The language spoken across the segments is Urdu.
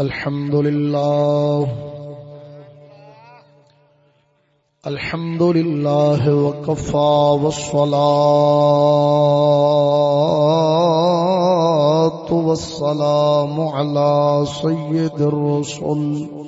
الحمد لله الحمد لله وكفى والصلاة والسلام على سيد الرسل.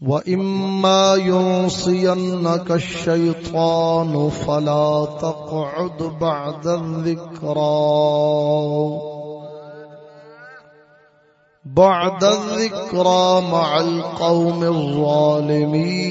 وَإِمَّا يُنْصِيَنَّكَ الشَّيْطَانُ فَلَا تَقْعُدْ بَعْدَ الذكرى بعد الذكرى مع القوم الظالمين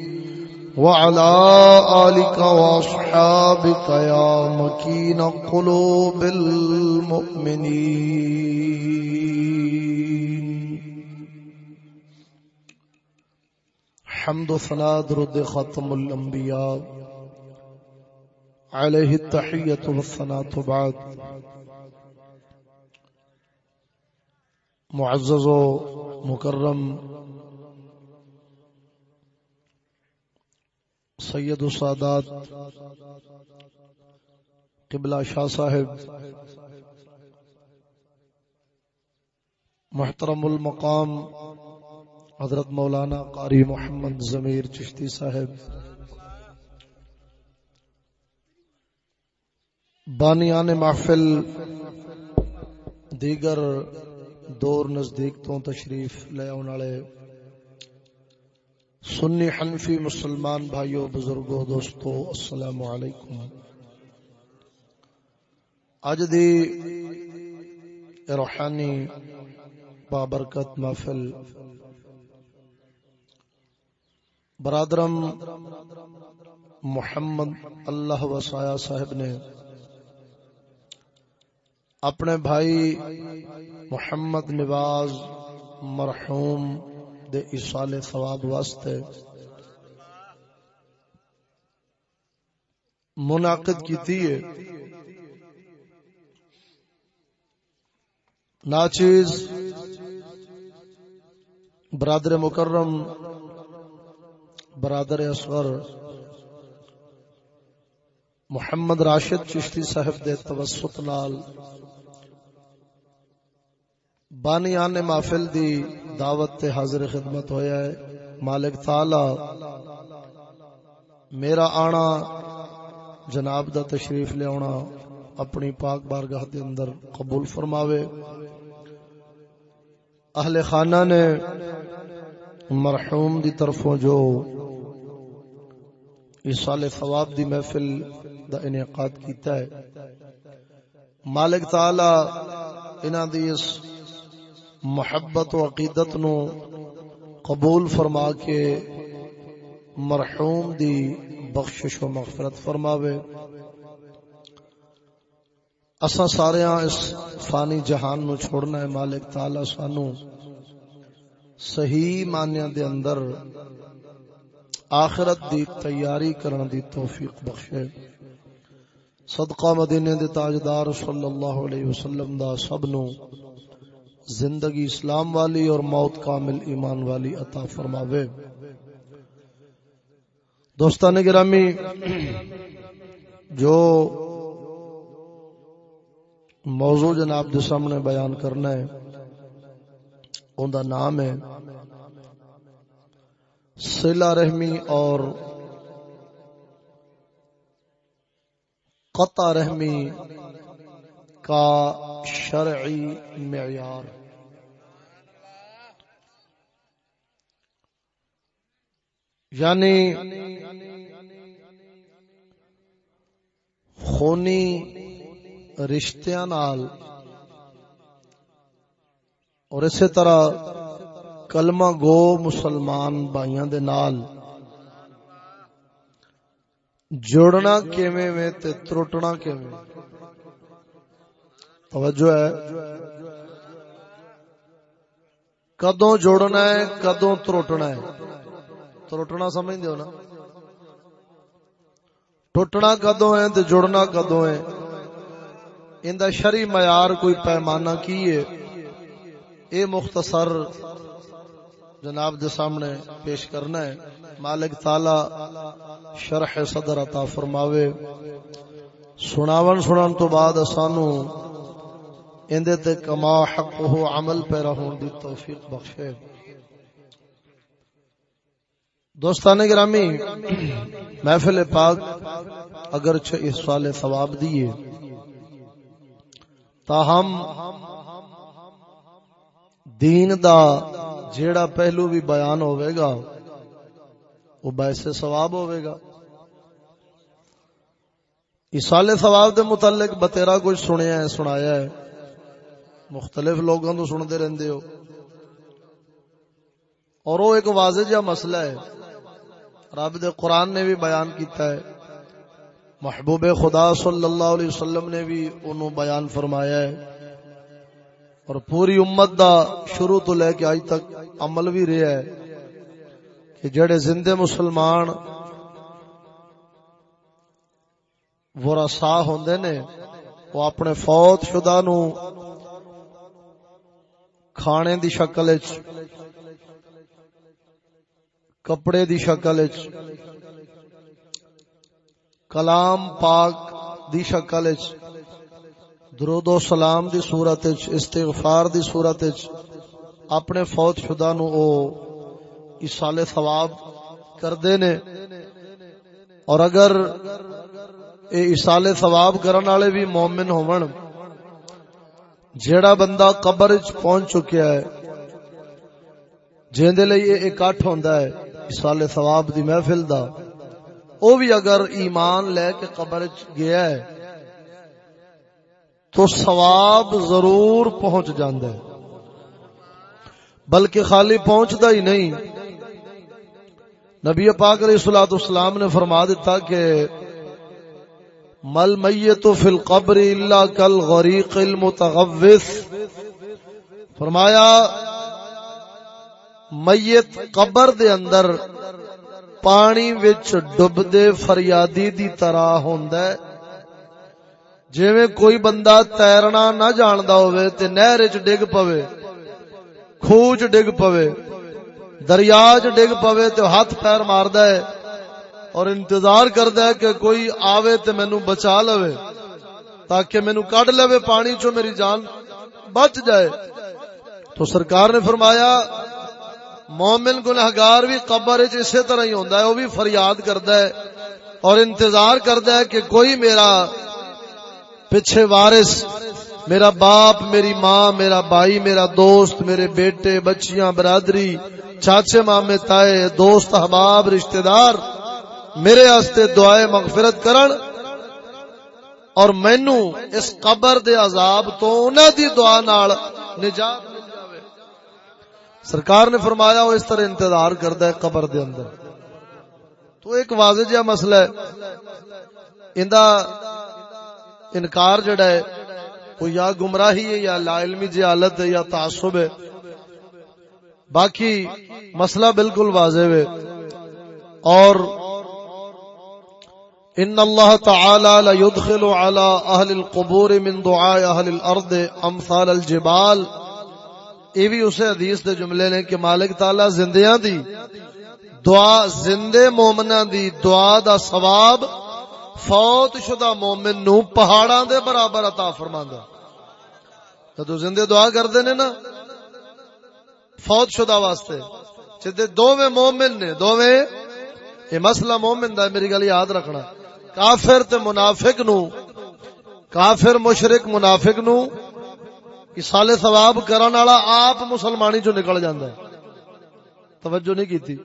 وعلى آلك وأصحابك يا مكين قلوب المؤمنين. حمد ثناء درد ختم الأنبياء عليه التحية والثناء بعد. معزز و مکرم سید السادات، قبلہ شاہ صاحب، محترم المقام، حضرت مولانا قاری محمد ضمیر چشتی صاحب، بانیان محفل، دیگر دور نزدیک تو تشریف لے آنے والے سنی حنفی مسلمان بھائیوں بزرگوں دوستو، السلام علیکم۔ اج دی روحانی بابرکت محفل برادرم محمد اللہ وسایا صاحب نے اپنے بھائی محمد نواز مرحوم دے اصال ثواب واسطے منعقد کیتی ہے۔ ناچیز، برادر مکرم، برادر اصغر، محمد راشد چشتی صاحب دے توسط نال بانی آنے محفل دی دعوت تے حاضر خدمت ہویا ہے۔ مالک تعالی، میرا آنا، جناب دا تشریف لے آنا، اپنی پاک بارگاہ دے اندر قبول فرماوے۔ اہل خانہ نے مرحوم دی طرفوں جو اس سال ثواب دی محفل دا انعقاد کیتا ہے۔ مالک تعالی، انہاں دی اس محبت و عقیدت نو قبول فرما کے مرحوم دی بخشش و مغفرت فرماوے۔ اساں سارے اس فانی جہان نو چھوڑنا ہے، مالک تعالی سانو صحیح مانیاں دے اندر آخرت دی تیاری کرن دی توفیق بخشے۔ صدقہ مدینے دے تاجدار صلی اللہ علیہ وسلم دا سب نو زندگی اسلام والی اور موت کامل ایمان والی عطا فرماوے۔ دوستان گرامی، جو موضوع جناب دے سامنے بیان کرنا ہے، ان دا نام ہے سلا رحمی اور قطع رحمی کا شرعی معیار۔ یعنی خونی رشتیاں نال اور اسی طرح کلمہ گو مسلمان بھائیاں دے نال جوڑنا کیویں میں تے ترٹنا کیویں۔ توجہ ہے۔ کدوں جوڑنا ہے، کدوں ترٹنا ہے۔ ترٹنا سمجھ دیو نا؟ ٹوٹنا کدوں ہے تے جوڑنا کدوں ہے؟ ان دا شری معیار کوئی پیمانہ کی ہے؟ اے مختصر جناب دے سامنے پیش کرنا ہے۔ مالک تعالی شرح صدر عطا فرماوے۔ سناون سنن تو بعد اسانو اندے تے کما حق ہو عمل پیرا ہون دی توفیق بخشے۔ دوستان گرامی، محفل پاک اگرچہ اس سال ثواب دیے تاہم دین دا جیڑا پہلو بھی بیان ہوئے گا، وہ باعث ثواب ہوئے گا۔ اسال ثواب دے متعلق بتیرا کچھ سنیا ہے، سنایا ہے۔ مختلف لوگوں تو سنتے رہندے ہو۔ اور وہ ایک واضح جہا مسئلہ ہے۔ رب دے قرآن نے بھی بیان کیتا ہے۔ محبوب خدا صلی اللہ علیہ وسلم نے بھی انہوں بیان فرمایا ہے۔ اور پوری امت دا شروع تو لے کے آج تک عمل بھی رہا ہے کہ جڑے زندے مسلمان وہ رسا ہوندے نے، وہ اپنے فوت شدہ نو کھانے دی شکل کپڑے دی شکل کلام پاک دی شکل درود و سلام دی صورت استغفار دی صورت اپنے فوت شدہ نو او اسال ثواب کردے نے۔ اور اگر اے اسال ثواب کرن والے بھی مومن ہون، جیڑا بندہ قبر وچ پہنچ چکیا ہے، جیندے لئی اے اکٹھ ہوندا ہے۔ اسال ثواب دی محفل دا، او بھی اگر ایمان لے کے قبر گیا ہے، تو ثواب ضرور پہنچ جاندہ ہے۔ بلکہ خالی پہنچتا ہی نہیں۔ نبی پاک علیہ الصلوۃ والسلام نے فرما دیتا کہ، مل میت فی القبر الا کل غریق المتغوث۔ فرمایا میت قبر دے اندر پانی وچ ڈبدے فریادی دی طرح ہوندا ہے۔ جویں کوئی بندہ تیرنا نہ جاندا ہوئے تے نہر وچ ڈگ پوے کھوہ وچ ڈگ پوے، دریا وچ ڈگ پوے تے ہاتھ پیر ماردا ہے اور انتظار کردا ہے کہ کوئی آوے تے مینوں بچا لوے، تاکہ مینوں کڈ لوے پانی چوں میری جان بچ جائے۔ تو سرکار نے فرمایا مومن گناہگار بھی قبر اسی طرح ہی ہوندا ہے، وہ بھی فریاد کردا ہے اور انتظار کردا ہے کہ کوئی میرا پیچھے وارث، میرا باپ، میری ماں، میرا بھائی، میرا دوست، میرے بیٹے، بچیاں، برادری، چاچے، مامے، تائے، دوست، احباب رشتہ دار میرے واسطے دعائے مغفرت کرن اور مینو اس قبر دے عذاب تو انہاں دی دعا نال نجات سرکار نے فرمایا وہ اس طرح انتظار کردا ہے قبر دے اندر۔ تو ایک واضح جہا مسئلہ ہے۔ اندا انکار جڑا ہے وہ یا گمراہی ہے یا لا علمی جہالت ہے یا تعصب ہے۔ باقی مسئلہ بالکل واضح ہے۔ اور ان اللہ تعالی لا يدخل على اهل القبور من دعاء اهل الارض امثال الجبال۔ یہ بھی اسے حدیث دے جملے نے کہ مالک تعالی زندیاں دی، دعا زندے مومناں دی، دعا دا ثواب فوت شدہ مومن نو پہاڑاں دے برابر عطا فرماندا جدو زندے دعا کردے نے نا، فوت شدہ واسطے، جدے دوویں مومن نے، دوویں، یہ مسئلہ مومن دا میری گل یاد رکھنا۔ کافر تے منافق نو، کافر مشرک منافق نو سال ثواب کرن والا آپ مسلمانی چو نکل جاندا ہے؟ توجہ نہیں کیتی۔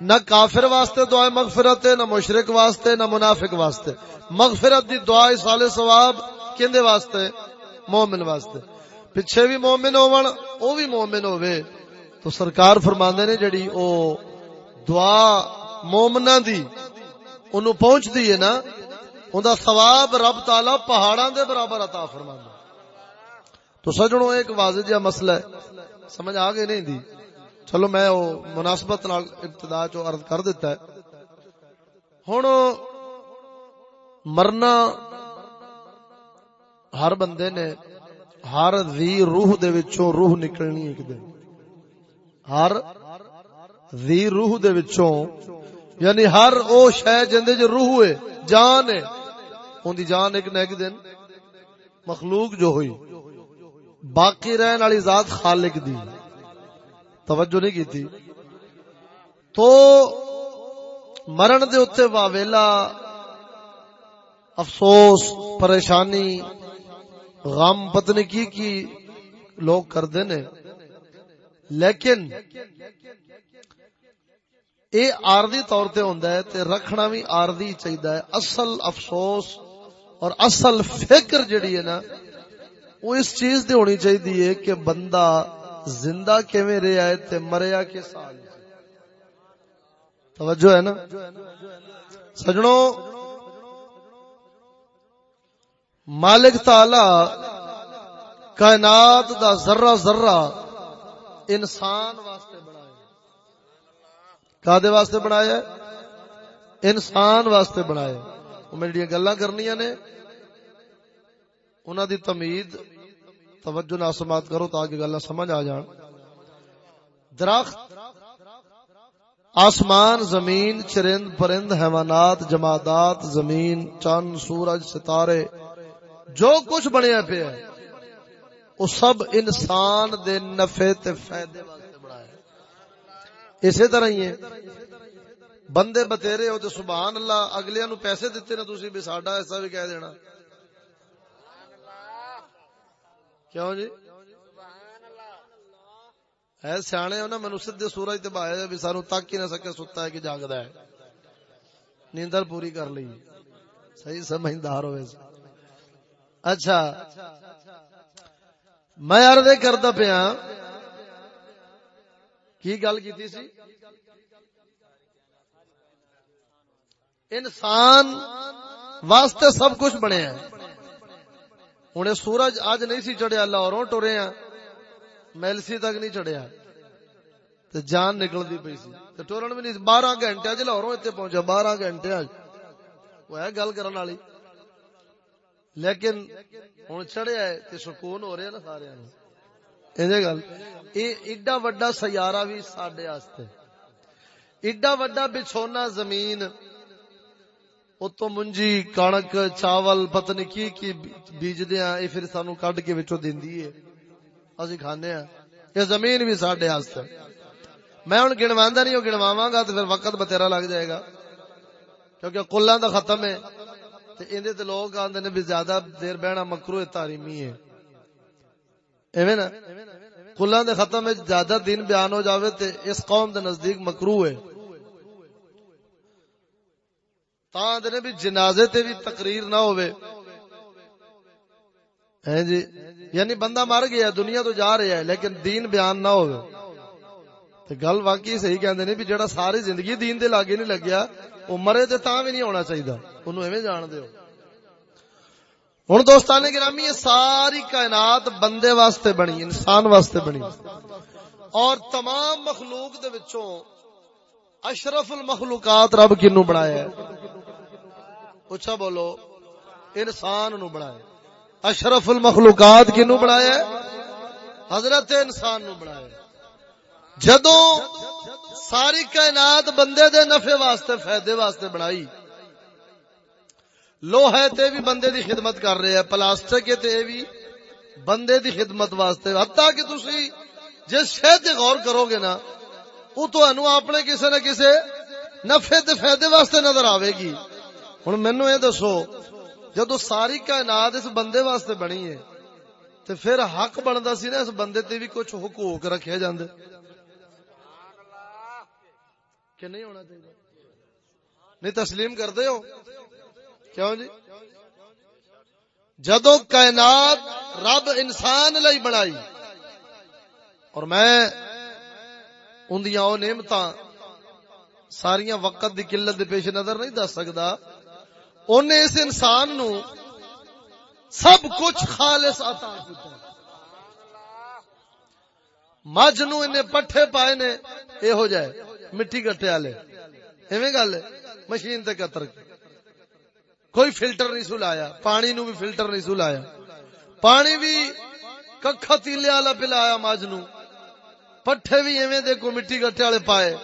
نہ کافر واسطے دعا مغفرت ہے، نہ مشرک واسطے، نہ منافق واسطے۔ مغفرت دی دعا سال ثواب کیندے واسطے؟ مومن واسطے۔ پیچھے بھی مومن ہون او بھی مومن ہوے تو سرکار فرماندے نے جڑی او دعا مومنا دی اونوں پہنچ دی ہے نا، اوندا ثواب رب تعالی پہاڑاں دے برابر عطا فرماندا۔ تو سجنوں ایک واضح جہا مسئلہ ہے۔ سمجھ آ گئی نہیں دی۔ چلو میں او مناسبت نال ابتدا چو عرض کر دیتا ہے۔ ہن مرنا ہر بندے نے ہر ذی روح دے وچوں روح نکلنی ایک دن۔ ہر ذی روح دے وچوں یعنی ہر او شے جندے جو روح ہے جان ہے، اون دی جان ایک نہ ایک دن مخلوق جو ہوئی۔ باقی رہن والی ذات خالق دی۔ توجہ نہیں کی تھی۔ تو مرن دے اوتے واویلا، افسوس، پریشانی، غم پتنی کی کی لوگ کردے نے۔ لیکن اے آردی طور تے ہوندا ہے تے رکھنا بھی آردی چاہیدا ہے۔ اصل افسوس اور اصل فکر جڑی ہے نا وہ اس چیز دی ہونی چاہیے کہ بندہ زندہ کیویں رہیا ہے تے مریا کے سال توجہ ہے نا؟ سجنوں مالک تعالی کائنات دا ذرہ ذرہ انسان واسطے بنایا کادے واسطے بنایا انسان واسطے بنایا میری گلا کرنی نے۔ انہوں دی تمید توجہ نہ سماعت کرو تاکہ گلا سمجھ آ جان۔ درخت، آسمان، زمین، چرند پرند، حیوانات، جمادات، زمین چند سورج، ستارے، جو کچھ بنیا پیا وہ سب انسان دے نفے تے فائدے واسطے بنایا اسی طرح ہی ہے۔ بندے بتیرے ہو تو سبحان اللہ اگلے نو پیسے دیتے نا، تسی بھی ساڈا ایسا بھی کہہ دینا۔ کیوں جی؟ ہے سیانے ہو نا مینو سیدے سورج تے بایا بھی سانو تک ہی نہ سکے، ستا ہے کہ جاگدا ہے۔ نیندر پوری کر لی۔ صحیح سمجھدار ہوئے۔ اچھا۔ میں عرض کرتا پیا، کی گل کی سی؟ انسان واسطے سب کچھ بنے ہوں سورج اج نہیں سی چڑھیا، لاہوروں ٹرے ہیں۔ میلسی تک نہیں چڑھیا۔ تو جان نکلتی پی سی۔ ٹورن بھی نہیں بارہ گھنٹے چ لاہوروں اتنے پہنچا بارہ گھنٹے وہ ہے گل کرنے والی۔ لیکن ہوں چڑھیا ہے تے سکون ہو رہا نا سارے۔ گل۔ ایڈا وڈا سیارہ بھی سڈے ایڈا وڈا بچھونا زمین اتو منجی کنک چاول پتنی کی کی بیجدے ہیں یہ پھر سانو کڈ کے بچوں دیندی ہے اسی کھانے ہیں یہ زمین بھی سڈے میں ہوں گنواندا نہیں ہوں گنواواں گا تو پھر وقت بتیرا لگ جائے گا کیونکہ کلاں دا ختم ہے تے ایندے تے لوگ آندے نے بھی زیادہ دیر بہنا مکرو تحریمی ہے ایویں نا کلاں دے ختم وچ زیادہ دین بیان ہو جاوے تے اس قوم دے نزدیک مکرو ہے تاں بھی جنازے تے بھی تقریر نہ ہوئے ہیں جی؟ یعنی بندہ مر گیا، دنیا تو جا رہا ہے، لیکن دین بیان نہ ہوئے تے گل واقعی صحیح کہندے نے بھی جڑا ساری زندگی دین دے لاگے نہیں لگیا، او مرے تے تاں بھی نہیں ہونا چاہیدا۔ اونوں ایویں جان دیو ہن دوستاں گرامی، یہ ساری کائنات بندے واسطے بنی، انسان واسطے بنی۔ اور تمام مخلوق دے وچوں اشرف المخلوقات رب کینو بنایا ہے۔ اچھا بولو، انسان نو بنایا۔ اشرف المخلوقات کنو بنایا حضرت انسان نو بنایا جدو ساری کائنات بندے دے نفع واسطے، فائدے واسطے بنائی، لوہے تے بھی بندے دی خدمت کر رہے ہیں، پلاسٹک تے بھی بندے دی خدمت واسطے۔ حتیٰ کہ تسی جس شے تے غور کرو گے نا، او تو انو اپنے کسے نہ کسے نفع تے فائدے واسطے نظر آوے گی۔ ہوں مینو یہ دسو، جدو ساری کائنات اس بندے واسطے بنی ہے تو پھر حق بنتا سی نا، اس بندے تے بھی کچھ حقوق رکھے جاندے۔ کہ نہیں ہونا چاہیے؟ نہیں تسلیم کرتے ہو؟ کیوں جی؟ جدو کائنات رب انسان لئی بنائی، اور میں اندیاں او نعمتاں ساریاں وقت دی قلت دے پیش نظر نہیں دس سکدا۔ انہیں اس انسان نو سب کچھ خالص عطا کیتا مجھ نو انہیں پٹھے پائے نے، اے ہو جائے، مٹی گٹے والے ایویں گل مشین تے قطر کوئی فلٹر نہیں سو لایا، پانی نو بھی فلٹر نہیں سو لایا۔ پانی بھی ککھا تیلے والا پلایا مجھ نو۔ پٹھے بھی ایویں دیکھو مٹی گٹے والے پائے۔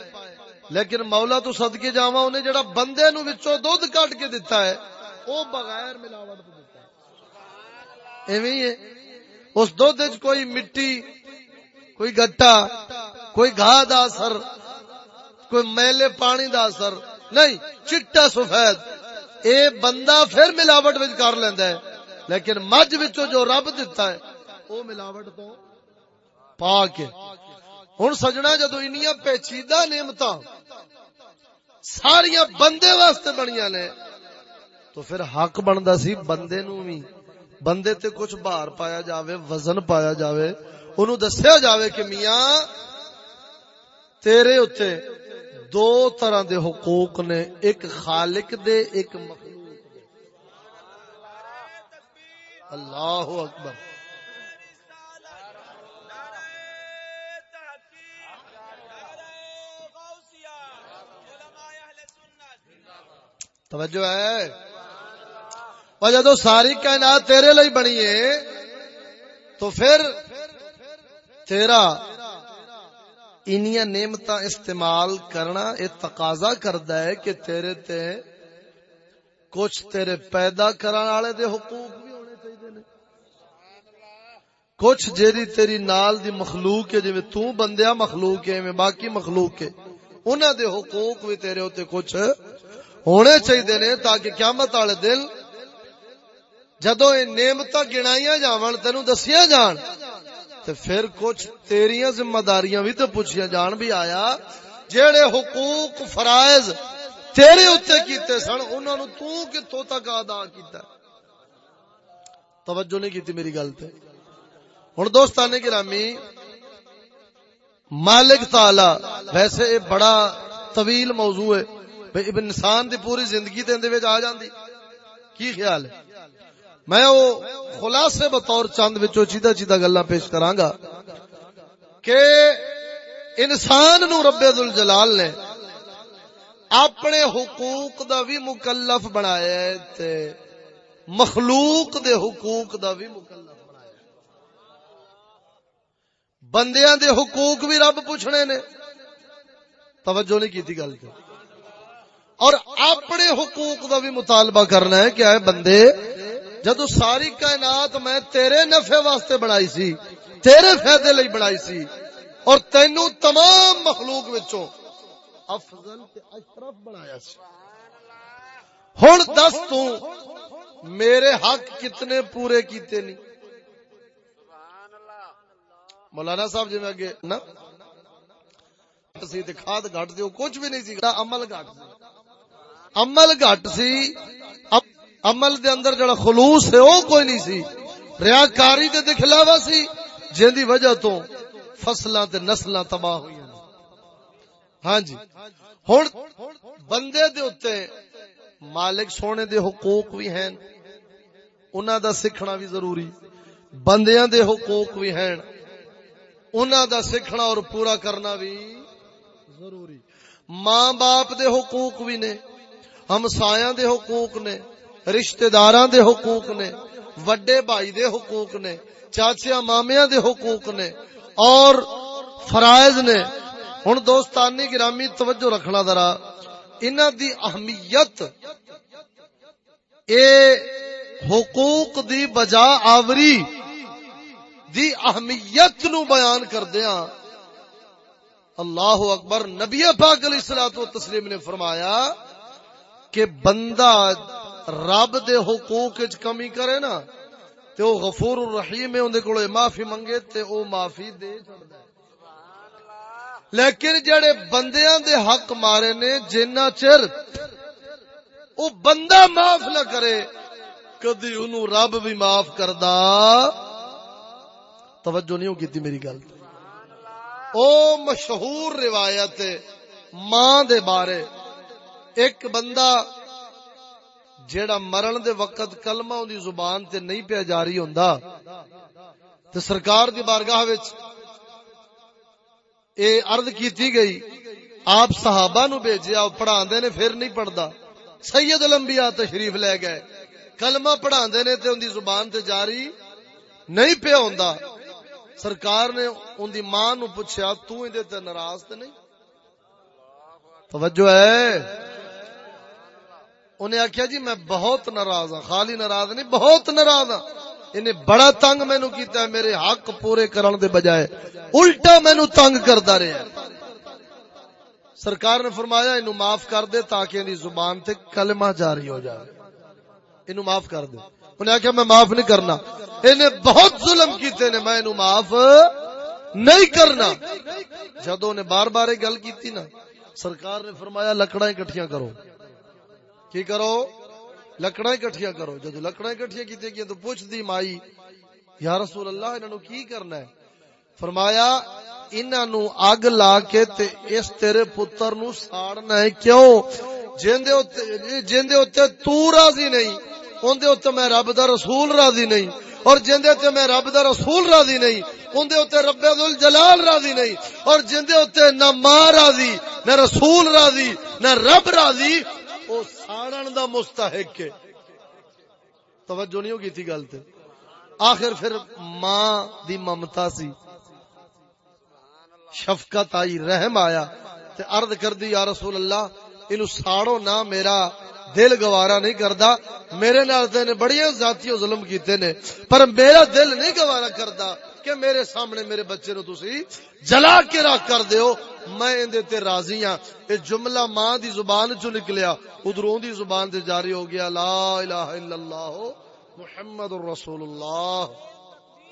لیکن مولا تو صدقے جاواں، انہیں جڑا بندے نو وچوں دودھ کٹ کے دیتا ہے، او بغیر ملاوٹ تو دیتا ہے۔ ایویں ہے۔ اس دودھ وچ کوئی مٹی، کوئی گٹا کوئی گھاہ دا اثر، کوئی میلے پانی دا اثر، نہیں، چٹا سفید۔ اے بندہ پھر ملاوٹ وچ کر لیندا ہے، لیکن مجھ وچوں جو رب دیتا ہے، او ملاوٹ تو پاک ہے۔ ہن سجنا جدو انیاں پیچیدہ نعمتاں ساری بندے واسطے بنیاں نے۔ تو پھر حق بندا سی بندے نو بھی بندے تے کچھ بھار پایا جاوے، وزن پایا جاوے۔ انہوں دسیا جاوے کہ میاں، تیرے اتے دو طرح دے حقوق نے، ایک خالق دے، ایک مخلوق دے۔ اللہ اکبر۔ توجہ ہے۔ اور جدو ساری کائنات تیرے لئی بنی ہے، تو پھر تیرا انیاں نعمت استعمال کرنا، یہ تقاضا کردا ہے کہ تیرے تے کچھ تیرے پیدا کرن والے دے حقوق بھی ہونے چاہیے نے۔ کچھ جیری تیری نال دی مخلوق ہے، جویں تو بندیا مخلوق ہے میں باقی مخلوق ہے انہاں دے حقوق بھی تیرے ہوتے کچھ ہونے چاہیے نے تاکہ قیامت والے دن جدو یہ نعمت گنائی جان تین دسیا جان تو پھر کچھ تیریاں ذمہ داریاں بھی تو پوچھیا جان بھی آیا۔ جیڑے حقوق فرائض تیرے اتنے کیتے سن انہوں نے تو کتوں تک ادا کیتا۔ توجہ نہیں کیتی میری گل تے۔ ہن دوستانے گرامی، مالک تعالی، ویسے یہ بڑا طویل موضوع ہے۔ بھئی انسان دی پوری زندگی تے اندے وچ آ جاندی۔ کی خیال ہے؟ میں او خلاصے بطور چند وچوں چیدہ چیدہ گلاں پیش کراں گا کہ انسان نو رب ذوالجلال نے اپنے حقوق دا بھی مکلف بنایا ہے تے مخلوق دے حقوق دا بھی مکلف بنایا ہے۔ بندیاں دے حقوق بھی رب پوچھنے نے۔ توجہ نہیں کیتی گل تے۔ اور اپنے حقوق کا بھی مطالبہ کرنا ہے کیا ہے بندے، جدو ساری کائنات میں تیرے نفع واسطے بنائی سی، تیرے فائدے لئی بنائی سی، اور تینو تمام مخلوق وچوں افضل تے اشرف بنایا سی۔ ہن دس تو میرے حق کتنے پورے کیتے نہیں مولانا صاحب جی میں اگے، نا؟ سی تے کھاد گھٹ دیو، کچھ بھی نہیں سی عمل گھٹ سی عمل گھٹ سی۔ عمل دے اندر جڑا خلوص ہے، او کوئی نہیں سی۔ ریاکاری دے دکھلاوا سی، جن دی وجہ تو فصلاں تے نسلاں تباہ ہوئی ہاں جی۔ ہن بندے دے اوتے مالک سونے دے حقوق بھی ہیں۔ انہاں دا سکھنا بھی ضروری۔ بندیاں دے حقوق بھی ہیں۔ انہاں دا سکھنا اور پورا کرنا بھی ضروری۔ ماں باپ دے حقوق بھی نے۔ ہمسایاں دے حقوق نے رشتہ داراں دے حقوق نے، وڈے بھائی دے حقوق نے چاچیا مامیا دے حقوق نے، اور فرائض نے۔ ہن دوستانی گرامی توجہ رکھنا ذرا، انہاں دی اہمیت، اے حقوق دی بجا آوری دی اہمیت نو بیان کردیاں۔ اللہ اکبر، نبی پاک علیہ الصلوۃ والتسلیم نے فرمایا کہ بندہ رب دے حقوق وچ کمی کرے نا، تے او غفور الرحیم ہے اون کولے معافی منگے، تے او معافی دے چھڑدا ہے۔ لیکن جڑے بندیاں دے حق مارے نے، جنہ چر او بندہ معاف نہ کرے، کدی اونوں رب بھی معاف کردا توجہ نہیں کیتی میری گل۔ او مشہور روایت ماں دے بارے۔ ایک بندہ جیڑا مرن دے وقت کلمہ دی زبان تے نہیں پیا جاری ہوندا، تے سرکار دی بارگاہ وچ اے عرض کیتی گئی، آپ صحابہ نو بھیجیا پڑھاندے نے پھر نہیں پڑھدا۔ سید الانبیاء تشریف لے گئے۔ کلمہ پڑھاندے نے تے ان دی زبان تے جاری نہیں پیا ہوندا۔ سرکار نے ان دی ماں نو پوچھا تو ایندے تے ناراض تے نہیں؟ توجہ ہے۔ انہیں آخیا جی میں بہت ناراض ہاں خالی ناراض نہیں، بہت ناراض ہاں۔ انہیں بڑا تنگ مینو کیتا ہے، میرے حق پورے کرن دے بجائے الٹا مینو تنگ کرتا رہا سرکار نے فرمایا، انہوں معاف کر دے تاکہ انہی زبان تے کلمہ جاری ہو جائے۔ انہوں معاف کر دے۔ انہیں آخیا میں معاف نہیں کرنا۔ انہیں بہت ظلم کیتے نے، میں انہوں معاف نہیں کرنا۔ جدو نے بار بار گل کی نا، سرکار نے فرمایا لکڑا کٹھیاں کرو۔ کی کرو؟ لکڑا کٹھیا کرو۔ جد لکڑا کٹھیا کی تو پوچھ دی مائی، یا رسول اللہ انہوں کی کرنا ہے؟ فرمایا انہوں اگ لا کے تے اس تیرے پتر نو ساڑنا ہے۔ کیوں؟ جن دے تو راضی نہیں ان دے اتے میں رب دا رسول راضی نہیں، اور جن دے میں رب دا رسول راضی نہیں ان دے اتے رب جلال راضی نہیں، اور جن دے اتے نہ ماں راضی، نہ رسول راضی، نہ رب راضی او دا مستحق ہے۔ توجہ نہیں ہوگی تھی گل تے۔ آخر پھر ماں دی ممتا سی۔ شفقت آئی، رحم آیا۔ تے عرض کر دی، یا رسول اللہ انو ساڑو نہ میرا دل گوارا نہیں کردا۔ میرے نال تے نے بڑی ذاتی ظلم کیتے نے، پر میرا دل نہیں گوارا کردا۔ کہ میرے سامنے میرے بچے نو تسی جلا کے رکھ کر دیو؟ میں اندے تے راضی ہاں۔ اے جملہ ماں دی زبان چو نکلیا، ادھروں دی زبان تے جاری ہو گیا۔ لا الہ الا اللہ محمد الرسول اللہ۔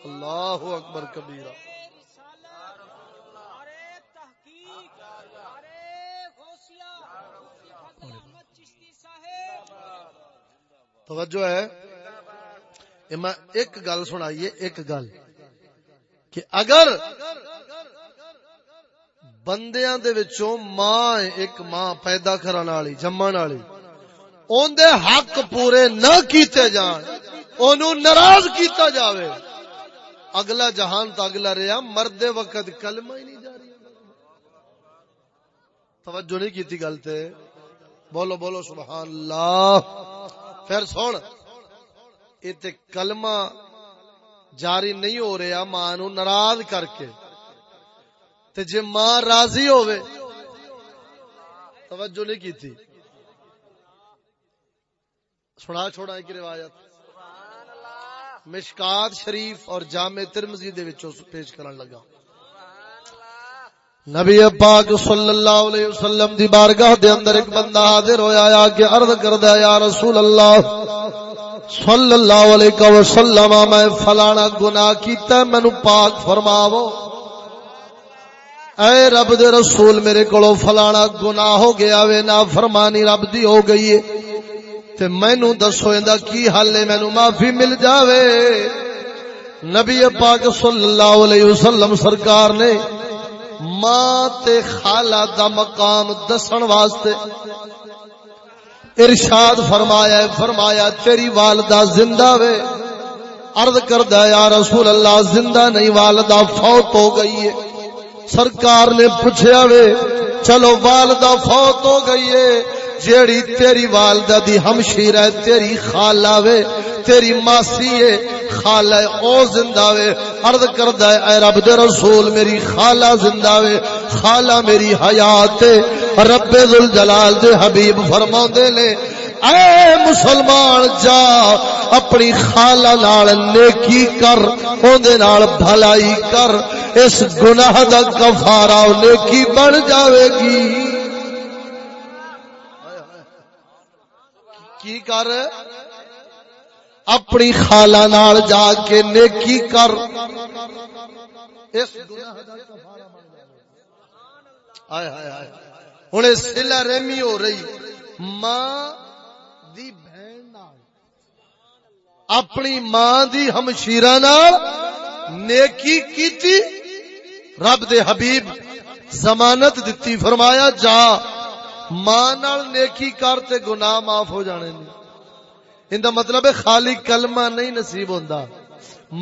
اللہ اکبر کبیرہ۔ توجہ ہے۔ ایک گل سنائیے، ایک گل۔ کہ اگر بندیاں دے وچوں ماں ایک ماں پیدا کرن والی جمن والی، اون دے حق پورے نہ کیتے جان، اونوں ناراض کیتا جاوے، اگلا جہان تا اگلا رہیا، مرد وقت کلمہ ہی نہیں جاری توجہ نہیں کیتی گل تے۔ بولو بولو، سبحان اللہ۔ پھر سن، یہ کلمہ جاری نہیں ہو رہا، ماں نو ناراض کر کے۔ تے جے ماں راضی ہوے توجہ نہیں کی تھی سنا چھوڑا ایک روایت۔ مشکات شریف اور جامع ترمزی دے وچوں پیش کرن لگا۔ نبی پاک صلی اللہ علیہ وسلم دی بارگاہ دے اندر ایک بندہ حاضر ہویا یا کہ عرض کردا یا رسول اللہ صلی اللہ علیہ وسلم، میں فلانا گناہ کیتا ہے مینوں پاک فرماو اے رب دے رسول، میرے کولو فلانا گناہ ہو گیا وے نا فرمانی رب دی ہو گئی ہے۔ تے مینوں دسو، ایندا کی حل ہے؟ مینوں معافی مل جاوے۔ نبی پاک صلی اللہ علیہ وسلم سرکار نے ماں تے خالہ دا مقام دسن واسطے ارشاد فرمایا فرمایا تیری والدہ زندہ وے۔ عرض کردہ یا رسول اللہ، زندہ نہیں، والدہ فوت ہو گئی ہے۔ سرکار نے پوچھا وے، چلو والدہ فوت ہو گئی ہے۔ جیڑی تیری والدہ دی ہمشیر ہے، تیری خالہ وے، تیری ماسی ہے، خالہ او زندہ وے۔ عرض کردہ ہے، اے رب دے رسول، میری خالہ زندہ وے، خالہ میری حیات رب ذوالجلال دے حبیب فرما دے لے اے مسلمان جا، اپنی خالہ نال نیکی کر، اوندے نال بھلائی کر، اس گناہ دا کفارہ نیکی بن جاوے گی۔ کی کر؟ اپنی خالہ نال جا کے نیکی کر۔ اس گناہ دا کفارہ بن جاوے ہائے ہائے ہائے ہن سلا رحمی ہو رہی ماں دی بہن نال اپنی ماں دی ہمشیرہ نال نیکی کیتی رب دے حبیب ضمانت دتی فرمایا جا ماں نال نیکی کر تے گناہ معاف ہو جانے نے ان دا مطلب ہے خالی کلمہ نہیں نصیب ہوندا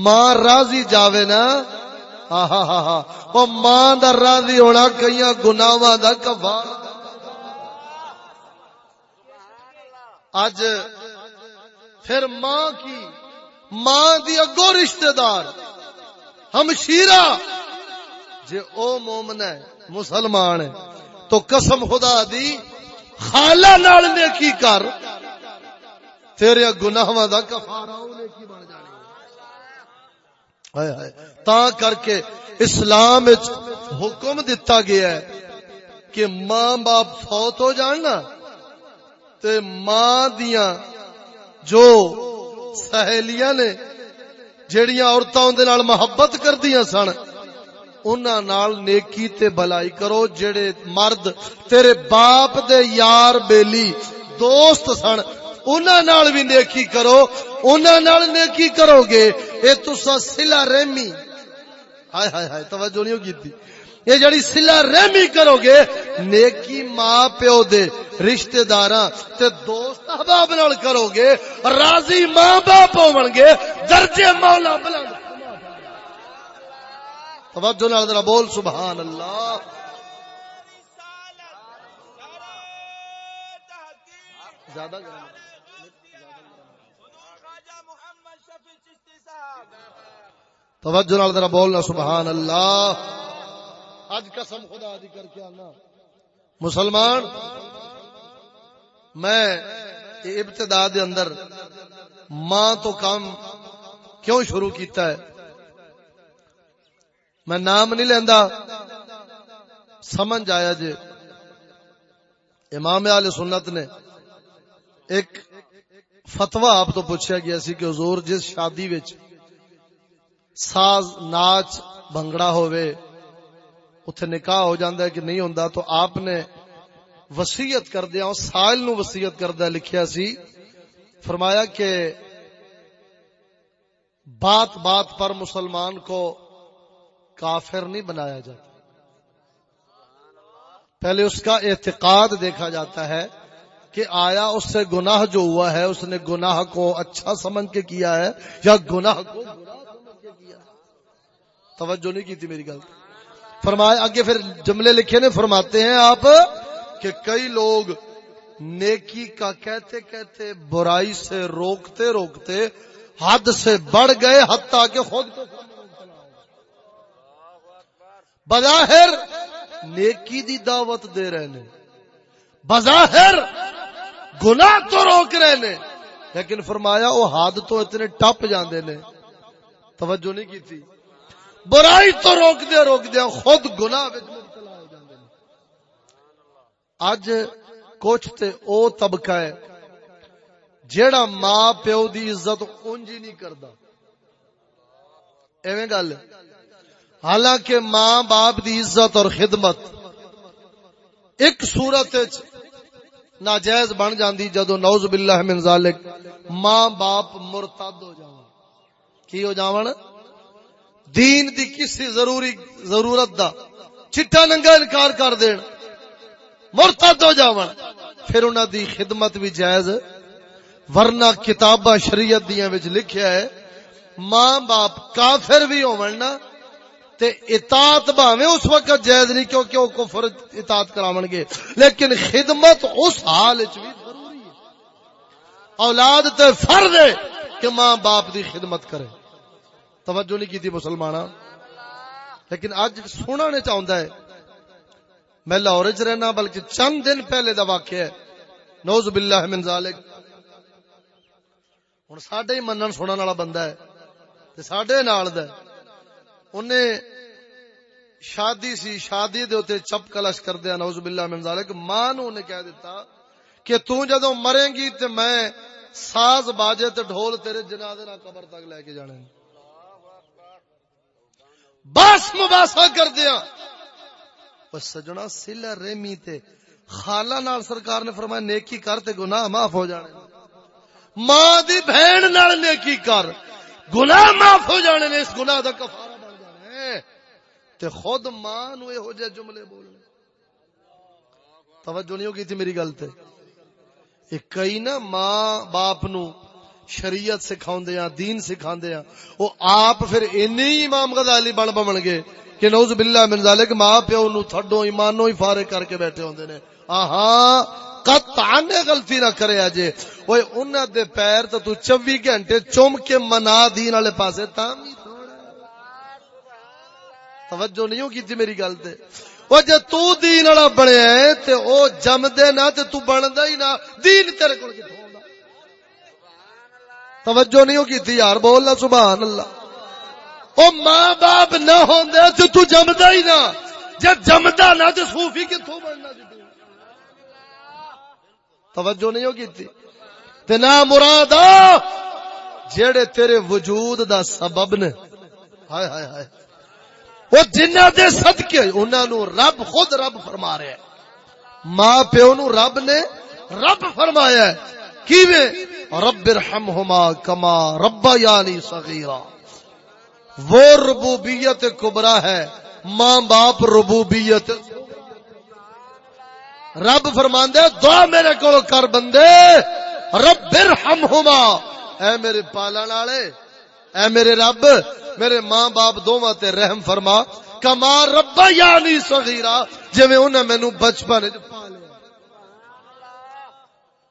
ماں راضی جاوے نا ہاں ہاں ہاں او ماں دا راضی ہونا کئی گناواں دا کفارہ اج پھر ماں کی ماں دی اگو رشتہ دار ہمشیرہ جے او مومن ہے مسلمان ہے تو قسم خدا دی خالہ نال نیکی کر تیرے گناہاں دا کفارہ او نیکی بن جانی ہائے ہائے تا کر کے اسلام حکم دتا گیا ہے کہ ماں باپ فوت ہو جان نا، تے ماں دیاں جو سہیلیاں نے جیڑیاں عورتاں دے نال محبت کردیاں سن، انہاں نال نیکی تے بھلائی کرو، جڑے مرد تیرے باپ دے یار بیلی دوست سن انہاں نال بھی نیکی کرو، انہاں نال نیکی کرو گے اے تسا صلہ رحمی۔ ہائے ہائے ہائے، توجہ نہیں کیتی یہ جڑی صلہ رحمی کرو گے نیکی ماں پیو دے، رشتہ داراں تے دوست احباب نال کرو گے راضی ماں باپ ہون گے درجے مولا بلند۔ توجہ نال ذرا بول، سبحان اللہ۔ زیادہ توجہ نال ذرا بولنا سبحان اللہ اج قسم خدا دی کر کے آنا۔ مسلمان، میں ابتدا دے اندر ماں تو کام کیوں شروع کیتا ہے؟ میں نام نہیں لینا سمجھ آیا جی امام علیہ سنت نے ایک فتوا آپ تو پوچھا گیا سی کہ حضور جس شادی وچ ساز ناچ بھنگڑا ہوئے اتنے نکاح ہو جاندہ ہے کہ نہیں ہوندا تو آپ نے وسیعت کر دیا سائل نو وسیعت کردہ لکھیا سی، فرمایا کہ بات بات پر مسلمان کو کافر نہیں بنایا جاتا۔ پہلے اس کا اعتقاد دیکھا جاتا ہے کہ آیا اس سے گناہ جو ہوا ہے، اس نے گناہ کو اچھا سمجھ کے کیا ہے یا گناہ کو توجہ نہیں کی تھی میری گل۔ فرمایا آگے پھر جملے لکھے نے، فرماتے ہیں آپ کہ کئی لوگ نیکی کا کہتے کہتے برائی سے روکتے روکتے حد سے بڑھ گئے، حتیٰ کہ خود کو بظاہر نیکی دی دعوت دے رہے نے۔ بظاہر گناہ تو روک رہے نے۔ لیکن فرمایا، وہ ہاتھ تو اتنے ٹپ جاندے نے۔ توجہ نہیں کی تھی۔ برائی تو روک دیا روک دیا خود گناہ مبتلا ہو جاندے اج کچھ تے او طبقہ ہے جیڑا ماں پیو دی عزت اونج نہیں کردا۔ ایویں گل۔ حالانکہ ماں باپ دی عزت اور خدمت ایک صورت ناجائز بن جاندی جدو نوز باللہ من ذالک ماں باپ مرتد ہو جاون کی ہو جاون؟ دین دی کسی ضروری ضرورت دا چٹا ننگا انکار کر دین، مرتد ہو جاون۔ پھر انہاں دی خدمت بھی جائز، ورنہ کتاباں شریعت دیاں وچ لکھیا ہے، ماں باپ کافر بھی ہون نا، تے اطاعت باویں اس وقت جائز نہیں کیونکہ وہ کفر اطاعت کراون گے۔ لیکن خدمت اس حال وچ بھی ضروری ہے۔ اولاد تے فرض ہے۔ کہ ماں باپ دی خدمت کرے۔ توجہ نہیں کیتی مسلماناں۔ لیکن اج سونا نے چاہندا ہے۔ میں لاہور وچ رہنا، بلکہ چند دن پہلے دا واقعہ ہے۔ نوز باللہ من ذالک۔ ہن ساڈے ہی منن سنن والا بندہ ہے تے ساڈے نال دا انہیں شادی سی، شادی دے اوتے چپ کلش کر دیا نوز باللہ من ذالک۔ ماں نو نے کہہ دیتا کہ تو جدوں مرے گی تے میں ساز باجے تے ڈھول تیرے جنازے نہ قبر تک لے کے جانے بس مباسا کر دیا پر سجنا سلا ریمی تے خالہ نال سرکار نے فرمایا، نیکی کر تے گناہ معاف ہو جانے ماں دی بہن نال نیکی کر، گناہ معاف ہو جانے نے، اس گناہ دا کفارہ بن جانے تے خود ماں نو ہو جائے جملے بولنے۔ توجہ نہیں ہوگی تھی میری گل تے۔ ایک کئی نا ماں باپ نو شریعت سکھاؤں ہاں، دین سکھاؤں ہاں۔ دیا وہ آپ پھر اینی امام غزالی بن بمن گے کہ نوز باللہ من ذالک، ماں پیو نو تھڈو ایمانو ہی فارغ کر کے بیٹھے ہوندے نے۔ آہاں قطعاً غلطی نہ کرے اجے۔ اوے انہاں دے پیر تے تو 24 گھنٹے چوم کے منا دین والے پاسے تام توجہ نہیں کی تھی میری گل تے؟ او جے تو دین والا بنیا ہے تے او جم دے نہ تے تو بندا ہی نہ۔ دین تیرے کول کتھوں ہوندا؟ توجہ نہیں کی یار، بول سبحان اللہ۔ او ماں باپ نہ ہوندے تے تو جمدا ہی نہ۔ جب جمدا نہ تے صوفی کتھوں بننا جی؟ توجہ نہیں ہوگی تھی۔ تے نہ مراد جیڑے تیرے وجود دا سبب نے۔ ہائے ہائے ہائے۔ وہ جنہ دے صدقے انہاں نو رب خود رب فرما رہا ہے ماں پیو نو رب نے رب فرمایا ہے۔ کیویں؟ رب ارحمہما کما ربا یعنی صغیرہ وہ ربوبیت کبرا ہے۔ ماں باپ ربوبیت۔ رب فرماندے، دعا میرے کو کر بندے۔ رب ارحمہما۔ اے میرے پالن والے اے میرے رب، میرے ماں باپ دونوں تے رحم فرما۔ کما ربا یعنی صغیرہ، جویں انہاں مینوں بچپن وچ پالیا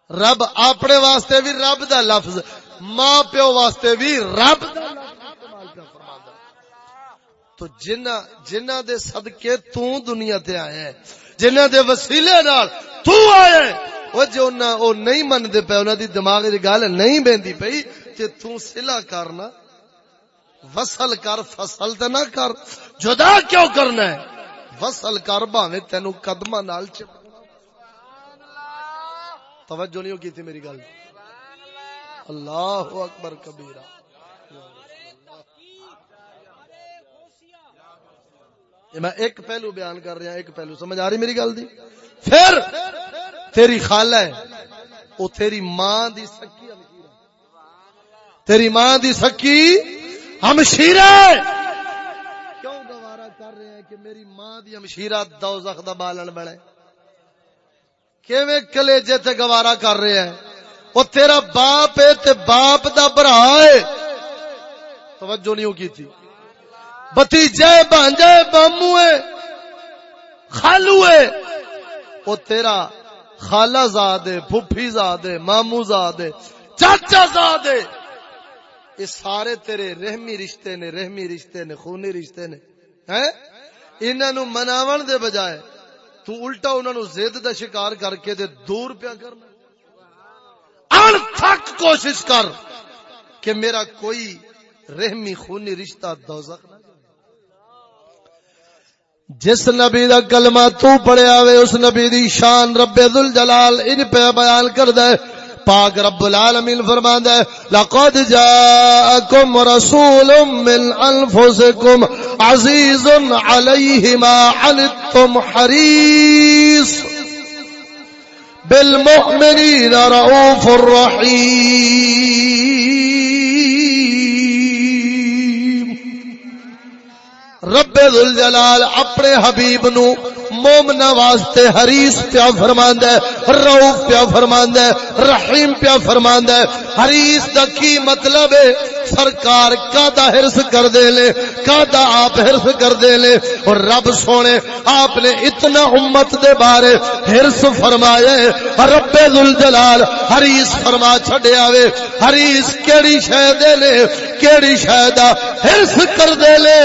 رب اپنے واسطے بھی رب دا لفظ ماں پیو واسطے بھی رب دا تو جنہ جنہ دے صدقے تو دنیا تے آیا ہے، جنہ دے وسیلے نال تو آیا ہے او جو نہ او نہیں من دے پے انہاں دی دماغ دی گل نہیں بیندی پئی، تے تو صلہ کرنا وصل کر فصل تے نہ کر۔ جدا کیوں کرنا ہے؟ وصل کر بھاویں تینو نال چ توجہ نہیں کی تھی میری گل؟ اللہ اکبر کبیرہ۔ میں ایک پہلو بیان کر رہا ایک پہلو سمجھ آ رہی میری گل دی؟ پھر تیری خال ہے وہ تیری ماں دی سکی تیری ماں دی سکی ہمشیرہ کیوں گوارا کر رہے ہیں کہ میری ماں دی ہمشیرہ دوزخ دا بالن بڑے کیویں کلیجے تے گوارا کر رہے ہیں؟ وہ تیرا باپ ہے تے باپ دا برا ہے۔ توجہ نہیں کی تھی۔ بتیجے بانجے بامو خالو ہے۔ وہ تیرا خالہ زاد ہے پھپھی زاد ہے مامو زاد ہے چاچا زاد ہے یہ سارے تیرے رحمی رشتے نے، رحمی رشتے نے، خونی رشتے نے۔ ہیں؟ انہاں نو مناون دے بجائے تو الٹا انہاں نو زید دا شکار کر کے دے دور پیا کرنا۔ ان تھک کوشش کر کہ میرا کوئی رحمی خونی رشتہ دوزخ نہ جس نبی دا کلمہ تو پڑھیا وے اس نبی دی شان رب ذل جلال ان پہ بیان کردا ہے۔ پاک رب العالمین فرماندا ہے، لقد جاءکم رسول من انفسکم عزیز علیہ ما عنتم حریص بالمؤمنین رؤوف الرحیم رب ذوالجلال اپنے حبیب نو مومنا واسطے حریص پیا فرماندا ہے، روف پیا فرماندا ہے، رحیم پیا فرماندا ہے۔ حریص دا کی مطلب ہے؟ سرکار کا دا حرص کر دے لے کا دا آپ حرص کر دے لے۔ اور رب سونے، آپ نے اتنا امت دے بارے حرص فرمایا ہے۔ رب ذوالجلال حریص فرما چھڈیا وے۔ حریص کیڑی شے دے لے، کیڑی شے دا حرص کر دے لے۔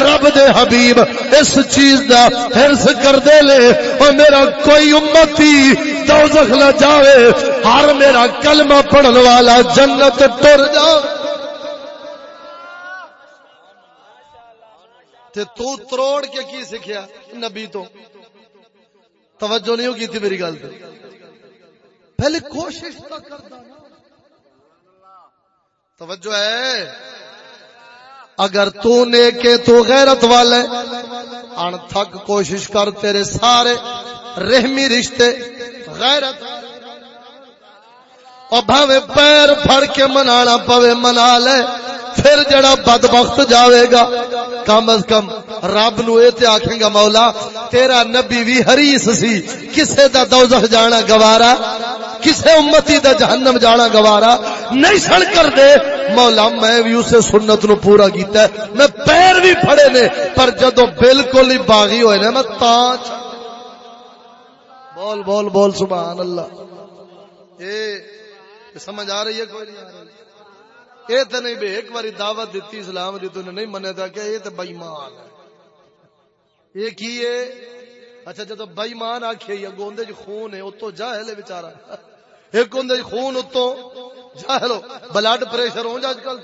رب دے حبیب، اس چیز دا حرص کر دے لے اور میرا کوئی امتی دوزخ نہ جاوے، ہر میرا کلمہ پڑھن والا جنت ٹر جا تے تو تروڑ کے کی سکھیا نبی تو؟ توجہ نہیں ہوگی تھی میری گل تے؟ پہلے کوشش تو کرتا توجہ ہے۔ اگر تو نیکے تو غیرت والے۔ ان تھک کوشش کر تیرے سارے رحمی رشتے۔ غیرت۔ او بھاوے پیر پھڑ کے منانا پوے، منا لے۔ پھر جڑا بدبخت جاوے گا، کم از کم رب نو اے تے آکھیں گا، مولا، تیرا نبی بھی حریص سی، کسے دا دوزخ جانا گوارا، کسے امتی دا جہنم جانا گوارا، نہیں سن کر دے۔ مولا، میں بھی اسے سنت نو پورا کیتا ہے۔ میں پیر بھی پھڑے نے، پر جدو بالکل ہی باغی ہوئے نے، میں تاج بول بول بول، سبحان اللہ۔ اے سمجھ آ رہی ہے کوئی نہیں؟ آ رہی یہ تو نہیں بے، ایک باری دعوت دیتی اسلام دی، تو نہیں منے تھا کہ اچھا، یہ تو بےمان ہے۔ یہ کی ہے اچھا جدو بےمان آخے یا گوندے خون ہے اتو جاہل ہے بچارا ایک گوندے چ خون اتو جاہلو بلڈ پریشر ہو اج کل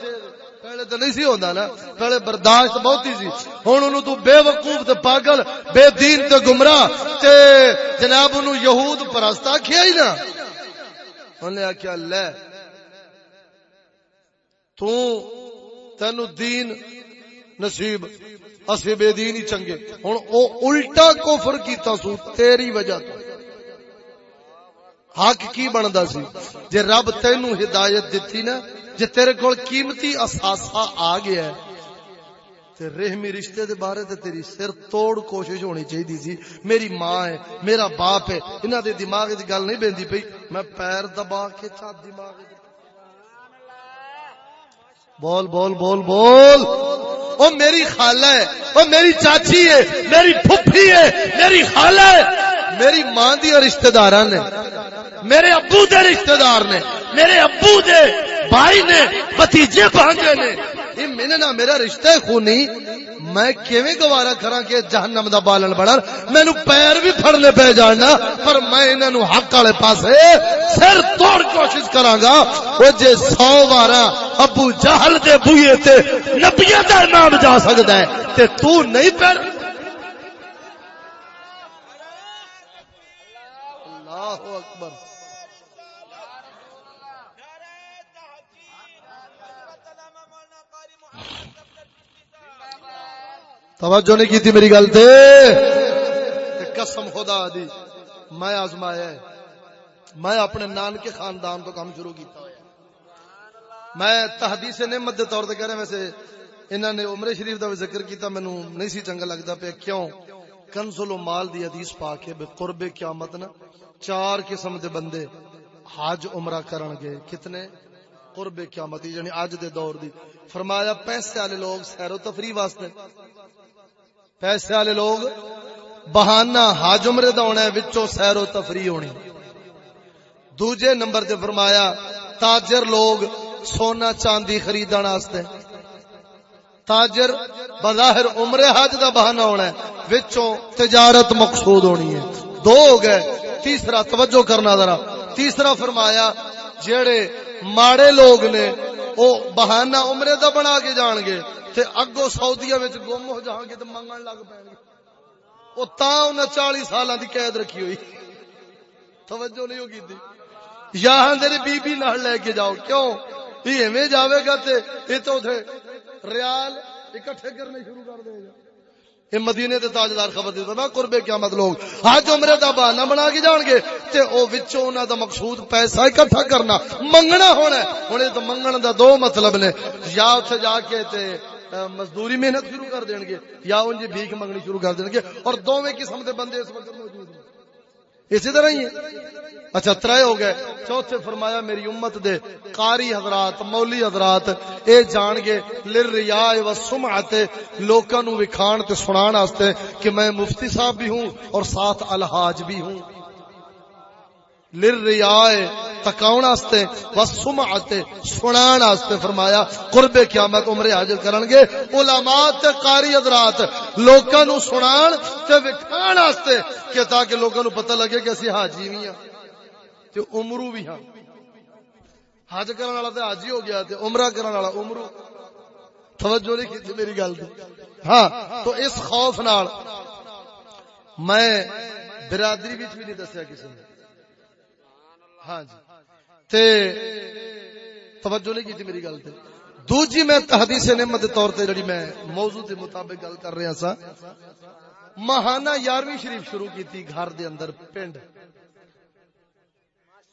پہلے تو نہیں سی ہوندا نا، پہلے برداشت بہت ہی سی۔ ہن اونوں تو بے وقوف تے پاگل، بے دین تے گمراہ تے جناب اونوں یہود پرست آکھیا ہی نا۔ انہیں آخیا لے تین دین نصیب اسی بے دین ہی چنگے۔ ہوں او الٹا کفر کیتا سو، تیری وجہ تو۔ حق کی بندا سی؟ جے رب تینو ہدایت دتی نا، جے تیرے کول قیمتی اثاثہ آ گیا ہے، تے رحمی رشتے دے بارے تے تیری سر توڑ کوشش ہونی چاہیے سی۔ میری ماں ہے، میرا باپ ہے، انہاں دے دماغ دی گل نہیں بیندی پئی۔ میں پیر دبا کے چا دماغ بول بول بول بول۔ او میری خالہ ہے، او میری چاچی ہے، میری پھپھی ہے، میری خالہ ہے۔ میری ماں دی رشتہ دار نے، میرے ابو دے رشتہ دار نے، میرے ابو دے بھائی نے بتیجے بھانجے نے یہ میرے نہ میرا رشتہ خونی۔ میں کیویں گوارا کراں کہ جہنم دا بالن بڑا مینوں پیر بھی پھڑنے پہ جانا، پر میں انہاں نو حق والے پاسے سر توڑ کوشش کراں گا او جے 100 وارا ابو جہل دے بوئے تے نبیوں دا نام جا سکدا ہے، تے تو نہیں پیر اللہ اکبر توجہ نہیں کی میری گل تے؟ قسم خدا دی، میں آزمایا ہے۔ میں اپنے نان کے خاندان تو کام شروع کیتا میں تحدیث نعمت دے طور تے کہہ رہا ویسے انہوں نے عمر شریف دا بھی ذکر کیتا، مینوں نہیں سی چنگا لگدا پیا، کیوں؟ کنزل و مال دی حدیث پا کے بے قرب قیامت نا چار قسم دے بندے حج عمرہ کرن گے۔ کتنے؟ قرب قیامت یعنی اج دے دور دی۔ فرمایا، پیسے والے لوگ سیر و تفریح واسطے پیسے والے لوگ بہانہ حج عمرے دا ہونا ہے، وچوں سیر و تفریح ہونی۔ دوجے نمبر تے فرمایا، تاجر لوگ سونا چاندی خریدن واسطے۔ تاجر بظاہر عمرے حج دا بہانہ ہونا ہے، وچوں تجارت مقصود ہونی ہے۔ دو ہو گئے، تیسرا توجہ کرنا ذرا۔ تیسرا فرمایا جڑے ماڑے لوگ نے او بہانہ عمرے دا بنا کے جان گے تے اگو سعودیہ وچ گم ہو جان گے تے منگن لگ پین گے او تا انہاں 40 سالاں دی قید رکھی ہوئی۔ توجہ نہیں ہوگی دی یا آدھے بی بی نال لے کے جاؤ۔ کیوں؟ یہ ایویں جاوے گا تے یہ تو اتنے ریال اکٹھے کرنے شروع کر دے گا۔ یہ مدینے دے تاجدار خبر دیتا نا، قربے قیامت لوگ۔ حج عمرے دا بہانہ بنا کے جان گے تے او وچوں انہاں دا مقصود پیسہ اکٹھا کرنا، منگنا ہونا ہے۔ ہن تے منگن دا دو مطلب نے۔ یا اوتھے جا کے تے مزدوری محنت شروع کر دین گے، یا انجی بھیک منگنی شروع کر دین گے۔ اور دوویں قسم دے بندے اس وقت موجود اسی طرح ہی اچھا ترے ہو گئے۔ چوتھے فرمایا، میری امت دے قاری حضرات، مولی حضرات، اے جان گے لر و سمعت لوکاں نو وکھان تے سنان واسطے کہ میں مفتی صاحب بھی ہوں اور ساتھ الحاج بھی ہوں۔ للریائے تکاؤن آستے وسمعت سنان آستے، فرمایا قرب قیامت عمر حاضر کرن گے، علماء تے قاری حضرات، لوکاں نو سنان تے وکھان آستے کہ تاکہ لوکاں نو پتہ لگے کہ اسی حاجی بھی ہیں تے عمرو بھی ہاں۔ حج کرن والا تے حاجی ہو گیا تے عمرہ کرن والا عمرو۔ توجہ نہیں کی میری گل تے ہاں تو اس خوف نال میں برادری وچ بھی نہیں دسیا کسی نے۔ ہاں جی۔ تے توجہ نہیں کی میری گل تے۔ دوجی میں تحدیث نعمت طور تے جڑی میں موضوع دے مطابق گل کر رہا سا۔ ماہانہ یارویں شریف شروع کیتی گھر دے اندر پنڈ۔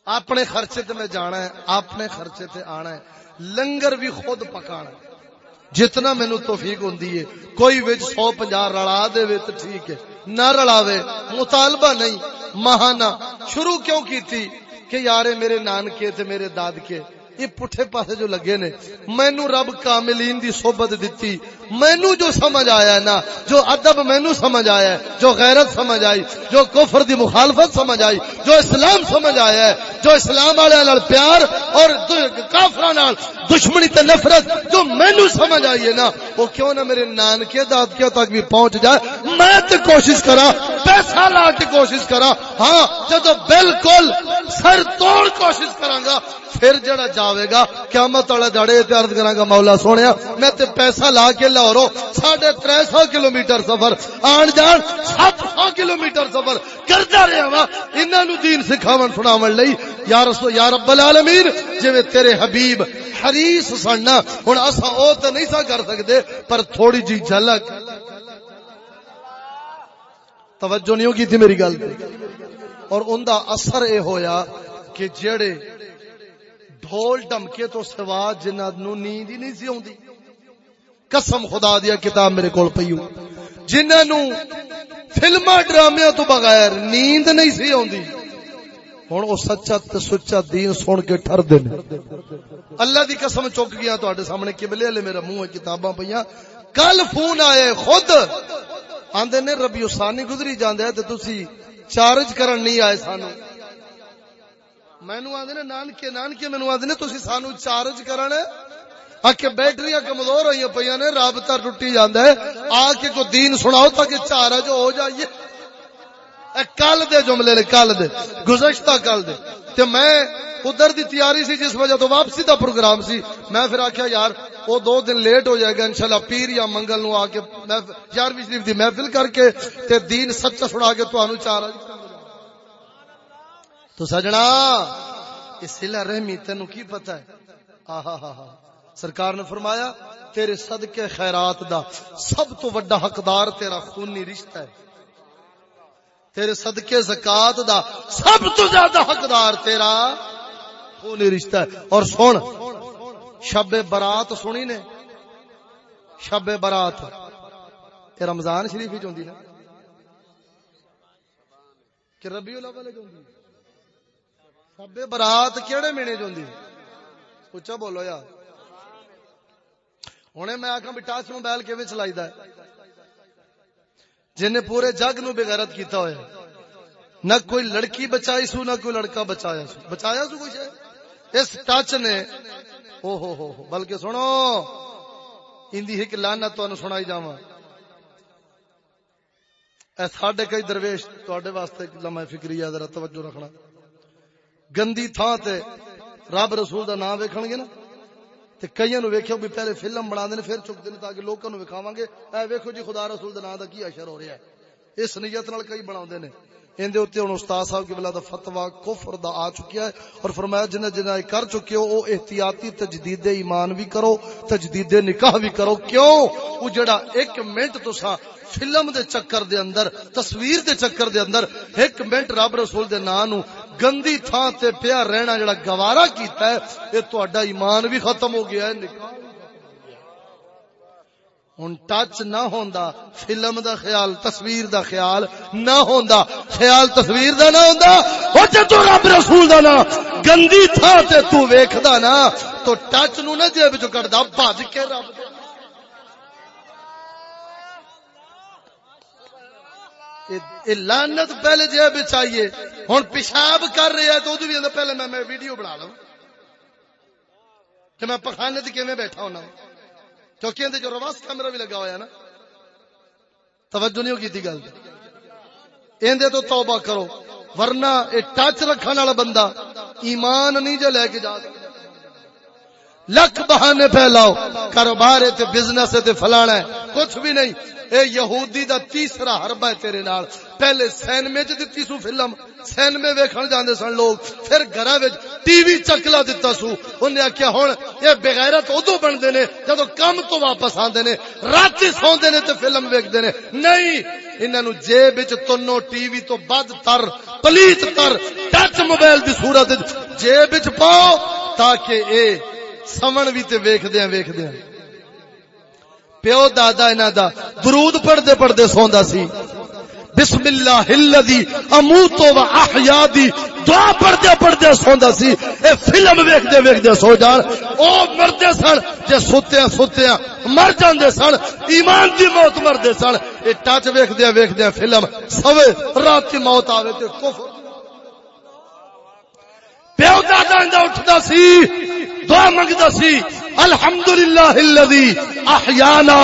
اپنے خرچے تے میں جانا ہے، اپنے خرچے تے آنا ہے۔ لنگر بھی خود پکانا ہے۔ جتنا مینو توفیق ہوندی ہے، کوئی وچ سو پنجا رلا دے تے ٹھیک ہے۔ نہ رلاوے، مطالبہ نہیں۔ ماہانہ شروع کیوں کیتی؟ کہ یارے میرے نانکے تے میرے داد کے یہ پٹھے پاسے جو لگے نے، مینو رب کاملین دی صحبت دیتی مینو جو سمجھ آیا ہے نا، جو ادب مینو سمجھ آیا ہے جو غیرت سمجھ آئی، جو کفر دی مخالفت سمجھ آئی، جو اسلام سمجھ آیا ہے، جو اسلام والے نال پیار اور کافر نال دشمنی تے نفرت جو مینو سمجھ آئی ہے نا، وہ کیوں نہ میرے نانکے داد کے تک بھی پہنچ جائے؟ میں تے کوشش کرا، پیسہ لا کے کوشش کرا۔ ہاں جب بالکل سر توڑ کوشش کراں گا پھر جڑا جا جاوے گا۔ قیامت والے دڑے تے عرض کراں گا مولا سونیا، میں تے پیسہ لا کے لاہوروں ساڑھے 300 کلومیٹر سفر، آن جان 700 کلومیٹر سفر کردا رہیا وا انہاں نو دین سکھاون، سناون لئی۔ یا رسول، یا رب العالمین، جویں تیرے حبیب حریص سننا ہن اسا او تے نہیں سا کر سکدے، پر تھوڑی جی جھلک۔ توجہ نہیں کی تھی میری گل۔ اور ان دا اثر اے ہویا کہ جڑے ڈھول ڈمکے تو سوا جنہاں نو نیند ہی نہیں سی ہوندی قسم خدا دیا کتاب میرے کول پئی جنہاں نو فلماں ڈرامے تو بغیر نیند نہیں سی ہوندی ہن او سچا تے سچا دین سن کے ٹھر دے اللہ دی قسم چک گیا تواڈے سامنے قبلے والے میرا منہ کتاباں پیاں کل فون آئے خود۔ آندے نے ربیع ثانی گزری جاندے تے تسی چارج کرن نہیں آئے سانو۔ مینو آدھے نے نانکے نانکے مینو آدھے نے، تسی سانو چارج کرن۔ آ کے بیٹریاں کمزور ہوئی پہ نے، رابطہ ٹوٹی جانا ہے۔ آ کے کو دین سناؤ تاکہ چارج ہو جائیے۔ کل دے جملے نے کل دے۔ گزشتہ کل دے۔ تے میں ادھر دی تیاری سی، جس وجہ تو واپسی دا پروگرام سی۔ میں پھر آخیا یار وہ دو دن لیٹ ہو جائے گا، انشاءاللہ پیر یا منگل نو آ کے یارویں شریف دی محفل کر کے تے دین سچا سنا کے تہن چار تو سجنا۔ اس سلا رحمی تینو کی پتہ ہے؟ آہا ہا ہا۔ سرکار نے فرمایا، تیرے صدقے خیرات دا سب تو وڈا حقدار تیرا خونی رشتہ ہے۔ تیرے صدقے زکات دا سب تو زیادہ حقدار تیرا خونی رشتہ ہے۔ اور سن، شب برات سنی نے؟ شب برات۔ یہ رمضان شریف ہی چوندی نا؟ کہ ربیع الاول چوندی؟ شب برات کیڑے مہینے چوندی اچھا بولو یار ہوں میں آخا بھی ٹچ موبائل کیون چلائی ہے جن پورے جگ نو بغیرت کیتا ہوا نہ کوئی لڑکی بچائی سو نہ کوئی لڑکا بچایا سو بچایا سو کوئی اس ٹچ نے او ہو ہو ہو بلکہ سنو اندی ایک لانا تو سنائی جاوا اے ساڈے کئی درویش تواڈے واسطے لمحہ فکری ہے ذرا توجہ رکھنا گندی تھان تے رب رسول دا نام ویکھن گے نا؟ تے کئیاں نو ویکھو بھی پہلے فلم بنا دے پھر چک دے تاکہ لوکاں نو وکھاواں گے۔ اے ویکھو جی خدا رسول دے نام دا کی اشر ہو رہا ہے؟ اس نیت نال کئی بناوندے نے۔ ان دے اوتے ہن استاد صاحب کی بلا دا فتوی کفر دا آ چکیا ہے۔ اور فرمایا جنہ جنہ کر چکے ہو، او احتیاطی تجدید ایمان بھی کرو، تجدید نکاح بھی کرو۔ کیوں؟ او جڑا ایک منٹ تساں فلم دے چکر دے اندر، تصویر دے چکر دے اندر، ایک منٹ رب رسول دے نام نو گندی تھان تے پیا رہنا جڑا گوارا کیتا ہے، اے تہاڈا ایمان بھی ختم ہو گیا ہے، نکاح ہوں ٹچ نہ ہوندا، فلم دا خیال، تصویر دا خیال نہ ہوندا۔ خیال تصویر دا نہ ہوندا، او تے تو رب رسول دا نا، گندی تھا تے تو ویکھدا نا، تو ٹچ نو نہ جیب چ کڈدا بھج کے رب دے لانت پہلے جیب چاہیے ہوں پیشاب کر رہے ہیں تو ادو بھی پہلے میں, میں ویڈیو بنا لوں۔ کہ میں پخانے کی بیٹھا ہونا؟ کیونکہ اندر جو رواس کیمرہ بھی لگا ہوا ہے نا توجہ نہیں کی گل اندر تو توبہ کرو ورنہ یہ ٹچ رکھنے والا بندہ ایمان نہیں جو لے کے جا سکتا۔ لکھ بہانے پھیلاؤ کاروبار ہے تے بزنس ہے تے فلانا ہے کچھ بھی نہیں۔ اے یہودی دا تیسرا حربہ ہے تیرے نال۔ پہلے سینمے چ دتی سو فلم، سینمے ویکھن جاندے سن لوگ۔ پھر گھراں وچ ٹی وی چکلا دتا سو۔ انہیں آکھیا ہن اے بغیرت اودوں بندے نے جدوں کم تو واپس آندے نے۔ راتی سوندے نے تے فلم ویکھدے نے۔ نہیں، انہاں نو جیب وچ تنو ٹی وی تو بد تر، پلیت تر ٹچ موبائل دی صورت جیب وچ پاؤ تاکہ اے سمن بھی تے ویکھدے ہیں ویکھدے ہیں پیو دادا انہاں دا، درود پڑھدے پڑھدے سوندا سی۔ بسم اللہ الذی اموت و احیا دی دعا پڑھدے پڑھدے سوندا سی۔ اے فلم ویکھدے ویکھدے سو جان۔ او مردے سن جے سوتیاں سوتیاں مر جاندے سن، ایمان دی موت مردے سن۔ اے ٹچ ویکھدے ویکھدے فلم سوے رات دی موت آوے تے کفر پیو دادا اندا اٹھدا سی، دعا منگدا سی، الحمدللہ الذی احیانا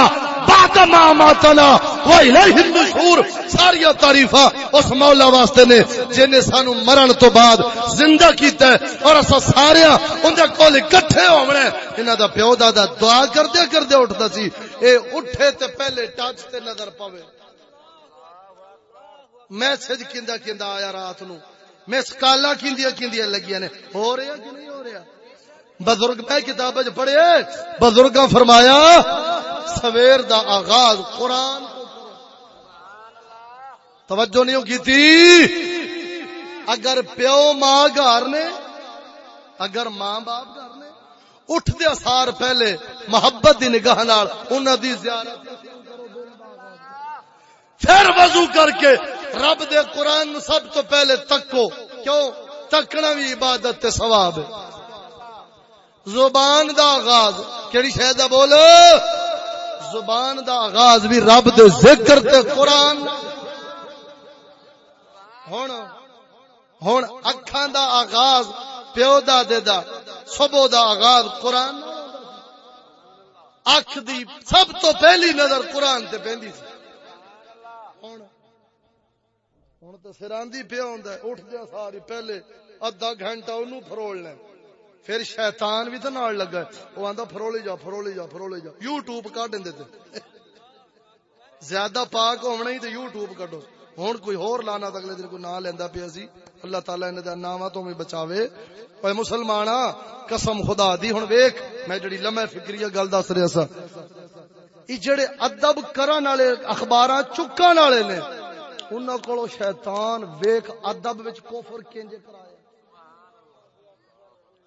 بعد ما ماتنا و الیہ النشور۔ ساری تعریفاں اس مولا واسطے نے، جن نے سانو مرن تو بعد زندہ کیتا ہے۔ اور اسا سارے اون دے کول اکٹھے ہوونے انہاں دا پیو دادا دعا کردے کردے اٹھدا سی۔ اے اٹھے تے پہلے ٹچ تے نظر پاوے۔ میسج کیندا کیندا آیا رات نو۔ مس کالا کیندیاں کیندیاں لگیاں نے۔ ہو رہا کہ نہیں ہو رہا بزرگ میں کتاب پڑھے بزرگ فرمایا، سویر دا آغاز قرآن توجہ نہیں کی تھی؟ اگر پیو ماں گھر نے، اگر ماں باپ گھر نے اٹھ دے سار پہلے محبت دی نگاہ نال، انہاں دی زیارت۔ پھر وضو کر کے رب دے قرآن سب تو پہلے تکو۔ کیوں؟ تکنا بھی عبادت تے ثواب۔ ہے زبان دا آغاز۔ کیڑی شاید بول؟ زبان دا آغاز بھی رب دے ذکر تے قرآن۔ ہون ہون اکھاں دا آغاز، پیو دا دے دا صبح دا آغاز قرآن۔ اکھ دی سب تو پہلی نظر قرآن تے پہندی سی ہون ہون سراندی پیا ہوندا ہے، اٹھ جا ساری پہلے ادھا گھنٹہ اونوں پھروڑ لیں پھر شیطان بھی تو نال لگا وہ آندا فرولی جا فرولی جا فرولی جا۔ یوٹیوب کڈ دے تے۔ زیادہ پاک ہونا ہی تے یوٹیوب کڈو۔ ہن کوئی ہور لانا تے اگلے دن کوئی نام لیندا پیا سی۔ اللہ تعالی نے دا نام تو بھی بچاوے۔ اے مسلمانا قسم خدا دی۔ ہن ویکھ، میں جڑی لمحہ فکریہ گل دس رہا سا۔ ای جڑے ادب کرن والے اخباراں، چکن والے نے۔ انہاں کولو شیطان ویکھ ادب وچ کفر کینجے کرایا۔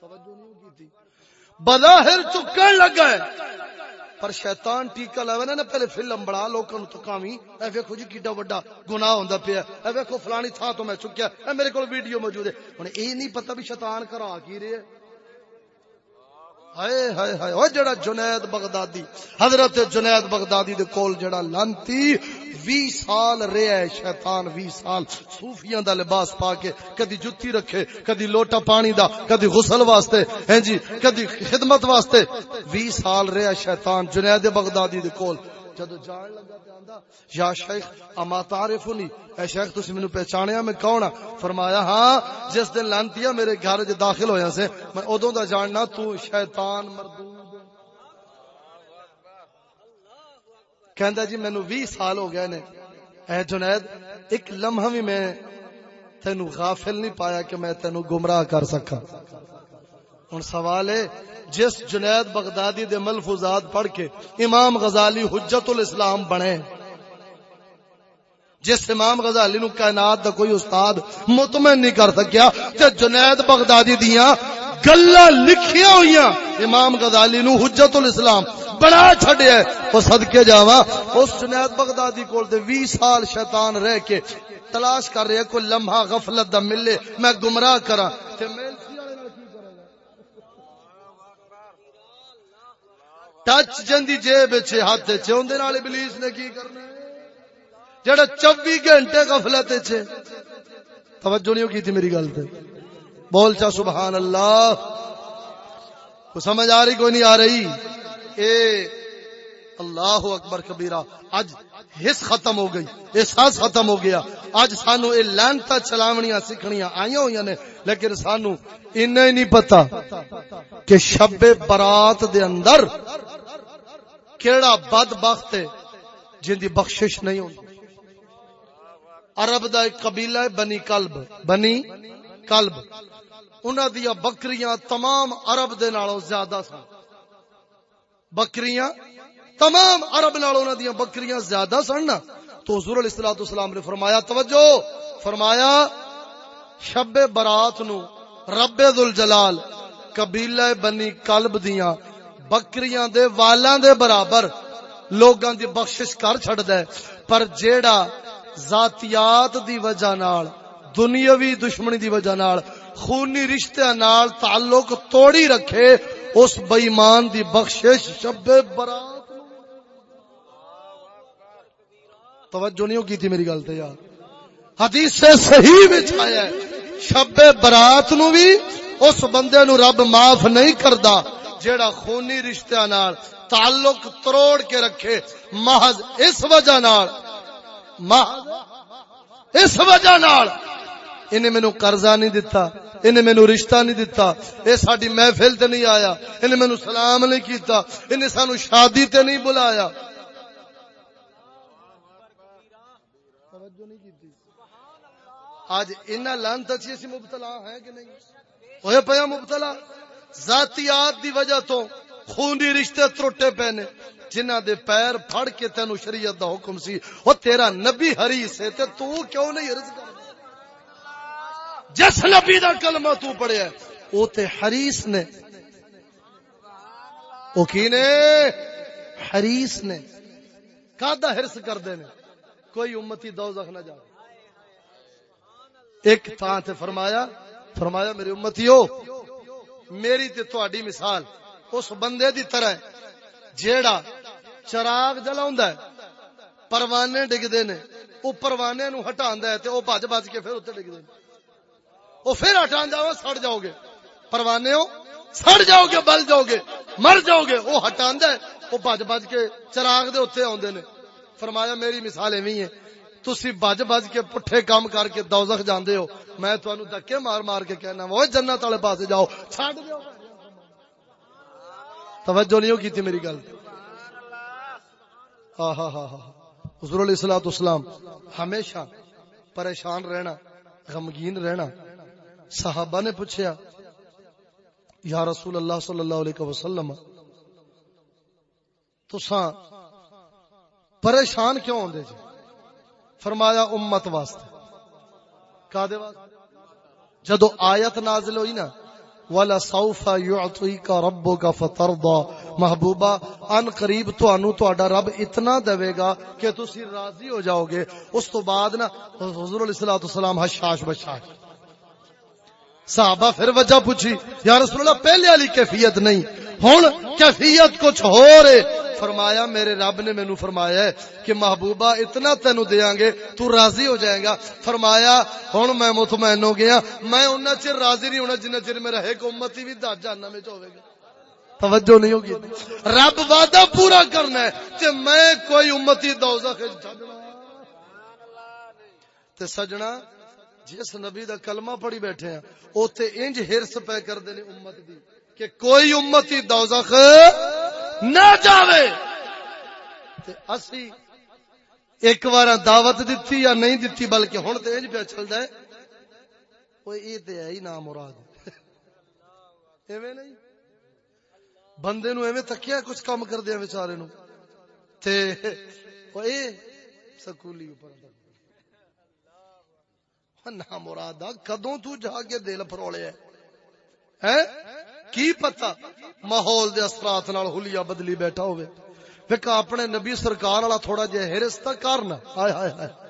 توجہ نہیں کی بظاہر چکن لگا ہے۔ پر شیطان ٹیکا لاوے نا پہلے فلم بڑا لوکاں نو تکاویں اے ویکھو جی کیڈا بڑا گناہ ہوندا پیا۔ اے ویکھو فلانی تھاں تو میں چکیا۔ اے میرے کول ویڈیو موجود ہے۔ ہن اے نہیں پتہ بھی شیطان کرا کی رہے ہائے ہائے ہائے۔ او جڑا جنید بغدادی، حضرت جنید بغدادی دے کول جڑا لانتی وی سال رہا ہے شیطان وی سال صوفیاں دا لباس پا کے کدی جتی رکھے، کدی لوٹا پانی دا، کدی غسل واسطے ہیں جی کدی خدمت واسطے۔ وی سال رہا شیطان، جنید بغدادی دے کول۔ جدو جان لگا تے آندا، یا شیخ، اما تعرفنی۔ اے شیخ، تسی مینوں پہچانیا، میں کون ہاں؟ فرمایا ہاں جس دن لانتیا میرے گھر وچ داخل ہویا سے، میں اودوں دا جاننا، تو شیطان مردود کہندا جی مینوں 20 سال ہو گئے نے۔ اے جنید، ایک لمحہ بھی میں تینو غافل نہیں پایا کہ میں تینو گمراہ کر سکا ہوں سوال ہے، جس جنید بغدادی دے ملفوظات پڑھ کے امام غزالی حجت الاسلام بنے، جس امام غزالی نو کائنات دا کوئی استاد مطمئن نہیں کر سکیا، تے جنید بغدادی دیاں گلا لکھیا ہوئی امام غزالی نو حجت الاسلام۔ بڑا چھڈیا ہے او صدکے جاواں۔ اس جنید بغدادی کول تے 20 سال شیطان رہ کے تلاش کر رہے کوئی لمحہ غفلت دا ملے، میں گمراہ کراں۔ تے میں ٹچ جندی جیب وچ ہاتھ وچ اوندے نال ابلیس نے کی کرنا جڑا 24 گھنٹے غفلت وچ توجہ نہیں کی تھی میری گل تے۔ بول چا سبحان اللہ۔ کو سمجھ آ رہی، کوئی نہیں آ رہی۔ اے اللہ اکبر کبیرہ اج حس ختم ہو گئی، احساس ختم ہو گیا۔ اج سانو اے لانتا چلاونیاں سیکھنیاں آئیاں ہوئی نے، لیکن سانو انہیں ہی نہیں پتا کہ شب برات دے اندر کیڑا بد بخت ہے جن دی بخشش نہیں ہوتی عرب دا ایک قبیلہ ہے بنی کلب بنی کلب۔ انہاں دیا بکریاں تمام عرب دے نالوں زیادہ سن۔ بکریاں، تمام عرب نالوں انہاں دیا بکریاں زیادہ سن تو حضور علیہ الصلوۃ والسلام نے فرمایا، توجہ، فرمایا، شب برات نو رب ذوالجلال، قبیلہ بنی کلب دیاں بکریاں دے والاں دے برابر لوگاں دی بخشش کر چھڑدا ہے۔ پر جیڑا ذاتیات دی وجہ نال، دنیاوی دشمنی دی وجہ نال، خونی رشتہ نال تعلق توڑی رکھے اس بےمان دی بخشش شب برات توجہ نہیں کی تھی میری گل تے یار؟ حدیث سے صحیح وچ آیا ہے۔ شب برات نو بھی اس بندے نو رب معاف نہیں کردا، جیڑا خونی رشتہ نال تعلق تروڑ کے رکھے۔ محض اس وجہ نال محض اس وجہ نال انہیں مینو قرضہ نہیں دتا، انہیں مینو رشتہ نہیں دتا۔ اے ساڈی محفل تے نہیں آیا، انہیں مینو سلام نہیں کیتا، انہیں سانو شادی تے نہیں بلایا۔ آج انہاں لانت اچھی اسی مبتلا ہیں کہ نہیں؟ ہوئے پیا مبتلا۔ ذاتیات دی وجہ تو خونی رشتے ترٹے پے نے جنہ دے پیر پھڑ کے تینو شریعت دا حکم سی، او تیرا نبی حریص ہے تے تو کیوں نہیں عرض جس نبی دا کلمہ تو پڑھیا او تے حریص نے۔ او کی نے؟ حریص نے۔ کادا حرص کر دے نے؟ کوئی امتی دوزخ نہ جائے ایک تھان تے فرمایا فرمایا میری امتیو، میری تے تہاڈی مثال، اس بندے دی طرح جیڑا چراغ جلاوندا ہے، پروانے ڈگدے نے، او پروانے نو ہٹاندا ہے تے او بھج بھج کے پھر اوتے ڈگدے نے۔ او پھر ہٹاندا او سڑ جاؤ گے۔ پروانے ہو، سڑ جاؤ گے، بل جاؤ گے، مر جاؤ گے۔ او ہٹاندا ہے او بھج بھج کے چراغ دے اوتے اوندے نے۔ فرمایا، میری مثال ایویں ہے۔ تسی بج بج کے پٹھے کام کر کے دوزخ جاندے ہو۔ میں تانوں دھکے مار مار کے کہنا، وہ جنت والے پاسے جاؤ چھڈ دیو توجہ نہیں کی تھی میری گل۔ ہاں ہاں ہاں ہاں حضور علیہ الصلوۃ والسلام، ہمیشہ پریشان رہنا، غمگین رہنا صحابہ نے پوچھا یا رسول اللہ صلی اللہ علیہ وسلم، تساں پریشان کیوں ہوندے جی؟ فرمایا، امت واسطے۔ کا دے واسطے؟ جدو آیت نازل ہوئی نا والا سوفا يعطيك ربك فترضى محبوبہ، ان قریب تانوں تہاڈا رب اتنا دے گا کہ تسی راضی ہو جاؤ گے اس تو بعد نا، حضور علیہ الصلوۃ والسلام حشاش بشاش۔ صحابہ پھر وجہ پوچھی، یا رسول اللہ، پہلے والی کیفیت نہیں ہن کیفیت کچھ ہو رہے فرمایا، میرے رب نے مینو فرمایا ہے کہ محبوبہ، اتنا تینو دیاں گے، تو راضی ہو جائے گا۔ فرمایا ہن میں مطمئن ہو گیا، میں انہاں چر راضی نہیں ہونا، جنہ چر میرا ایک امتی بھی دس جہنم وچ ہوے گا۔ توجہ نہیں ہوگی؟ رب وعدہ پورا کرنا ہے کہ میں کوئی امتی دوزخ وچ چھڈنا تے سجنا جس نبی دا کلمہ پڑھی بیٹھے ہیں اوتے انج ہرس پہ کر دے امت دی کہ کوئی امتی دوزخ نہ جاوے۔ تے اسی ایک بار دعوت دیتی یا نہیں دیتی، بلکہ ہوں تو یہ پہ چلتا ہے۔ یہ تو ہے ہی نام مراد ایویں نہیں؟ بندے نو ایویں تکیا کچھ کام کر دیا بچارے نو۔ تے او اے سکولی اوپر نہ مراد کدوں تو جا کے دل فرولیا ہے؟ کی پتا ماحول دے اثرات نال بدلی بیٹھا ہوئے اپنے نبی سرکار والا تھوڑا جہا ہرس تا کرنا ہائے ہائے ہائے۔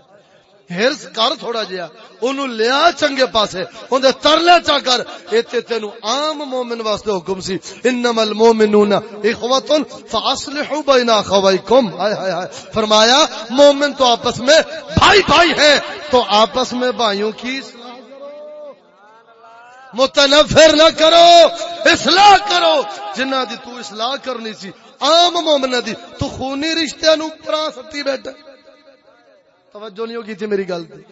ہرس کر تھوڑا جہا۔ اونوں لیا چنگے پاسے۔ اون دے ترلے چا کر۔ ایتھے تینو عام مومن واسطے حکم سی۔ انما المؤمنون اخوۃ فاصلحوا بین اخویکم۔ ہائے ہائے ہائے۔ فرمایا، مومن تو آپس میں بھائی بھائی ہیں۔ تو آپس میں بھائیوں کی متنفر نہ کرو۔ اصلاح کرو۔ جنہ دی تو اصلاح کرنی سی، عام مومن دی، تو خونی رشتہ نو پرا ستی بیٹھا توجہ نہیں ہوگی تھی میری گل تھی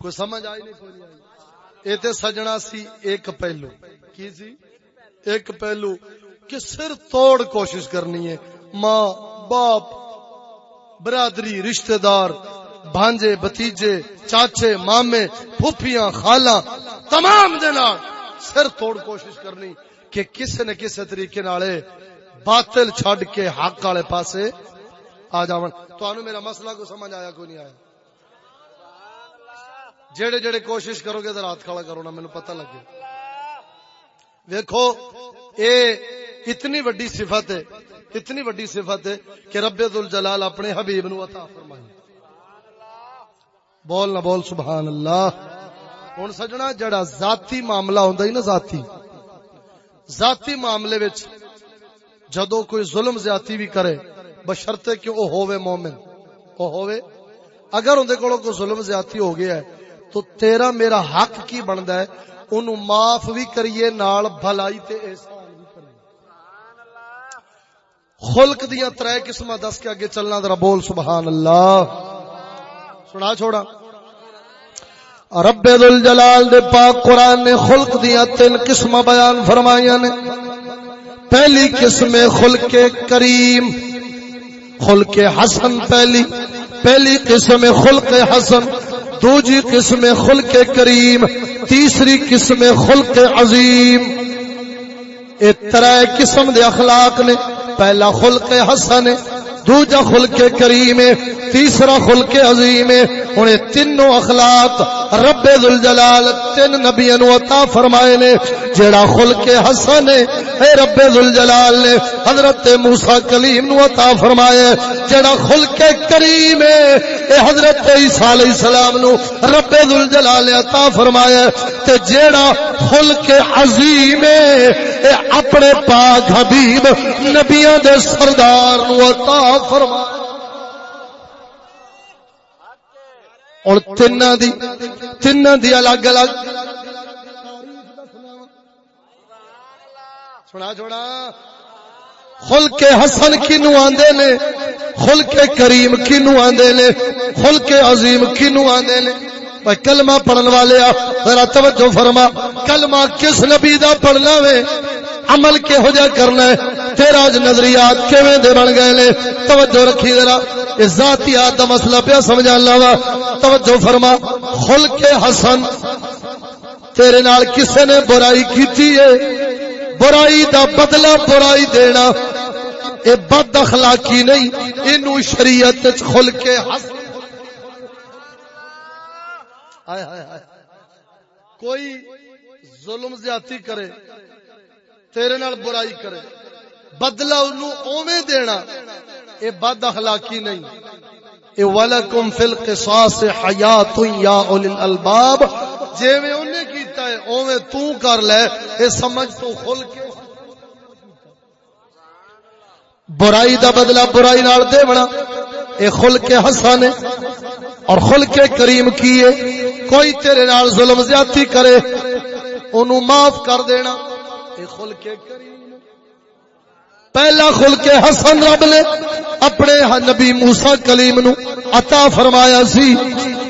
کوئی سمجھ آئی نہیں، کوئی آئی۔ اے تے سجنا سی ایک پہلو۔ کی سی؟ ایک پہلو کہ سر توڑ کوشش کرنی ہے۔ ماں، باپ، برادری رشتہ دار بھانجے بتیجے چاچے، مامے پھوپیاں خالہ، تمام دینا سر توڑ کوشش کرنی کہ کسی نہ کسی طریقے نالے باطل چھڈ کے حق والے پاسے آ جاون۔ تانوں میرا مسئلہ کو سمجھ آیا کوئی نہیں آیا؟ جڑے جڑے کوشش کرو گے رات کھڑا کرو نا، مینوں پتہ لگے۔ دیکھو اے اتنی وڈی صفت ہے، اتنی وڈی صفت ہے کہ رب الجلال اپنے حبیب نو عطا فرمائے۔ بول نہ بول، سبحان اللہ۔ ہن سجنا، جڑا ذاتی معاملہ ہوندا ہی نا، ذاتی۔ ذاتی معاملے وچ جدو کوئی ظلم زیادتی بھی کرے بشرتے کہ او ہووے مومن؟ او ہووے؟ اگر اندے کولوں کوئی ظلم زیادتی ہو گیا ہے، تو تیرا میرا حق کی بندا ہے؟ اونوں معاف بھی کریے، نال بھلائی تے احسان بھی کریے خلق دیاں ترے قسماں دس کے اگے چلنا، ذرا بول سبحان اللہ۔ سنا چھوڑا۔ رب الجلال دے پاک قرآن نے خلق دیاں تین قسماں بیان فرمائیاں نے۔ پہلی قسم خلق کریم۔ خلق حسن پہلی پہلی قسم خلق حسن، دوجی قسم خلق کریم، تیسری قسم خلق عظیم۔ اے ترائے قسم دے اخلاق نے، پہلا خلق حسن، دوجا خلق کریم، تیسرا خلق عظیم۔ ہن تینوں اخلاق رب ذوالجلال تین نبیوں نو عطا فرمائے نے، جیڑا خلق حسن ہے اے رب ذوالجلال نے حضرت موسی کلیم نو عطا فرمایا جیڑا خلق کریم اے حضرت عیسی علیہ السلام نو رب ذوالجلال نے عطا فرمایا تے جیڑا خلق عظیم ہے، اے اپنے پاک حبیب نبیوں دے سردار نو عطا فرمایا اور تین دی تین دی الگ الگ سنا چھوڑا خل کے حسن کنو آندے نے خل کے کریم کنو آندے نے خل کے عظیم کنو آندے نے۔ کلمہ پڑھن والے ذرا توجہ فرما۔ کلمہ کس نبی دا پڑھنا وے؟ عمل کے ہو جا کرنا ہے۔ تیرا اج نظریات کیویں دے بن گئے نے؟ توجہ رکھی ذرا۔ ذاتیات دا مسئلہ پیا سمجھ اللہ وا توجہ فرما۔ خلق حسن، تیرے نال کسے نے برائی کیتی ہے؟ برائی دا بدلہ برائی دینا۔ اے بد اخلاقی نہیں، اینو شریعت وچ خلق حسن۔ ہائے ہائے ہائے کوئی ظلم زیادتی کرے، تیرے نال برائی کرے، بدلہ انہوں اوویں دینا۔ اے بد اخلاقی نہیں۔ اے ولکم فی القصاص حیات یا اولی الالباب۔ جیویں انہیں کیتا ہے، اوویں تو کر لے۔ اے سمجھ تو کھل کے۔ برائی دا بدلہ برائی نال دیونا اے خل کے حسن اور خل کے کریم کیے کوئی تیرے نال ظلم زیادتی کرے، انہوں معاف کر دینا۔ اے خل کے کریم۔ پہلا خل کے حسن رب نے اپنے نبی موسا کلیم نو عطا فرمایا سی۔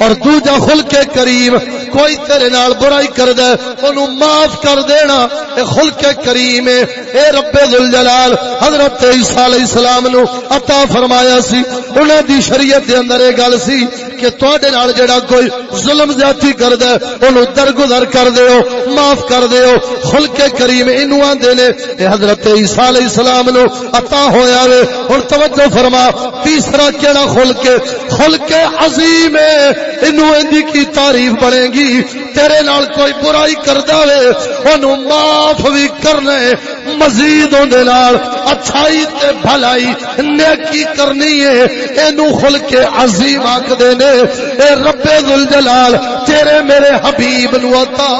اور دوجا خلق کریم کوئی تیرے نال برائی کر دے انہوں معاف کر دینا۔ اے خلق کریم، اے رب ذوالجلال، حضرت عیسیٰ علیہ السلام نو عطا فرمایا سی۔ انہاں دی شریعت دے اندر اے گل سی کہ تواڈے نال جڑا کوئی ظلم زیادتی کر دے انہوں درگزر کر دیو، معاف کر دیو۔ خلق کریم اینو آندے نے، اے حضرت عیسیٰ علیہ السلام نو عطا ہویا وے۔ ہن توجہ فرما، تیسرا کیڑا خلق خلق عظیم ہے۔ اینو کی تعریف بنے گی؟ تیرے نال کوئی برائی کردا وے اونوں معاف بھی کرنا ہے مزید دے نال اچھائی تے بھلائی نیکی کرنی ہے۔ اینو خلق عظیم آکھ دے نے، اے رب ذوالجلال، تیرے میرے حبیب نو عطا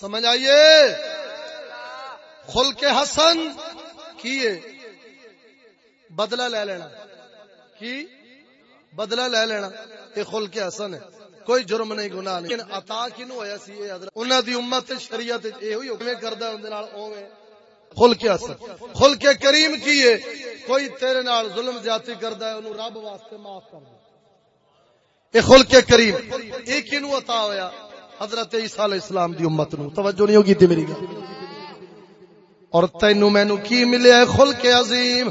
سمجھ آئیے؟ خل کے حسن کیے؟ بدلہ لے لینا۔ کی؟ بدلہ لے لینا۔ یہ خل کے حسن ہے۔ کوئی جرم نہیں، گناہ نہیں۔ لیکن عطا کینو ہویا سی اے حضرت؟ انہاں دی امت شریعت اے ہوئی حکم کردا اون دے نال اوویں۔ خل کے حسن۔ خل کے کریم کیے؟ کوئی تیرے نال ظلم زیادتی کردا ہے اونوں رب واسطے معاف کر دے۔ اے خل کے کریم اے کینو عطا ہویا؟ حضرت عیسیٰ علیہ السلام دی امت نو۔ توجہ نہیں ہوگی تھی میری گل۔ اور تینو مینو کی ملے ہے خلق عظیم؟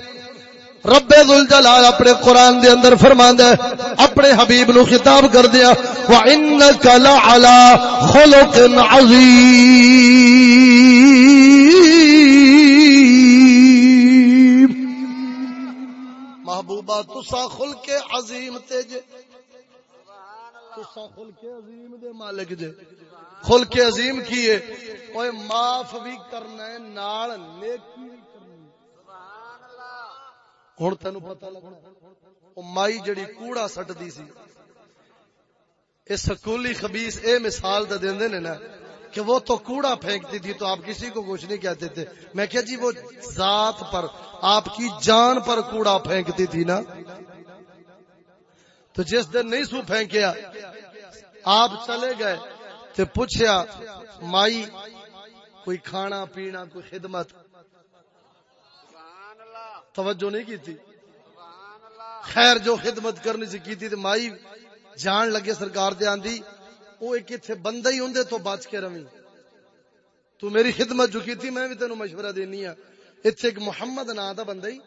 رب ذوالجلال اپنے قرآن دے اندر فرماندا ہے، اپنے حبیب نو خطاب کر دیا وَإِنَّكَ لَعَلَى خُلُقٍ عَظِيمٍ۔ محبوبہ تسا خلق عظیم تے جے خلق عظیم دے مالک جے خلق عظیم کیے اوے معاف بھی کرنا ہے، نال نیکی بھی کرنی ہن تینو پتہ لگنا او مائی جڑی کوڑا سٹدی سی۔ اے سکولی خبیث اے مثال دے دیندے نے نا کہ وہ تو کوڑا پھینکتی تھی تو آپ کسی کو کچھ نہیں کہتے تھے۔ میں کہا جی وہ ذات پر، آپ کی جان پر کوڑا پھینکتی تھی نا۔ تو جس دن نہیں سو پھینکیا آپ چلے گئے تو پوچھیا، مائی، کوئی کھانا پینا، کوئی خدمت؟ توجہ نہیں کی تھی خیر، جو خدمت کرنی سی کی تھی تو مائی جان لگے سرکار دے آندی وہ ایک اتنے بندہ ہی اندے تو بچ کے روی تو میری خدمت جو کی تھی میں بھی تینوں مشورہ دینی ہاں۔ ہے اتنے ایک محمد نا دا بندہ ہی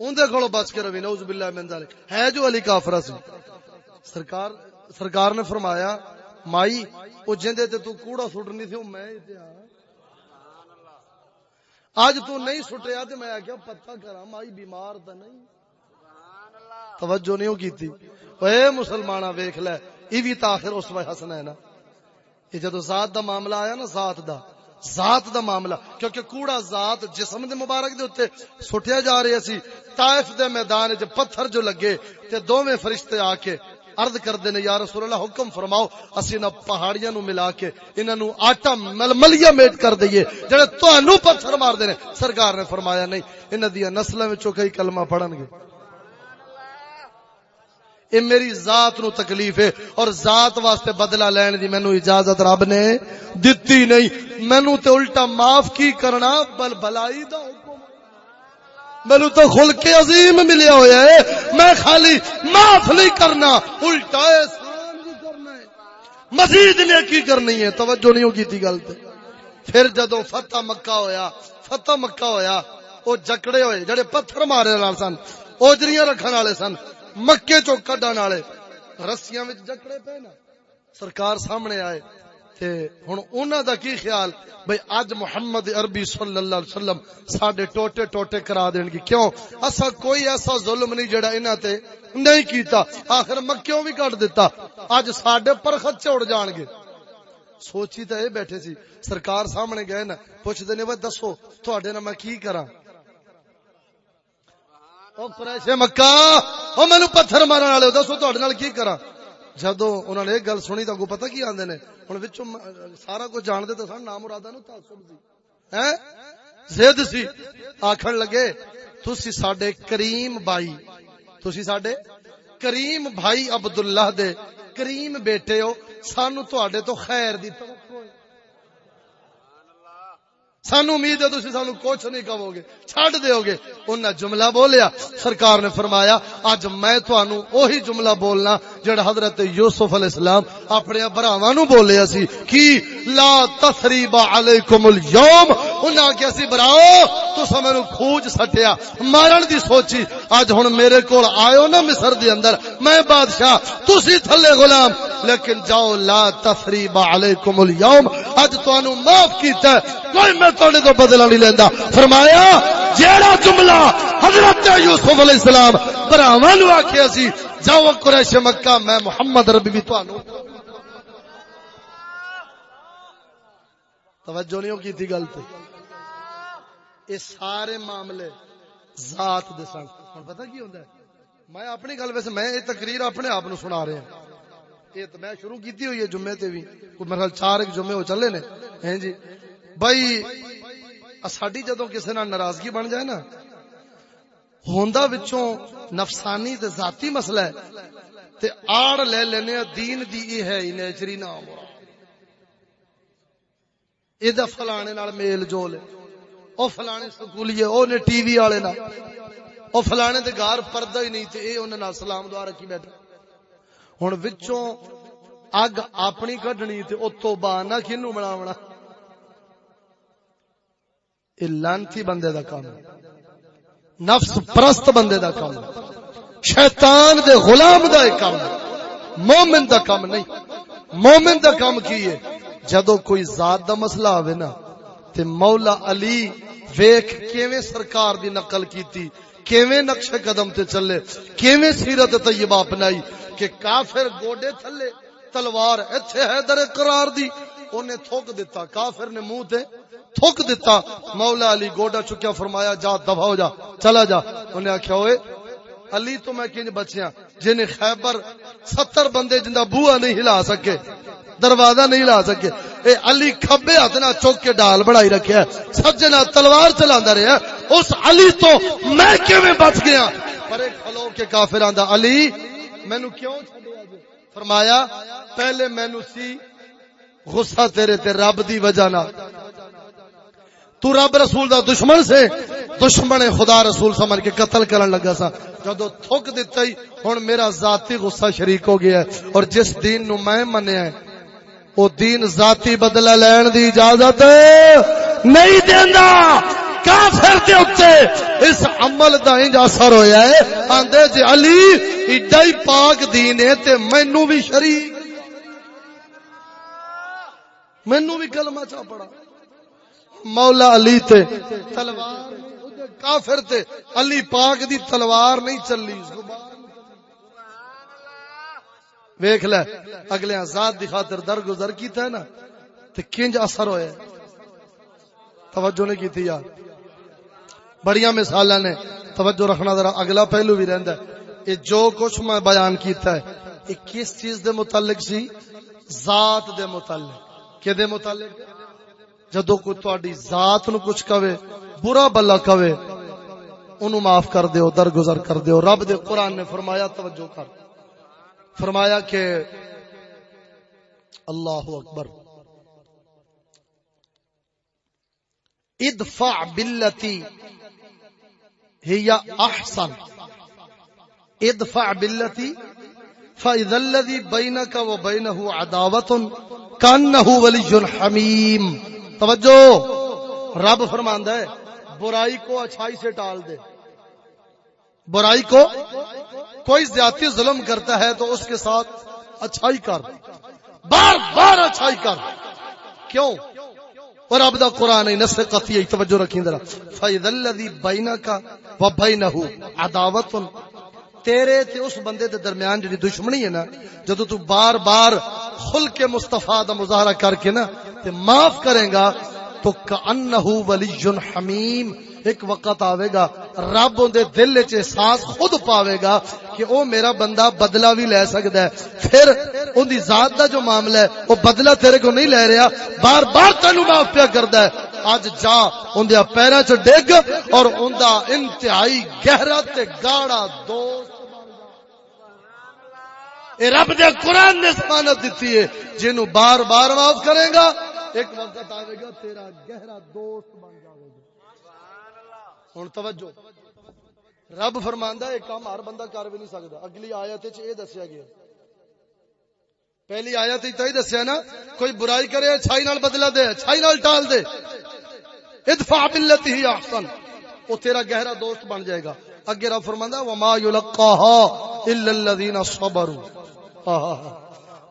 اندر کھڑو بچ کے روی نعوذ باللہ من ذالک ہے جو علی کافرہ ہاں سی سرکار سرکار نے فرمایا، مائی، او جندے تے تو کوڑا سٹنی تھی میں تے ہاں۔ اج تو نہیں سٹیا تے میں کیا پتہ کرا مائی بیمار تے نہیں۔ توجہ نہیں کیتی۔ اے مسلمانہ ویکھ لے، ای وی تاخر اس وے حسن ہے نا۔ یہ جدو ذات دا معاملہ آیا نا، ذات دا ذات دا معاملہ، کیونکہ کوڑا ذات جسم دے مبارک دے اوتے سٹیا جا رہی سی، طائف دے میدان وچ پتھر جو لگے، تے دوویں فرشتے آ کے عرض کردے نے، یا رسول اللہ حکم فرماؤ، اسی نہ پہاڑیاں نو ملا کے انہاں نو آٹا ململیا میٹ کر دئیے، جڑے تانوں پتھر مار دے نے۔ سرکار نے فرمایا، نہیں، انہاں دی نسلاں وچوں کئی کلمہ پڑھن گے۔ اے میری ذات نو تکلیف ہے، اور ذات واسطے بدلہ لین دی مینوں اجازت رب نے دتی نہیں۔ مینوں تے الٹا معاف کی کرنا، بل بلائی دا حکم مینو تو خل کے عظیم ملیا ہوا ہے۔ میں خالی معاف نہیں کرنا، الٹا مزید نیکی کرنی ہے، توجہ نہیں ہوگی تھی گل پھر جدو فتح مکہ ہویا، فتح مکہ ہویا وہ جکڑے ہوئے، جڑے پتھر مارے سن اوجریاں رکھن والے سن، مکے چو کڈن والے۔ رسیاں وچ جکڑے پے نا، سرکار سامنے آئے۔ تے ہن انہاں دا کی خیال؟ بھئی اج محمد عربی صلی اللہ علیہ وسلم ساڈے ٹوٹے ٹوٹے کرا دین گے کیوں؟ اسا کوئی ایسا ظلم نہیں جڑا انہاں تے نہیں کیتا۔ آخر مکیوں بھی کٹ دیتا اج ساڈے پر خچے اڑ جان گے۔ سوچی تے بیٹھے سی، سرکار سامنے گئے نا پوچھ دے نے وہ دسو، تواڈے نال میں کی کراں؟ او قریش مکہ، او مینوں پتھر مارن والے، دسو تواڈے نال کی کراں؟ جدو انہوں نے ایک گل سنی تو اگو پتہ کی آندے نے ہن وچوں سارا کچھ جاندے تے سن نام مرادا نو تعصب سی ہیں زید سی آکھن لگے تسی ساڈے کریم بھائی تسی ساڈے کریم بھائی عبداللہ دے کریم بیٹے ہو سانو تواڈے تو خیر دی توقع ہے سانو امید ہے تسی سانو کچھ نہیں کہو گے چھڈ دیو گے انہاں جملہ بولیا سرکار نے فرمایا اج میں تانوں وہی جملہ بولنا جڑا حضرت یوسف علیہ السلام اپنے بھراواں نو بولیا سی، کی؟ لا تثریب علیکم اليوم۔ انہاں کہ سی براؤ تسا مینوں کھوج سٹیا، مارن دی سوچی اج ہن میرے کول آیو نا مصر دی اندر۔ میں بادشاہ، تسی تھلے غلام، لیکن جاؤ، لا تثریب علیکم اليوم۔ اج تانوں معاف کیتا کوئی میں تھوڑے تو بدلا نہیں لینا فرمایا، جیڑا جملہ حضرت یوسف علیہ السلام براواں نو آکھیا سی جاؤ قریش مکہ، میں محمد ربی بھی تانوں توجہ نہیں کی تھی گل تے؟ یہ سارے معاملے ذات دے سن۔ ہن پتہ کی ہوندا ہے؟ میں اپنی گل ویسے، میں یہ تقریر اپنے آپ نو سنا رہا ہوں۔ یہ تو میں شروع کیتی ہوئی ہے جمعے تے بھی۔ کوئی میرے چار ایک جمعے ہو چلے نے۔ ہیں جی۔ بھائی ساڈی جدو کسی نال ناراضگی بن جائے نا ہوندا وچوں نفسانی تے ذاتی مسئلہ ہے۔ تے آڑ لے لینے دین دی یہ ہے نیچری نام ہو۔ یہ فلانے نال میل جول او فلانے سکولیے او نے ٹی وی والے نال۔ او فلانے دے گھر پردہ ہی نہیں تے اے انہاں نال سلام دعا رکھی بیٹھا۔ ہن وچوں اگ اپنی کڈنی تے او توبہ نہ کینو بناونا۔ یہ لانتی بندے دا کام ہے۔ نفس پرست بندے دا کام شیطان دے غلام دا کام مومن دا کام نہیں۔ مومن دا کام کی ہے؟ جدو کوئی ذات دا مسئلہ آوے نا، تے مولا علی ویکھ کیویں سرکار دی نقل کیتی، کیویں نقش قدم تے چلے، کیویں سیرت طیبہ اپنائی، کہ کافر گوڑے تھلے تلوار ایتھے ہے در قرار دی انہیں تھوک دیتا، کافر نے منہ تے تھوک دیتا۔ مولا علی گوڈا چکیا فرمایا، جا دفا ہو جا، چلا جا۔ انہیں آخیا ہوئے علی تو میں کنج بچیاں جنہیں خیبر ستر بندے جندہ بوا نہیں ہلا سکے، دروازہ نہیں ہلا سکے۔ اے علی کھبے ہاتھ نہ چوک کے ڈال بڑھائی رکھیا ہے سجنا تلوار چلاندا رہیا اس علی تو میں کیویں بچ گیا؟ پر ایک کھلو کے کافراں دا علی، مینوں کیوں چھڈیا جی؟ فرمایا، پہلے مینوں سی غصہ تیرے تے رب دی وجہ نال۔ تو رب رسول دا دشمن سے دشمن خدا رسول سمجھ کے قتل کرن لگا سا۔ جدو تھوک دیتا ہی ہن میرا ذاتی غصہ شریک ہو گیا ہے اور جس دین نو میں منیا ہے، او دین ذاتی بدلہ لین دی اجازت نہیں دیندا۔ کافر دے اوتے اس عمل دا انج اثر ہویا ہے۔ آندے جی علی، ایڈا ہی پاک دین ہے تے مینوں بھی شریک۔ مینوں بھی کلمہ چا پڑا مولا علی تے تلوار کافر تے علی پاک دی تلوار نہیں چلی۔ ویکھ لے، اگلے آزاد دی خاطر در گزر کیتا ہے نا، تے کنج اثر ہوئے توجہ نہیں کیتی یار۔ بڑیاں مثالاں نے توجہ رکھنا ذرا اگلا پہلو بھی رہندا ہے۔ یہ جو کچھ میں بیان کیتا ہے، یہ کس چیز دے متعلق سی؟ ذات دے متعلق۔ کہ دے متعلق؟ جدو کوئی تہاڈی ذات نو کچھ کہے، برا بلا کہے، اونوں معاف کر دیو، درگزر کر دیو۔ رب دے قرآن نے فرمایا، توجہ کر۔ فرمایا کہ اللہ اکبر۔ ادفع بالتی ہی احسن۔ ادفع بالتی فاذا الذي بينك وبينه عداوه كانه ولي توجہ۔ رب فرماندا ہے، برائی کو اچھائی سے ٹال دے۔ برائی کو کوئی زیادتی ظلم کرتا ہے تو اس کے ساتھ اچھائی کر۔ بار بار اچھائی کر۔ کیوں؟ اور اب دا قرآن نس قطعی توجہ رکھیں ذرا۔ فَإِذَا الَّذِي بَيْنَكَ وَبَيْنَهُ عَدَاوَةٌ تیرے تے اس بندے دے درمیان جڑی دشمنی ہے نا، جدو تو بار بار خل کے مصطفیٰ دا مظاہرہ کر کے نا، تے معاف کرے گا، تو کانہو ولی حمیم ایک وقت آوے گا، رب دے دل چ احساس خود پاوے گا کہ او میرا بندہ بدلہ بھی لے سکدا ہے۔ پھر ان دی ذات دا جو معاملہ ہے وہ بدلہ تیرے کو نہیں لے رہا، بار بار تینو معاف پیا کردا ہے۔ اج جا ان دے چ ڈگ اور ان انتہائی گہرا تے گاڑا دوست اے رب دے قرآن نے ضمانت دیتی ہے، جنوں بار بار معاف کرے گا، ایک وقت آئے گا تیرا گہرا دوست بن گا ہوں توجہ۔ رب فرماندا ہے، کام ہر بندہ کر بھی نہیں سکتا اگلی آیت وچ یہ دسیا گیا۔ پہلی آیت وچ ہی دسیا نا، کوئی برائی کرے اچھائی نال بدلہ دے اچھائی نال ٹال دے۔ ادفع بالتي هي احسن۔ او تیرا گہرا دوست بن جائے گا۔ اگے رب فرماندا وما يلقاها الا الذين صبروا۔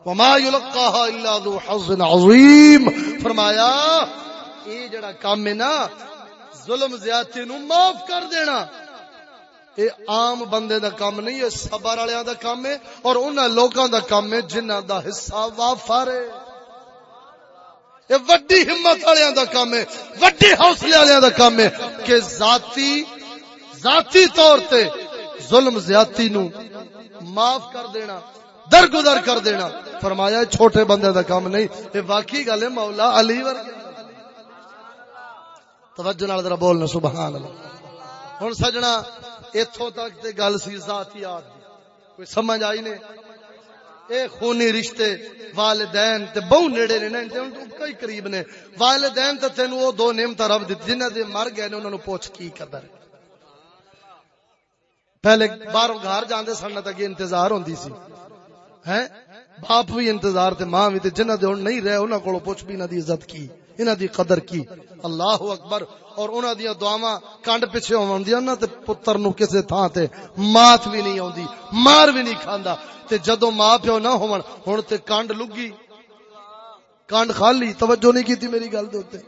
وما يلقاها الا ذو حظ عظيم فرمایا یہ جڑا کام ہے نا ظلم زیادتی نو معاف کر دینا۔ اے عام بندے دا کام نہیں ہے، صبر والےاں دا کام ہے اور انہاں لوکاں دا کام ہے جنہاں دا حصہ وافر ہے۔ یہ وڈی ہمت والےاں دا کام ہے، وڈی حوصلے والےاں دا کام ہے کہ ذاتی ذاتی طور تے ظلم زیادتی نو معاف کر دینا، درگزر کر دینا۔ فرمایا چھوٹے بندے دا کام نہیں۔ یہ واقعی گل ہے، مولا علی ورگے توجہ نال ذرا بولنا، سبحان اللہ۔ ہن سجنا، ایتھوں تک تے گل سی ذاتیات دی۔ کوئی سمجھ آئی نے؟ اے خونی رشتے، والدین تے بہو نیڑے نے تے کئی قریب نے۔ والدین تے تینو او دو نعمت رب دتی جنہاں دے مر گئے نے، انہاں نو پوچھ کی قدر۔ پہلے باہروں گھر جاندے سن تک انتظار ہوندی سی۔ ہیں؟ باپ بھی انتظار تے، ماں بھی تے جنہاں دے ہن نہیں رہے، انہاں کولوں پوچھ بھی انہاں دی عزت کی۔ انہاں دی قدر کی۔ اللہ اکبر۔ اور انہاں دی دعاواں کنڈ پیچھے ہوندیاں نا تے پتر نو کسے تھاں تے مات بھی نہیں اوندی مار بھی نہیں کھاندا۔ تے جدوں ماں پیو نہ ہون، ہن تے کنڈ لگی۔ کنڈ خالی۔ توجہ نہیں کیتی میری گل دے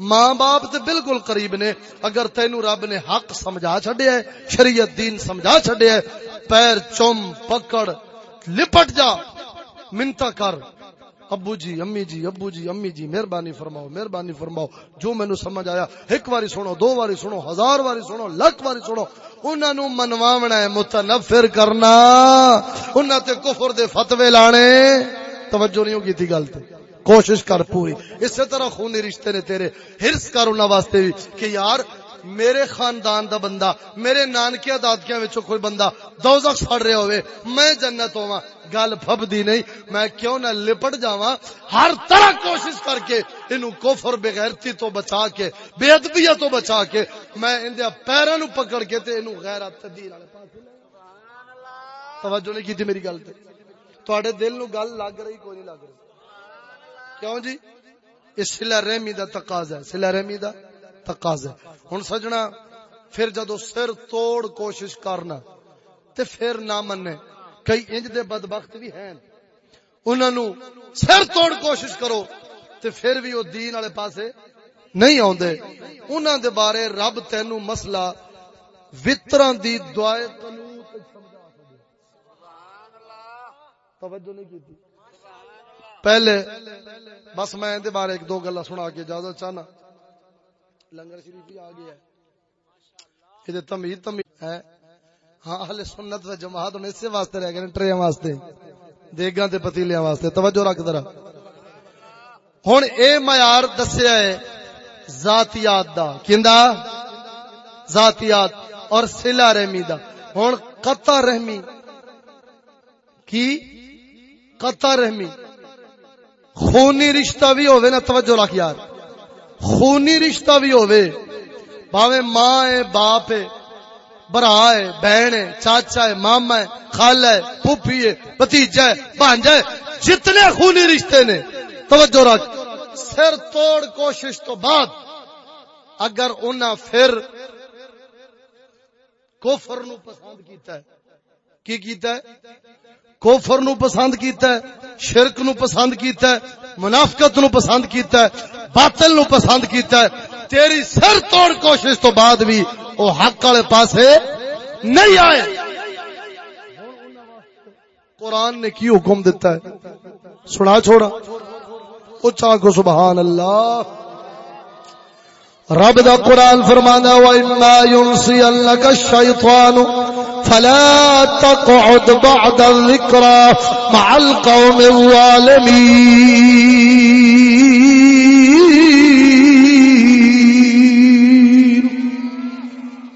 ماں باپ تے بالکل قریب نے۔ اگر تینو رب نے حق سمجھا چھڈیا ہے، شریعت دین سمجھا چھڈیا ہے، پیر چوم پکڑ، لپٹ جا منتا کر۔ ابو جی امی جی ابو جی امی جی مہربانی فرماؤ مہربانی فرماؤ۔ جو مینو سمجھ آیا، ایک واری سنو، دو واری سنو، ہزار واری سنو، لکھ واری سنو۔ انہاں نو منواونا ہے متنفر کرنا۔ انہاں تے کفر دے فتوی لانے۔ توجہ نہیں ہوگی تھی گل تے۔ کوشش کر پوری۔ اسی طرح خونی رشتے نے تیرے ہرس کر انہاں واسطے بھی کہ یار میرے خاندان دا بندہ، میرے نانکیا دادکیا وچوں کوئی بندہ دوزخ سڑ رہے ہوئے، میں جنت ہوواں، گل پھبدی نہیں، میں کیوں نہ لپٹ جاواں؟ ہر طرح کوشش کر کے اینو کفر بغیرتی تو بچا کے، بے ادبیہ تو بچا کے، میں ان دے پیراں نو پکڑ کے تے اینو غیرت دین والے پاسے توجہ نہیں کیتی میری گل تے؟ تواڈے دل نو گل لگ رہی، کوئی نہیں لگ رہی۔ کیوں جی؟ اس صلہ رحمی دا تقاضا ہے صلہ رحمی دا۔ تقاضا ہے ہن سجنا، پھر جدو سر توڑ کوشش کرنا، تے پھر نہ مننے کئی انج دے بدبخت بھی ہیں۔ انہاں نو سر توڑ کوشش کرو، تے پھر بھی او دین والے پاسے نہیں اوندے انہاں دے بارے رب تینو مسئلہ وتراں دی دعائے قنوت سمجھا سکے سبحان اللہ توجہ نہیں کیتی۔ پہلے، بس میں دے بارے ایک دو گلا سنا کے اجازت چاہنا۔ لنگر شریف ہی آ گیا یہ تمید تمید ہے۔ ہاں اہل سنت و جماعت نے اسی واسطے رہ گئے ٹرے واسطے۔ دیگاں تے پتیلیاں واسطے۔ توجہ رکھ ذرا۔ ہن اے معیار دسیا ہے ذاتیات دا۔ کیندا؟ ذاتیات اور صلہ رحمی دا۔ ہن قطع رحمی۔ کی؟ قطع رحمی۔ خونی رشتہ بھی ہوے نا، توجہ رکھ یار۔ خونی رشتہ بھی ہوے باوے ماں ہے، باپ ہے، برا ہے، بہن ہے، چاچا ہے، ماما ہے، خالہ ہے، پھوپھی ہے، بھتیجا ہے، بھانجا ہے، جتنے خونی رشتے نے۔ توجہ رکھ۔ سر توڑ کوشش تو بعد اگر انہاں پھر کوفر نو پسند کیتا ہے۔ کی کیتا ہے؟ کوفر نو پسند کیتا ہے، شرک نو پسند کیتا ہے منافقت نو پسند کیتا ہے، باطل نو پسند کیتا ہے۔ تیری سر توڑ کوشش تو بعد بھی او حق والے پاسے نہیں آئے۔ قرآن نے کی حکم دیتا ہے؟ سنا چھوڑا۔ اچھا کو سبحان اللہ۔ رب دا قرآن فرمانا وَإِمَّا يُنْسِيَنَّكَ الشَّيْطَانُ فلا تقعد بعد الذكرى مع القوم الظالمين.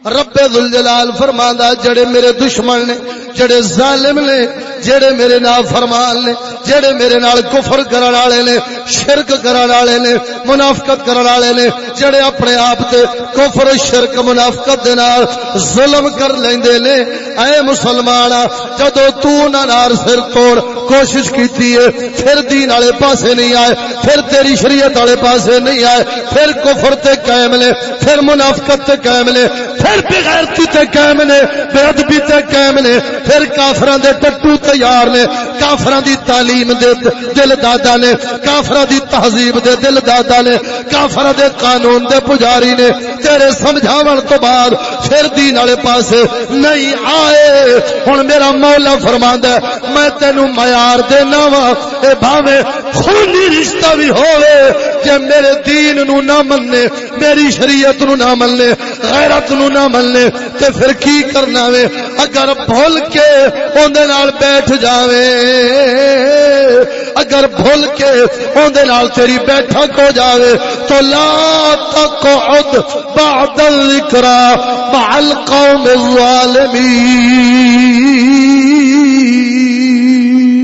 رب ذل جلال فرماندا جڑے میرے دشمن نے، جڑے ظالم نے جڑے میرے نال فرمان نے، جڑے میرے نال کفر کرن والے نے، شرک کرن والے نے، منافقت کرن والے نے، جڑے اپنے آپ تے کفر، شرک، منافقت دے نال ظلم کر لیندے نے، اے مسلمان جدو تو نہ نار سر توڑ کوشش کیتی ہے، پھر دین والے پاسے نہیں آئے، پھر تیری شریعت والے پاسے نہیں آئے، پھر کفر تے قائم نے، پھر منافقت تے قائم نے، پھر بغیرتی تے قائم نے، بے ادبی تے قائم نے، پھر کافراں دے ٹٹو تیار نے، کافراں دی تعلیم دے دل دادا نے، کافراں دی تہذیب دے دل دادا نے، کافراں دے قانون دے پجاری نے، تیرے سمجھاون تو بعد پھر دین والے پاسے نہیں آئے۔ ہن میرا مولا فرماندا ہے، میں تینو معیار دینا وا، اے بھاوے خونی رشتہ بھی ہوے کہ میرے دین نو نہ مننے، میری شریعت نو نہ مننے، غیرت نو نہ مننے، تے پھر کی کرنا وے؟ اگر بھول کے اوندے نال بیٹھ جاوے۔ اگر بھول کے اوندے نال تیری بیٹھک ہو جاوے، تو لا تقعد بعد الذکر مع القوم الظالمین۔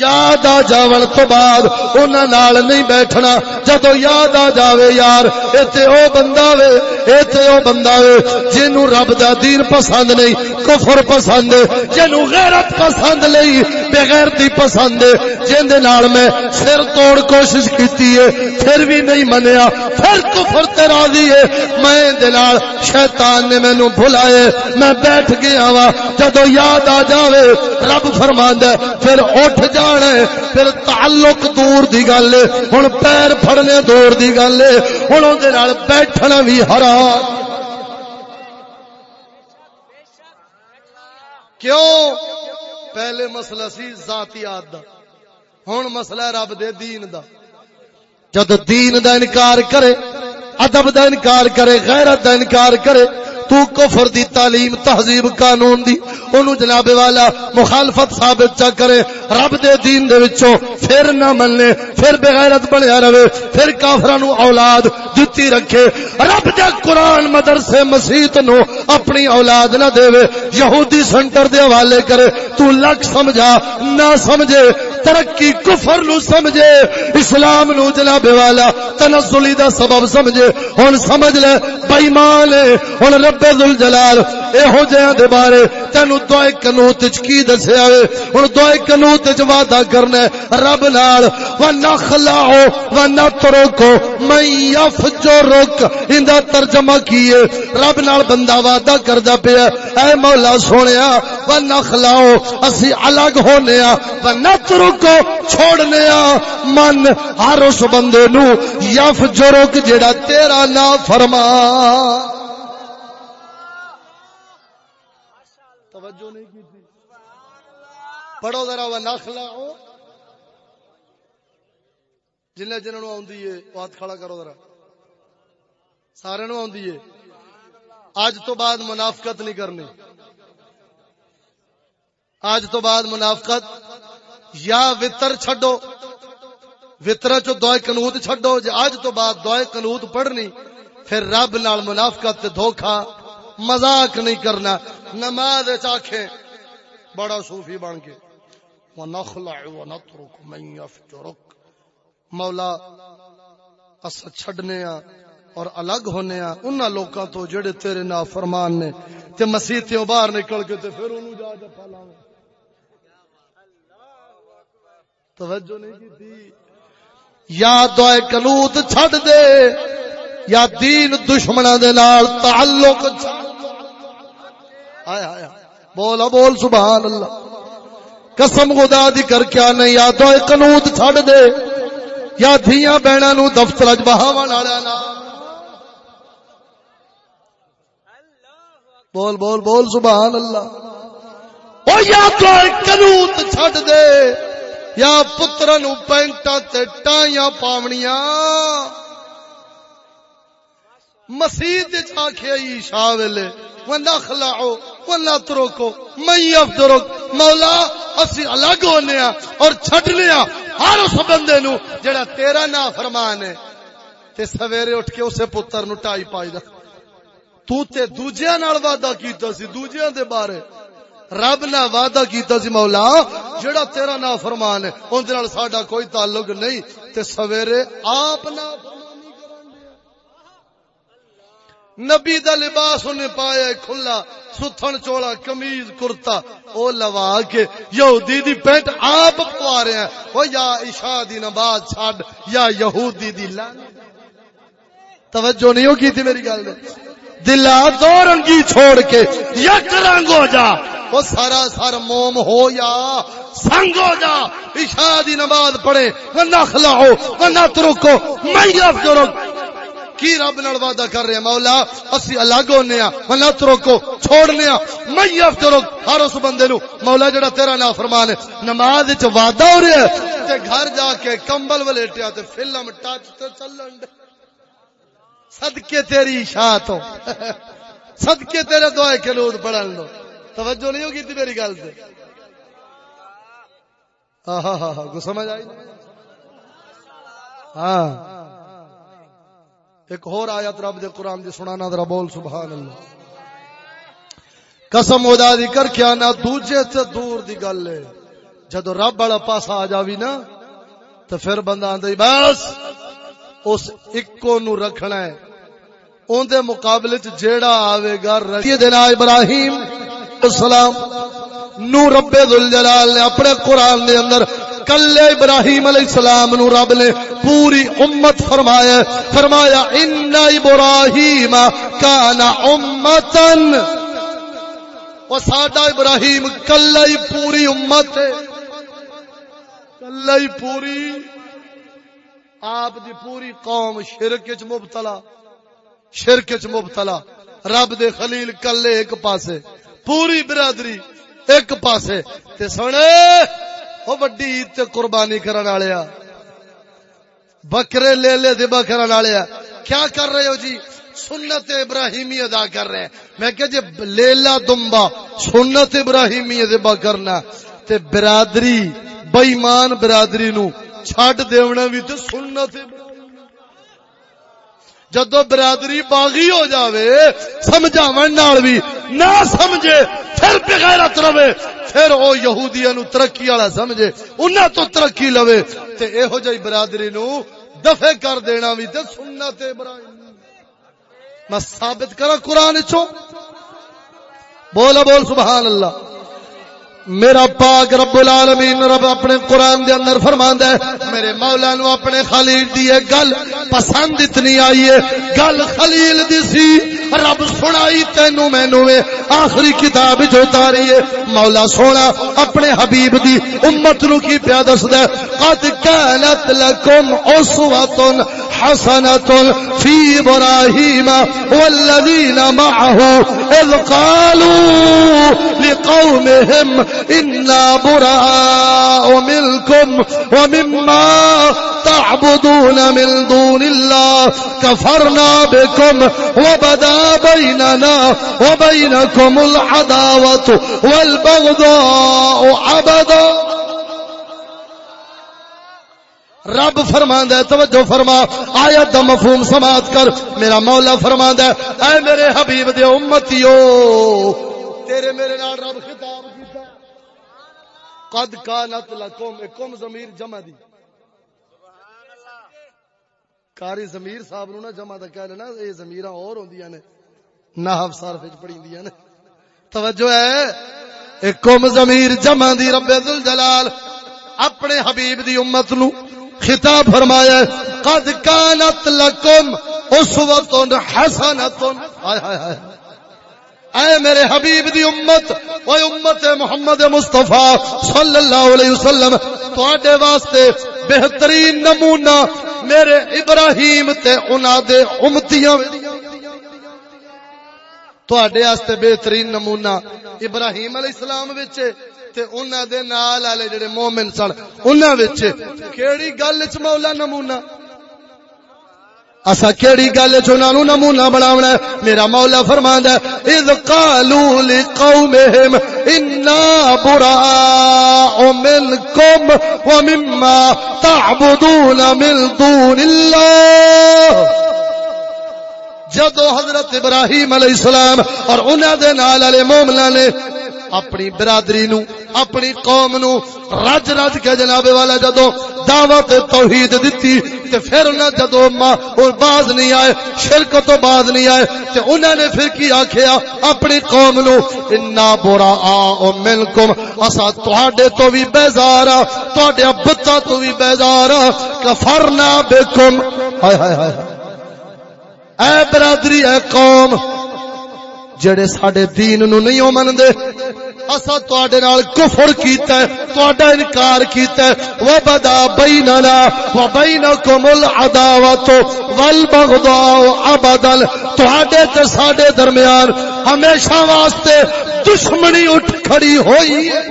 یاد آ جاون تو بعد انہاں نال نہیں بیٹھنا۔ جدو یاد آ جاوے یار ایتھے او بندہ وے ایتھے او بندہ وے، جنوں رب دا دین پسند نہیں، کفر پسند، جنوں غیرت پسند نہیں بے غیرتی پسند، جن دے نال میں سر توڑ کوشش کیتی ہے، پھر بھی نہیں منیا۔ پھر کفر تے راضی ہے۔ میں دے نال شیطان نے مینوں بھلائے میں بیٹھ گیا وا جدو یاد آ جاوے، رب فرماندا پھر اٹھ جا۔ ہے۔ پھر تعلق دور دی گل ہن پیر پھڑنے دور دی گل ہے۔ ہن نال بیٹھنا بھی حرام۔ کیوں؟ پہلے مسئلہ سی ذاتیات دا۔ ہن مسئلہ ہے رب دے دین دا۔ جد دین دا انکار کرے، ادب دا انکار کرے، غیرت دا انکار کرے تو کفر دی تعلیم، تہذیب، قانون دی، اونوں جناب والا مخالفت ثابت چا کرے، رب دے دین دے وچوں پھر نہ مننے پھر بے غیرت بنیا رہے، پھر کافراں نو اولاد دتی رکھے۔ رب دے قرآن مدرسے مسیت نو اپنی اولاد نہ دے یہودی سنٹر دے حوالے کرے، تو لک سمجھا، نہ سمجھے۔ ترقی کفر نو سمجھے، اسلام نو جناب والا تنزلی دا سبب سمجھے۔ ہن سمجھ لے بے ایمان ہن رب ذل جلال اے ہو جہاں دے بارے تینو دعائے کنوت وچ کی دسیا اے ہن دعائے کنوت وچ وعدہ کرنا رب نال و نخلعو و نترکو من یفجرک۔ ایندا ترجمہ کیے رب نال بندہ وعدہ کردا پیا اے مولا سونیا و نخلعو اسی الگ ہونے آ و نترکو کو چھوڑنے من ہر اس بندے نو یفجرک جیڑا تیرا نا فرما توجہ نہیں کی تھی؟ پڑھو ذرا وہ نخلا جن جنہوں آدھی ہے، وہ ہاتھ کھڑا کرو ذرا۔ سارے آدھی ہے۔ اج تو بعد منافقت نہیں کرنی۔ اج تو بعد منافقت یا وطر چھڈو۔ وطر چو دعائے کنوت چھڈو۔ جی اج تو بعد دعائے کنوت پڑھنی، پھر رب نال منافقت دھوکھا، مذاق نہیں کرنا۔ نماز چاکھے بڑا صوفی بن کے۔ ونخلع ونترک من یفجرک مولا، اس چھڑنے آ اور الگ ہونے آ انہاں لوکاں تو جڑے تیرے نا فرمان نے، تے مسیتیوں باہر نکل کے تے پھر انہوں جا جفا لاویں توجہ نہیں کی یا دعائے کنوت چھڑ دے، یا دین دشمنوں دے نال تعلق آیا آیا بولا بول، سبحان اللہ۔ قسم خدا دی کر کیا نہیں یا تو قنوت چھڑ دے۔ یا دھیاں بہنا نو دفتر اج بہاون والا نا بول بول بول، سبحان اللہ۔ او یا تو قنوت چھڑ دے۔ یا پتر نو پینٹا تے ٹائیاں پاونیاں۔ مسیح چ آخیا عشاء ویلے ونخلعو ونترکو من یفدرک مولا، اسی الگ ہونے ہیں اور چھڑنے ہیں ہر اس بندے نو جڑا تیرا نا فرمان ہے۔ تے سویرے اٹھ کے اسے پتر نو ٹائی پائی دا۔ تو تے دوجیاں نال وعدہ کیتا سی، دوجیاں دے بارے۔ رب نے وعدہ کیتا سی مولا جڑا تیرا نا فرمان ہے اون دے نال ساڈا کوئی تعلق نہیں، تے سویرے آپ نا نبی دا لباس انہیں پایا کھلا، ستھن چولا کمیز کرتا۔ او لوا کے یہودی دی پینٹ آپ پوا رہے ہیں۔ او یا عشاء دی نماز چھڈ، یا یہودی دی لعنت۔ توجہ نہیں ہو کی تھی میری گل دلا دو رنگی چھوڑ کے یک رنگ ہو جا۔ وہ سارا سر موم ہو یا سنگ ہو جا، عشاء دی نماز پڑھے، وہ نخلا ہو وہ نہ ترکو، میں کی رب نال وعدہ کر رہے ہیں مولا؟ اسی الگ ہونے ہاں منا تروکو چھوڑنے ہاں میں افطرک ہر اس بندے نو، مولا جڑا تیرا نام فرمان ہے، نماز وچ وعدہ ہو رہا ہے۔ تے گھر جا کے کمبل ولیٹیا تے فلم ٹچ تے چلن صدقے تیری اشاعت ہو صدقے تیرے دعائے کلود پڑھن دو توجہ نہیں ہوگی میری گل تے؟ ہاں ہاں ہاں کو سمجھ آئی؟ ہاں۔ ایک اور آیت رب دے قرآن دی سنانا، ذرا بول سبحان اللہ قسم خدا دی کر کے آنا، دوجے سے دور دی گل ہے۔ جدو رب والا پاسا آ جاوی نا تو پھر بندہ آندا بس اس اکو نو رکھنا ہے۔ اون دے مقابلے چ جیڑا آوے گا رسی دینا ابراہیم السلام، نو رب ذوالجلال نے اپنے قرآن دے اندر کل ابراہیم علیہ السلام نو رب نے پوری امت فرمایا فرمایا، ان ابراہیم کان امتن. وہ ساڈا ابراہیم کل پوری امت ہے۔ کل پوری، آپ دی پوری قوم شرک چ مبتلا، شرک چ مبتلا، رب دے خلیل کلے ایک پاسے۔ پوری برادری ایک پاسے تے سنے وہ وڈی عید تے قربانی کرن والے بکرے لے لے دبا کرن والے کیا کر رہے ہو جی؟ سنت ابراہیمی ادا کر رہے ہیں۔ میں کہ جی لیلا دمبا، سنت ابراہیمی دبا کرنا۔ تے برادری بےمان برادری نو چھڈ دیونا بھی تے سنت جدو برادری باغی ہو جاوے، سمجھاون نال بھی نہ سمجھے، پھر بغیرت رہے۔ پھر او یہودیاں نو ترقی والا سمجھے، انہاں تو ترقی لوے۔ تے ایہو جئی برادری نو دفع کر دینا بھی تے سنت ابراہیم۔ میں ثابت کرا قرآن چوں بولا بول، سبحان اللہ۔ میرا پاک رب العالمین رب اپنے قرآن دے اندر فرماندا ہے، میرے مولا نو اپنے خلیل دی گل۔ پسند اتنی آئی ہے۔ گل خلیل دی سی۔ رب سنائی تینو مینو آخری کتاب جو تاری ہے۔ مولا سونا اپنے حبیب دی امت نو کی پیا دسدا قد كانت لكم اسوه حسنه في ابراهيم والذين معه اذ قالوا لقومهم إنا براء منكم ومما تعبدون من دون الله كفرنا بكم وبدا بيننا وبينكم العداوة والبغضاء عبدا رب فرما ہے، توجہ فرما، آیت دا مفہوم سماعت کر۔ میرا مولا فرما ہے، اے میرے حبیب دے امتیو، تیرے میرے نال رب خطاب قد کانت لکم کم ضمیر جمع دی۔ کاری ضمیر صاحب نو نا جمع دا کہہ لینا، اے ضمیراں اور ہوندیاں نے۔ نحو صرف وچ پڑھیندیاں نے۔ توجہ ہے۔ اے کم ضمیر جمع دی رب ذل اپنے حبیب دی امت نو خطاب فرمایا ہے۔ قد کانت لکم اسوۃ حسنۃ ہائے ہائے ہائے۔ اے میرے حبیب دی امت او امت محمد مصطفی صلی اللہ علیہ وسلم، تواڈے واسطے بہترین نمونہ میرے ابراہیم تے انہاں دے امتیاں تواڈے واسطے بہترین نمونہ ابراہیم علیہ السلام وچ تے انہاں دے نال والے جڑے مومن سن، انہاں وچ کیڑی گل وچ مولا نمونہ؟ اسا کیڑی گل چ انہاں نو نمونہ بناونا ہے؟ میرا مولا فرماندا ہے، اذ قالوا لقومهم انا براء منكم ومما تعبدون من دون الله. جدو حضرت ابراہیم علیہ السلام اور انہاں دے نال والے مومناں نے اپنی برادری نو، اپنی قوم نو رج رج کے جناب والا جدو دعوت توحید دتی، تے پھر نہ جدو ماں اور باز نہیں آئے شرک تو باز نہیں آئے، تے انہوں نے پھر کی آکھیا، اپنی قوم نو، انا برا آ منکم اسا تواڈے تو بھی بیزار ہاں تواڈے ابتا تو بھی بیزار ہاں کفرنا بكم۔ ہائے ہائے ہائے۔ اے برادری، اے قوم جڑے ساڈے دین نو نہیں او مندے اسا تواڈے نال کفر کیتا ہے، تواڈا انکار کیتا ہے۔ و بدا بیننا و بینکم العداوت والبغضاء ابدا تواڈے تے ساڈے درمیان ہمیشہ واسطے دشمنی اٹھ کھڑی ہوئی ہے۔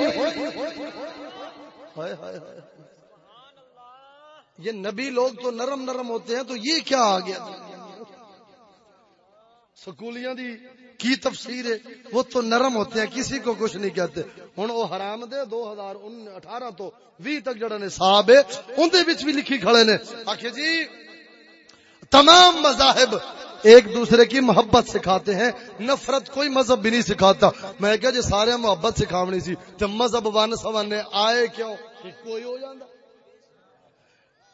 یہ نبی لوگ تو نرم نرم ہوتے ہیں تو یہ کیا آ گیا؟ سکولیاں دی کی تفسیر ہے؟ وہ تو نرم ہوتے ہیں، کسی کو کچھ نہیں کہتے۔ ہوں وہ حرام دے، دو ہزار اٹھارہ تو بھی تک جڑا نے صاحب ہے اندر بھی لکھی کھڑے نے۔ آخر جی تمام مذاہب ایک دوسرے کی محبت سکھاتے ہیں، نفرت کوئی مذہب بھی نہیں سکھاتا۔ میں کہا جی سارے محبت سکھاونی سی تو مذہب ون سوانے آئے کیوں؟ کوئی ہو جاندہ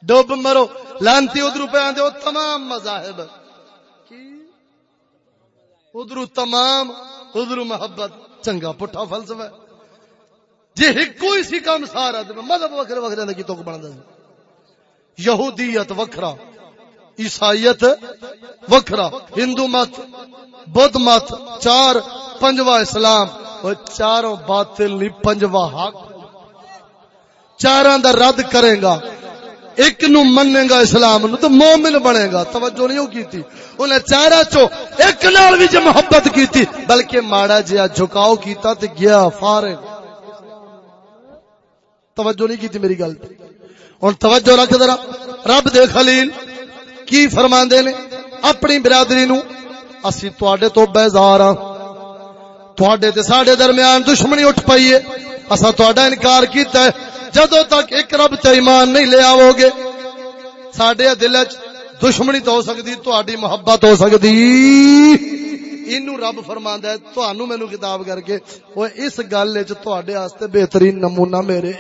ڈب مرو، لانتی ادھر پہ آدھے تمام مذاہب۔ ادھر تمام ادھر محبت، چنگا پٹھا فلسفہ جی کوئی سی کام سارا مذہب وکھرے وکھرے کی تو بنتا یہودیت وکھرا، عیسائیت وکھرا، ہندو مت، بدھ مت، چار پنجوا اسلام۔ اور چاروں باطل نہیں پنجوا حق۔ چاراں دا رد کرے گا۔ ایک نو منے گا اسلام نو تو مومن بنے گا، توجہ نہیں کی تھی انہیں چارہ چو ایک نال بھی جو محبت کی تھی بلکہ ماڑا جیا جھکاؤ کیتا تے گیا فارغ۔ توجہ نہیں کی تھی میری گل ہوں توجہ رکھ ذرا۔ رب دے خلیل کی فرما نے؟ اپنی برادری نو۔ اسی تواڈے تو بیزار ہاں۔ تواڈے تے ساڈے درمیان دشمنی اٹھ پئی ہے۔ اسا تواڈا انکار کیتا ہے۔ جدو تک ایک رب تے ایمان نہیں لے آو گے سڈے دل چ دشمنی تو ہو سکتی تھی محبت ہو سکتی اینو رب فرماندا ہے تانوں مینوں کتاب کر کے او اس گل وچ واسطے بہترین نمونہ میرے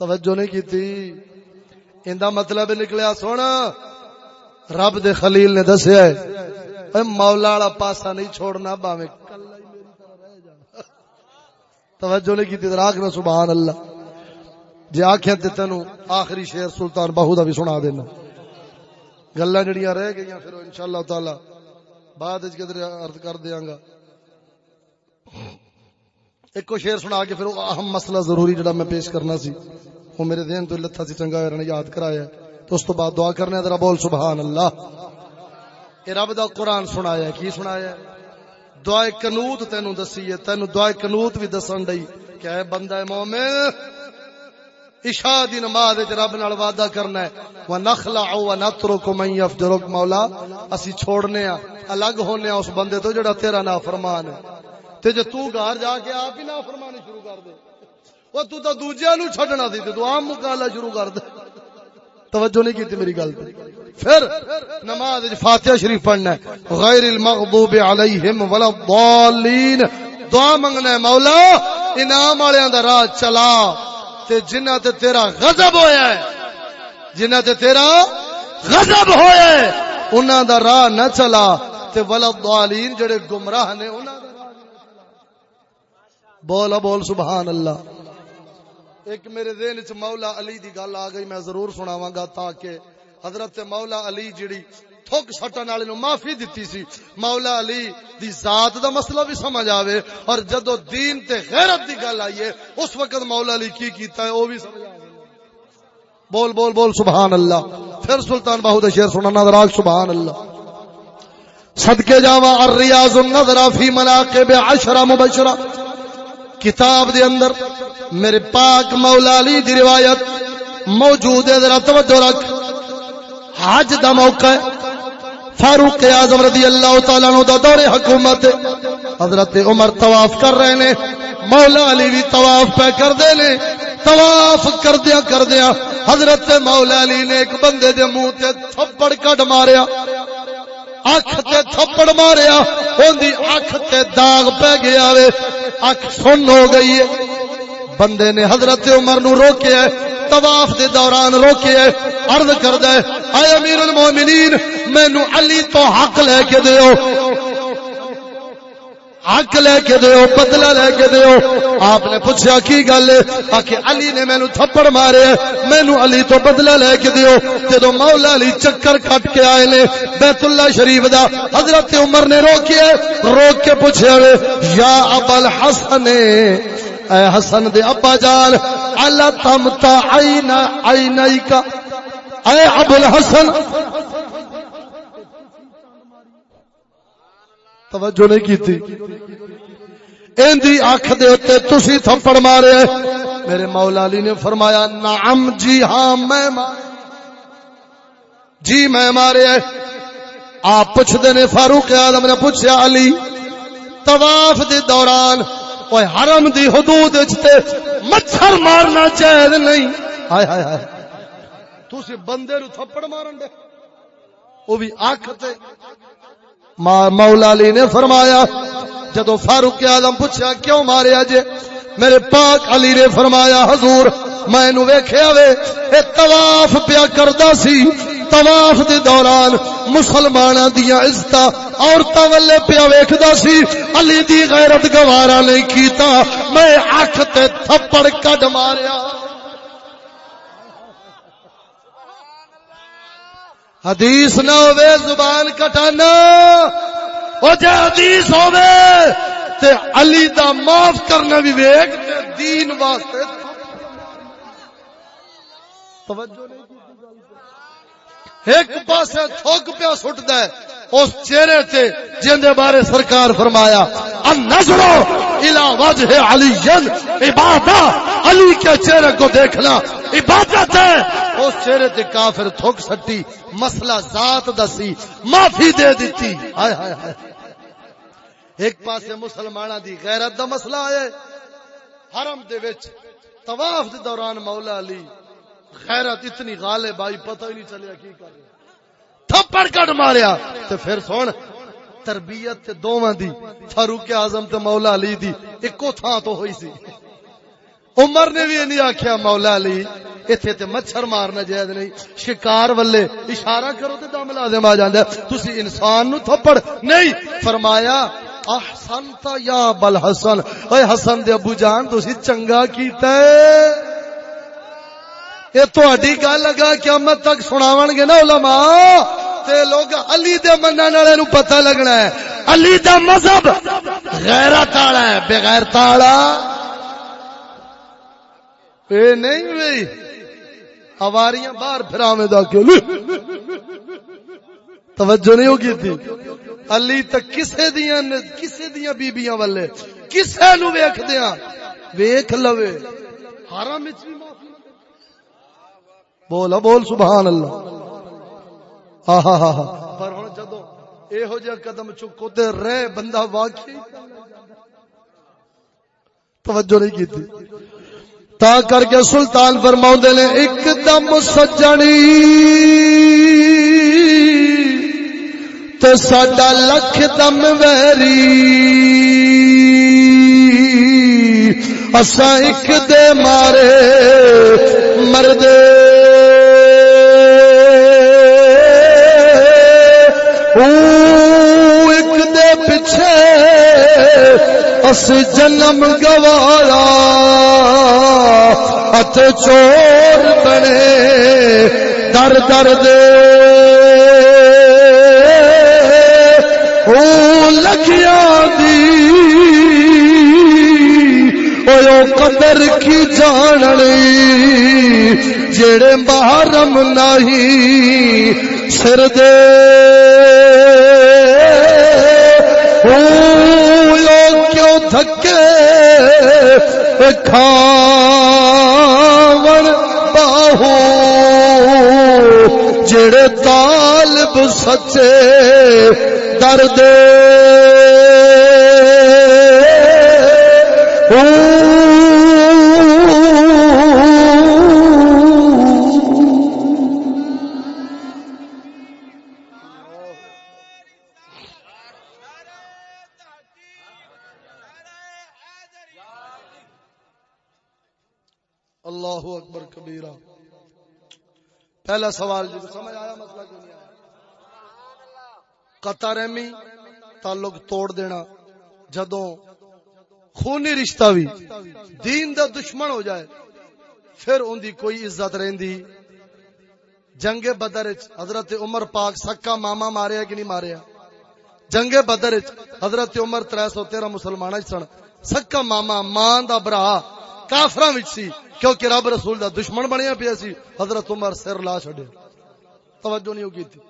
توجہ نہیں کیتی۔ ایندا مطلب نکلیا، سونا، رب دے خلیل نے دسیا ہے مولا والا پاسا نہیں چھوڑنا، باویں توجہ نہیں کی راک نہ، سبحان اللہ۔ جی آخیا تے تینو آخری شیر سلطان بہو دا بھی سنا دینا۔ گلا جڑیاں رہ گئی پھر ان شاء اللہ تعالی بعد کدھر ارد کر دیا گا۔ ایک کو شیر سنا کے پھر وہ اہم مسئلہ ضروری جڑا میں پیش کرنا سی۔ وہ میرے دین تو لتھا سی، چنگا نے یاد کرایا۔ تو اس تو بعد دعا کرنے، ذرا بول سبحان اللہ۔ یہ رب دا قرآن سنایا کی سنایا دعائے کنوت تینو دسی ہے تینو دعائے کنوت بھی دسن ڈئی۔ کہ اے بندہ مومن، عشاء دی نماز وچ رب نال وعدہ کرنا ہے۔ ونخلع ونترك من يفجرك مولا۔ اسی چھوڑنے ہاں الگ ہونے ہاں اس بندے تو جڑا تیرا نافرمان ہے۔ تے جے تو گھر جا کے آپ ہی نافرمانی شروع کر دے۔ او تو تے دوجیاں نو چھڈنا سی، تے تو عام مقالہ شروع کر دے۔ توجہ نہیں کیتی میری گل پھر نماز فاتحہ شریف پڑھنا ہے۔ غیر المغضوب علیہم ولا الضالین۔ دعا منگنا ہے، مولا، انعام والےاں دا راہ چلا۔ تے جنہ تے تیرا غضب ہویا ہے جنہ تے تیرا غضب ہویا ہے، انہاں دا راہ نہ چلا۔ تے ولا الضالین جڑے گمراہ نے، انہاں دا راہ بولا، بول، سبحان اللہ۔ ایک میرے ذہن چ مولا علی دی گل آ گئی، میں ضرور سناواں گا تاکہ حضرت مولا علی جڑی تھوک سٹن والے نو معافی دتی سی، مولا علی دی ذات دا مسئلہ بھی سمجھ آوے اور جدو دین تے غیرت دی گل آئی اس وقت مولا علی کی کیتا ہے، او بھی سمجھ آوے۔ بول بول بول، سبحان اللہ۔ پھر سلطان باہو دے شعر سننا ذرا سبحان اللہ۔ صدقے جاوا الریاض النظر فی مناقب عشرہ مبشرہ۔ کتاب دے اندر میرے پاک مولا علی دی روایت موجود ہے، ذرا توجہ رکھ۔ حج دا موقع ہے۔ فاروق اعظم رضی اللہ تعالیٰ عنہ دا دور حکومت حضرت عمر طواف کر رہے نے۔ مولا علی بھی طواف پہ کر دے نے۔ طواف کردیا کردیا حضرت مولا علی نے ایک بندے دے منہ تے تھپڑ کڈ ماریا۔ اکھ تے تھپڑ ماریا، اوندی اکھ تے داغ پہ گیا وے۔ اکھ سن ہو گئی ہے۔ بندے نے حضرت عمر نو روکیا ہے، طواف دے دوران روکیا ہے، عرض کردا ہے، اے امیر المومنین، مینوں علی تو حق لے کے دیو۔ حق لے کے دیو، بدلہ لے کے دیو۔ آپ نے پوچھا کی گل ہے؟ کہ علی نے مینو تھپڑ مارے مینو علی تو بدلہ لے کے دیو۔ جدو مولا علی چکر کٹ کے آئے نے بیت اللہ شریف دا حضرت عمر نے روکیا روک کے پوچھا یا ابل حسن اے حسن دے ابا جان اللہ تمتا عین عینئی کا اے ابو الحسن توجہ نہیں کی تھی اندی آنکھ دے ہوتے تسی تھپڑ مارے۔ میرے مولا علی نے فرمایا، نعم جی ہاں میں مارے۔ جی میں مارے۔ آپ پوچھتے نے، فاروق آدم نے پوچھا، علی، طواف دے دوران اوے حرم دی حدود تے مچھر مارنا جائز نہیں۔ ہائے ہائے ہائے۔ تسی بندے نو تھپڑ مارن دے۔ وہ بھی آنکھ تے مولا علی نے فرمایا، جدو فاروق آدم پوچھا، کیوں ماریا جے میرے پاک علی نے فرمایا، حضور، میں ویخیا وے، اے طواف پیا کردا سی۔ طواف دے دوران مسلماناں دیاں عزتاں عورتاں ولے پیا ویکھدا سی۔ علی دی غیرت گوارا نہیں کیتا۔ میں اکھ تے تھپڑ کڈ ماریا۔ حدیث نہ ہوے زبان کٹانا۔ او جے حدیث ہوے تے علی دا معاف کرنا بھی ویک تے دین واسطے۔ توجہ نہیں ایک پاسے تھوک پیا سٹدا ہے۔ اس چہرے تے جندے بارے سرکار فرمایا النظر الى وجه علی عبادت علی کے چہرے کو دیکھنا، عبادت ہے۔ اس چہرے تے کافر تھوک سٹی، مسئلہ ذات دسی، معافی دے دیتی۔ ہائے ہائے ہائے۔ ایک پاسے مسلمانہ دی غیرت دا مسئلہ ہے۔ حرم دے وچ طواف دے دوران مولا علی، غیرت اتنی غالب آئی، پتہ ہی نہیں چلیا کی کر رہے۔ تھپڑ کٹ ماریا۔ تے پھر سن، تربیت تے دوواں دی، فاروق اعظم تے مولا علی دی اکو تھاں تو ہوئی سی۔ عمر نے بھی نہیں آکھیا، مولا علی، ایتھے تے مچھر مارنا جائز نہیں۔ شکار ولے اشارہ کرو تے دم لازم آ جاندا تسی انسان نو تھپڑ نہیں۔ فرمایا، احسنت یا بل حسن۔ اے حسن دے ابو جان، تسی چنگا کیتا ہے۔ یہ تھوڑی گل لگا قیامت تک سناو گے نا علماء؟ تے لوگ علی دے منن والے نو پتہ لگنا ہے۔ علی دا مذہب غیرت والا ہے، بغیر تالا۔ اے نہیں بھائی ہواریاں باہر پھراویں دا کیوں؟ توجہ نہیں ہوگی تھی۔ علی تک کسے دیاں کسے دیاں بیبییاں والے، کسے نو ویکھ دیاں ویکھ لوے۔ حرم وچ بھی معافی بول بول سبحان اللہ آہا ہا ہا پر ہن جدو اے ہو قدم چکو تے رہ بندہ واقعی توجہ نہیں کیتی تا کر کے سلطان فرماؤں دے نے ایک دم سجنی تے ساڈا لکھ دم ویری اسا ایک دے مارے مردے ایک دے پچھے اس جنم گوارا ات چور بنے، در در دے۔ لکھیا دی او قدر کی جاننی جڑے محرم نہیں سر دے۔ کیوں تھکے؟ کھاون باہو جڑے طالب سچے درد پہلا سوال جی سمجھ آیا مسئلہ کیوں نہیں آیا؟ قطع رحمی، تعلق توڑ دینا، جدوں خونی رشتہ بھی دین دا دشمن ہو جائے، پھر ان دی کوئی عزت رہندی۔ جنگ بدر حضرت عمر پاک سکا ماما ماریا کہ نہیں ماریا جنگ بدر حضرت عمر تر سو سن سکا ماما ماں دا برا کافر سی۔ کیونکہ رب رسول دا دشمن بنیا پیا سی، حضرت عمر سر لا چڈیا توجہ نہیں کی تھی۔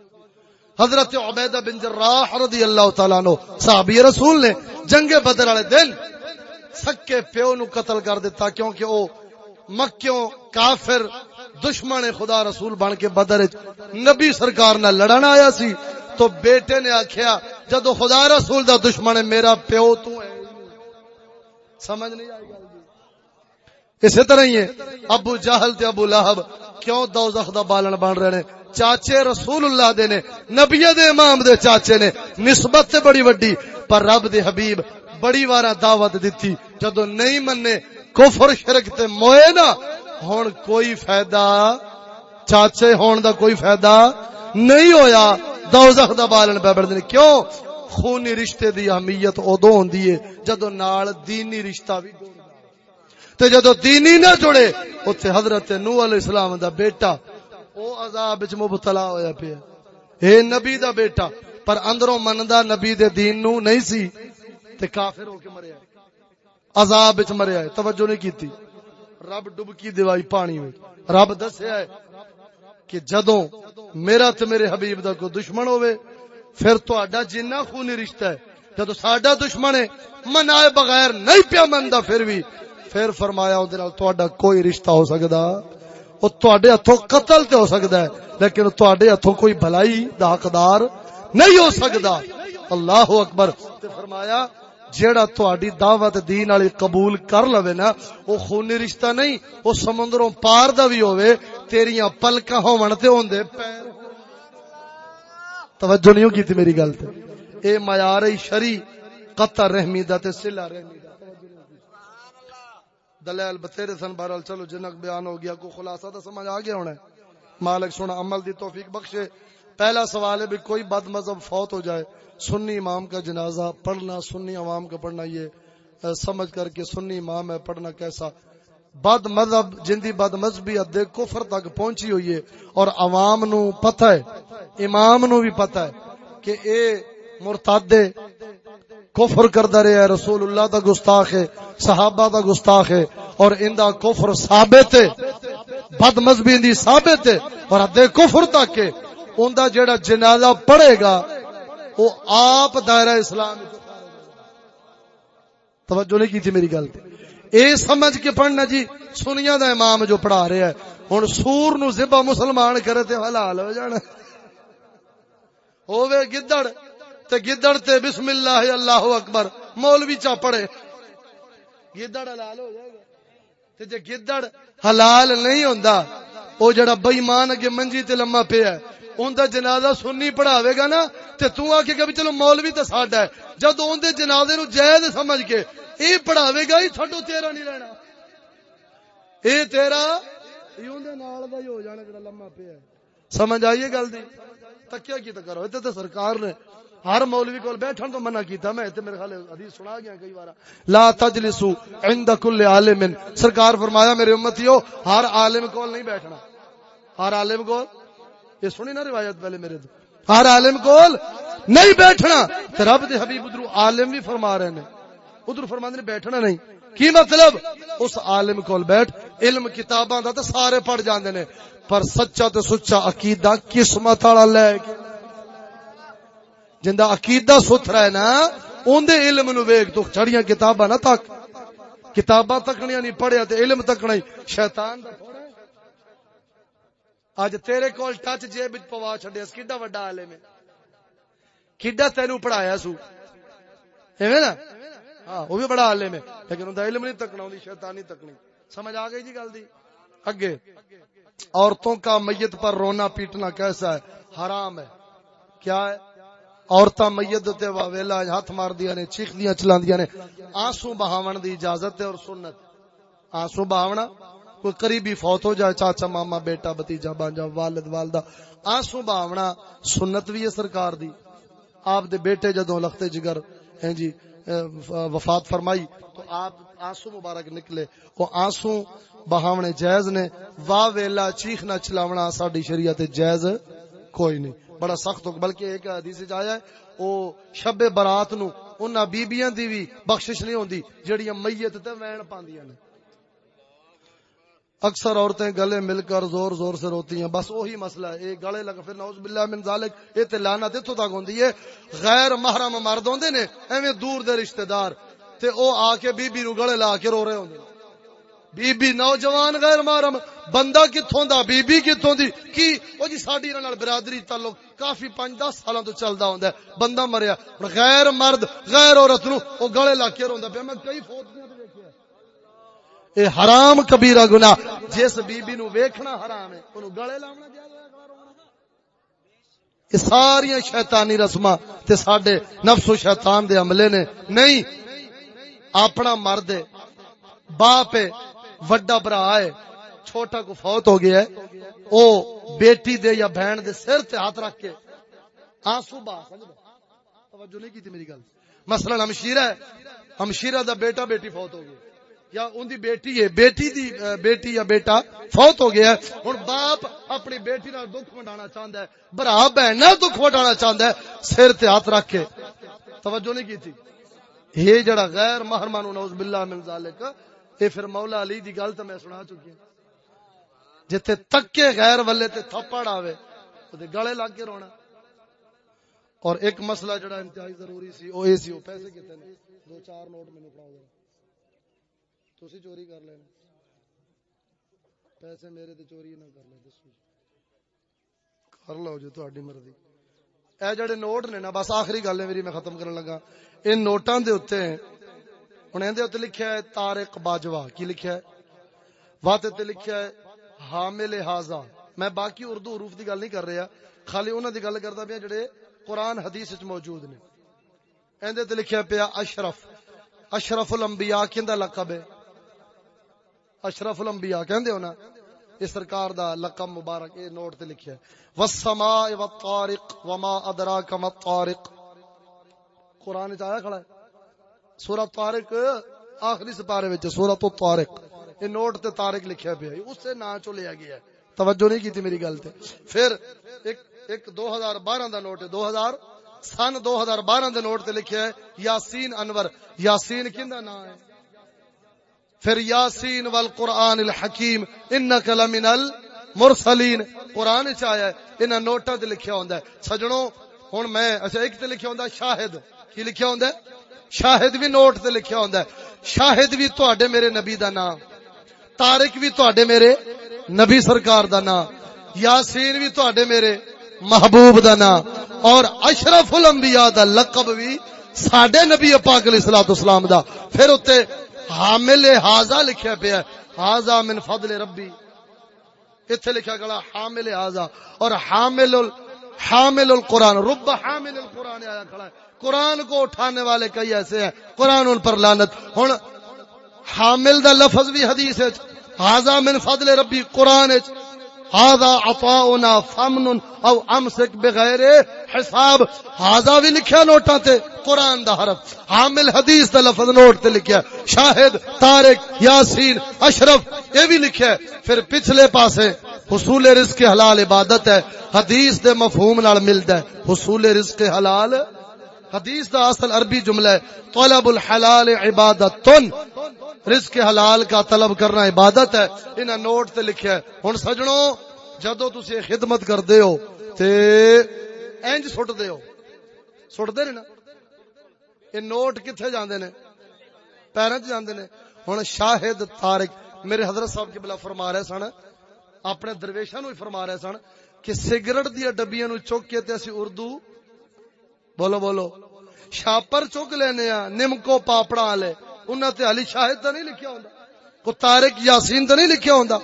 حضرت عبیدہ بن جراح رضی اللہ تعالیٰ نو صحابی رسول نے جنگ بدر والے دن سکے پیو نو قتل کر دیتا کیونکہ او مکیوں کافر دشمن خدا رسول بن کے بدر نبی سرکار نہ لڑن آیا سی۔ تو بیٹے نے آخیا جدو خدا رسول دا دشمن میرا پیو تو ہے۔ سمجھ نہیں آئی جی۔ اسی طرح ہی ہے ابو جہل تے ابو لہب کیوں دوزخ دا بالن بن رہے ہیں چاچے رسول اللہ دے نے، نبی دے امام دے چاچے نے۔ نسبت تے بڑی وڈی، پر رب دے حبیب بڑی وارا دعوت دیتی جدو نہیں مننے، کفر، شرک تے موئے نا، ہون کوئی فائدہ، چاچے ہون دا کوئی فائدہ نہیں ہویا۔ دوزخ دا بالن پہ بڑھ کیوں؟ خونی رشتے دی اہمیت ادو ہوندی ہے۔ جدو نال دینی رشتہ بھی تے جدو دینی نہ جڑے، اوتھے حضرت نوح علیہ السلام دا بیٹا، او عذاب وچ مبتلا ہویا پیا۔ اے نبی دا بیٹا، پر اندروں مندا نبی دے دین نو نہیں سی، تے کافر ہو کے مریا۔ عذاب وچ مریا ہے، توجہ نہیں کیتی۔ رب ڈبکی دیوائی پانی وچ رب دسیا ہے کہ جدوں میرا تے میرے حبیب دا کوئی دشمن ہوے پھر تہاڈا جنہ خونی رشتہ ہے۔ جدوں ساڈا دشمن ہے، منائے بغیر نہیں پیا مندا، پھر بھی پھر فرمایا اودے نال تہاڈا کوئی رشتہ ہو سکدا او تہاڈے ہتھوں قتل تے ہو سکدا ہے، لیکن تہاڈے ہتھوں کوئی بھلائی دا حقدار نہیں ہو سکدا۔ اللہ اکبر۔ تے فرمایا، جیڑا تہاڈی دعوت دین والی قبول کر لوے نا، او خونی رشتہ نہیں، او سمندروں پار دا وی ہوے تیریاں پلکاں ہون تے ہوندے پیر۔ توجہ نہیں کیتی میری گل تے۔ اے معیار شری قطع رحمی دا تے صلہ رحمی۔ دا دلیل بتھیرے سن بہرحال چلو جنک بیان ہو گیا، کو خلاصہ تو سمجھ آ گیا ہونا ہے۔ مالک سونا عمل دی توفیق بخشے۔ پہلا سوال ہے بھی کوئی بد مذہب فوت ہو جائے، سنی امام کا جنازہ پڑھنا، سنی عوام کا پڑھنا، یہ سمجھ کر کے سنی امام ہے، پڑھنا کیسا؟ بد مذہب جندی بد مذہبی ادے کفر تک پہنچی ہوئی ہے، اور عوام نو پتہ ہے، امام نو بھی پتہ ہے کہ اے مرتادے کفر کردا رہا ہے، رسول اللہ دا گستاخ ہے، صحابہ دا گستاخ ہے، اور اندا کفر ثابت ہے بد مذہبی دی ثابت ہے، اور ادے کفر تک ہے۔ اوندا جیڑا جنازہ پڑھے گا، وہ آپ دائرہ اسلام توجہ نہیں کی تھی میری گل اے سمجھ کے پڑھنا جی سنیا دا امام جو پڑھا رہا ہے، ہن سور نو ذبح مسلمان کرے تے حلال ہو جانا۔ ہوے گدڑ۔ تے گدڑ تے بسم اللہ اللہ اکبر، مولوی چا پڑھے۔ گدڑ حلال ہو جائے گا۔ تے جے گدڑ حلال نہیں ہوندا، او جڑا بے ایمان اگے منجی تے لمما پیا ہے، اون دا جنازہ سنی پڑھاوے گا نا، تے تو آکھے گا بھی چلو مولوی تے ساڈا ہے۔ جد اون دے جنازے نو جائز سمجھ کے اے پڑھاوے گا ہی تھڈو تیرا نہیں رہنا۔ اے تیرا اون دے نال دا ہی ہو جانا جڑا لمما پیا ہے۔ سمجھ آئیے گل دی؟ تکیا کی تے کرو تے سرکار نے ہر مولوی کول بیٹھن تو منع کیتا، میں تے میرے خیال حدیث سنا گیا کئی بار۔ لا تجلسو عند كل عالم سرکار فرمایا، میرے امتیو، ہر عالم کول نہیں بیٹھنا۔ ہر عالم کول؟ یہ سنی نا روایت پہلے میرے تو۔ ہر عالم کول نہیں بیٹھنا۔ تے رب دے حبیب ادھر عالم بھی فرما رہے ہیں۔ ادھر فرما نے بیٹھنا نہیں۔ کی مطلب؟ اس عالم کول بیٹھ، علم کتاباں دا تے سارے پڑھ جاندے نے۔ پر سچا تے سچا عقیدہ قسمت والا لے کے۔ جندا عقیدہ ستھرا ہے نا، اون دے علم نو ویکھ تو چڑیاں کتاباں نہ تک۔ کتاباں تکنیاں نہیں پڑھیا تے علم تکنا ہی۔ شیطان دا اج تیرے کول ٹچ جیب وچ پوا چھڈیا کڈا وڈا عالم ہے۔ کڈا تینو پڑھایا سو۔ ایویں نا؟ ہاں وہ بھی بڑا عالم ہے۔ لیکن اوندا علم نہیں تکنا اونی شیطانی تکنی سمجھ آ گئی جی گل دی؟ اگے، عورتوں کا میت پر رونا پیٹنا کیسا ہے؟ حرام ہے۔ کیا ہے؟ عورتاں میت تے ویلا ہاتھ مار دیا نے چیخ دیا چلاندیاں نے۔ آنسو بہاون دی اجازت ہے اور سنت۔ آنسو بہاونا، کوئی قریبی فوت ہو جائے، چاچا، ماما، بیٹا بتیجا بانجا والد، والدہ۔ آنسو بہاونا، سنت بھی ہے سرکار دی۔ آپ دے بیٹے جدوں لختے جگر ہیں جی وفات فرمائی، تو آپ آنسو مبارک نکلے۔ وہ آنسو بہاونے جائز نے۔ واہ ویلا چیخ نہ چلاونا، ساڈی شریعت جائز کوئی نہیں۔ بڑا سخت ہو بلکہ ایک حدیث وچ آیا ہے، او شب برات نو انہاں بیبییاں دی وی بخشش نہیں ہوندی، جڑیاں میت تے وین پاندیاں نے۔ اکثر عورتیں گلے مل کر زور زور سے روتی ہیں، بس وہی مسئلہ ہے ایک گلے لگا، پھر نعوذ باللہ من ذالک، اے تے لعنت اتھوں تک ہوندی ہے۔ غیر محرم مرد ہوندے نے، ایویں دور دے رشتہ دار، تے او آ کے بی بی نو گلے لا کے رو رہے ہوندے۔ بی بی نوجوان غیر محرم بندہ کتھوں دا بی بی کتھوں دی؟ کی؟ او جی ساڈی انہاں نال برادری تعلق کافی 5 10 سالاں تو چلدا ہوندا ہے۔ بندہ مریا۔ غیر مرد، غیر عورت نو او گلے لا کے روندا پیا۔ میں کئی فوت اے حرام کبیرہ گناہ۔ جس بی بی نو ویکھنا حرام ہے، اونوں گلے لاونا جائز یہ ساری شیطانی رسما تے ساڈے نفس و شیطان دے عملے نے۔ نہیں، اپنا مرد ہے، باپ ہے، وڈا برا ہے۔ چھوٹا کو فوت ہو گیا ہے، او بیٹی دے یا بہن دے سر تے ہاتھ رکھ کے۔ آنسو با توجہ نہیں کی تھی میری گل۔ مثلا ہمشیرہ ہے ہمشیرہ دا بیٹا بیٹی فوت ہو گیا۔ یا ان دی بیٹی ہے، بیٹی دی بیٹی یا بیٹا فوت ہو گیا ہے۔ ہن باپ اپنی بیٹی نال دکھ ونڈانا چاہندا ہے، برا بہن نال دکھ ونڈانا چاہندا ہے، سر تے ہاتھ رکھ کے۔ توجہ نہیں کی تھی یہ جڑا غیر محرمان نعوذ باللہ من ذالک اے پھر مولا علی دی گل تے میں سنا چکی ہوں۔ جتھے تکے غیر والے تے تھپڑ آوے او دے گلے لگ کے رونا۔ اور ایک مسئلہ جڑا انتہائی ضروری سی، او اے سی، او پیسے کتے نے؟ دو چار نوٹ مینوں پڑھاؤ ذرا۔ تسی چوری کر لینا۔ پیسے میرے تے چوری نہ کر لے، دسو جی۔ کر لو جو تہاڈی مرضی۔ اے جڑے نوٹ نے نا، بس آخری گل ہے میری، میں ختم کرن لگا۔ ان نوٹاں دے اوتے، ہن اندے اوتے لکھیا ہے، طارق باجوا کی لکھیا ہے؟ واتے تے لکھیا ہے حامل حاضا میں باقی اردو حروف دی گل نہیں کر رہا. خالی انہاں دی گل کردا پیا جڑے قرآن حدیث وچ موجود نے. ایندے تے لکھیا پیا اشرف. اشرف الانبیاء کیندا لقب ہے. اشرف الانبیاء کہندے ہو نا؟ یہ سرکار دا لقب مبارک اے نوٹ تے لکھیا ہے. والسماء والطارق وما ادراک ما الطارق. قرآن وچ آیا کھڑا ہے. سورہ طارق آخری سپارے وچ سورہ الطارق. یہ نوٹ تے تارک لکھیا پیا اس سے نا چو لیا گیا ہے؟ توجہ نہیں کی تھی میری گل تے۔ پھر ایک ایک دو ہزار بارہ دا نوٹ ہے۔ دو ہزار، سن دو ہزار بارہ دے نوٹ تے لکھیا ہے، یاسین انور۔ یاسین کیندا نا ہے؟ پھر یاسین والقرآن الحکیم، انک لمن المرسلین قرآن وچ آیا ہے، انہاں نوٹاں تے لکھیا ہوندا ہے۔ سجنوں، ہن میں اچھا ایک تے لکھیا ہوندا شاہد۔ کی لکھیا ہوندا ہے؟ شاہد بھی نوٹ تے لکھیا ہوندا ہے۔ شاہد بھی تواڈے میرے نبی دا نام تارک بھی تواڈے میرے، نبی سرکار دا نام یاسین بھی تواڈے میرے، محبوب دا نام اور اشرف الانبیاء دا لقب بھی ساڈے نبی پاک علیہ الصلوۃ والسلام دا۔ پھر اوتے حامل حاضا لکھیا پیا حاضا من فضل ربی۔ ایتھے لکھا گلا حامل حاضا اور حامل ال حامل القرآن، رب حامل القرآن آیا کھڑا ہے۔ قرآن کو اٹھانے والے کئی ایسے ہیں، قرآن ان پر لانت ہن حامل دا لفظ بھی حدیث ہے۔ هذا من فضل ربی قرآن هذا عطاؤنا فمن او امسک بغیر حساب. هذا بھی لکھیا نوٹاں تے قرآن دا حرف۔ حامل حدیث دا لفظ نوٹ تے لکھیا۔ شاہد، طارق، یاسین، اشرف، یہ بھی لکھیا ہے۔ پھر پچھلے پاسے حصول رزق حلال عبادت ہے۔ حدیث دے مفہوم نال ملدا ہے۔ حصول رزق حلال، حدیث دا اصل عربی جملہ ہے۔ طلب الحلال عبادت رزق حلال کا طلب کرنا عبادت ہے۔ انہاں نوٹ تے لکھیا ہے۔ ہن سجنوں، جدوں تسی خدمت کردے ہو تے انج سٹ دے ہو۔ سٹ دے نا؟ اے نوٹ کتھے جاندے نے؟ پیراں وچ جاندے نے۔ ہن شاہد طارق، میرے حضرت صاحب کی بلا فرما رہے سن، اپنے درویشاں نو فرما رہے سن کہ سگریٹ دیا ڈبیاں نو چک کے تے اسی اردو بولو بولو۔ شاپر چک لینے ہاں نمکو پاپڑا والے انہاں تے علی شاہد تے نہیں لکھیا ہوندا۔ کو طارق یاسین تے نہیں لکھیا ہوندا۔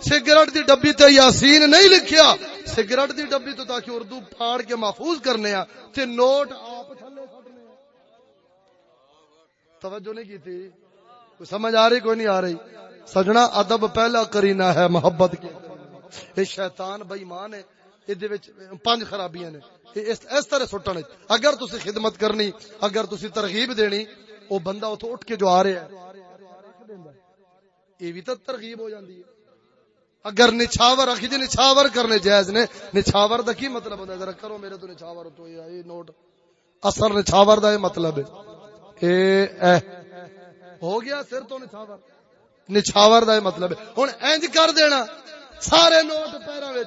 سگریٹ دی ڈبی تے یاسین نہیں لکھیا۔ سگریٹ دی ڈبی تو تاکہ اردو پھاڑ کے محفوظ کرنے ہاں تے نوٹ آپ تھلے سٹنے ہاں۔ توجہ نہیں کی تھی؟ کوئی سمجھ آ رہی، کوئی نہیں آ رہی۔ سجنا ادب پہلا کرینا ہے، محبت کی۔ یہ شیطان بئی مان ہے پانچ خرابیاں نے۔ اس طرح سٹنے۔ اگر تسی خدمت کرنی، اگر تسی ترغیب دینی وہ بندہ اتو اٹھ کے جو آ رہا ہے یہ بھی تو ترغیب ہو جاتی ہے۔ اگر نچھاور رکھی جی نچھاور کرنے جائز نے، نچھاور دا کی مطلب ہوتا ہے؟ ذرا کرو میرے تو نچھاور تو یہ نوٹ۔ اثر نچھاور دا یہ مطلب ہے۔ اے اے۔ ہو گیا سر تو نچھاور۔ نچھاور دا یہ مطلب ہے۔ ہن انج کر دینا۔ سارے نوٹ پیرا وچ۔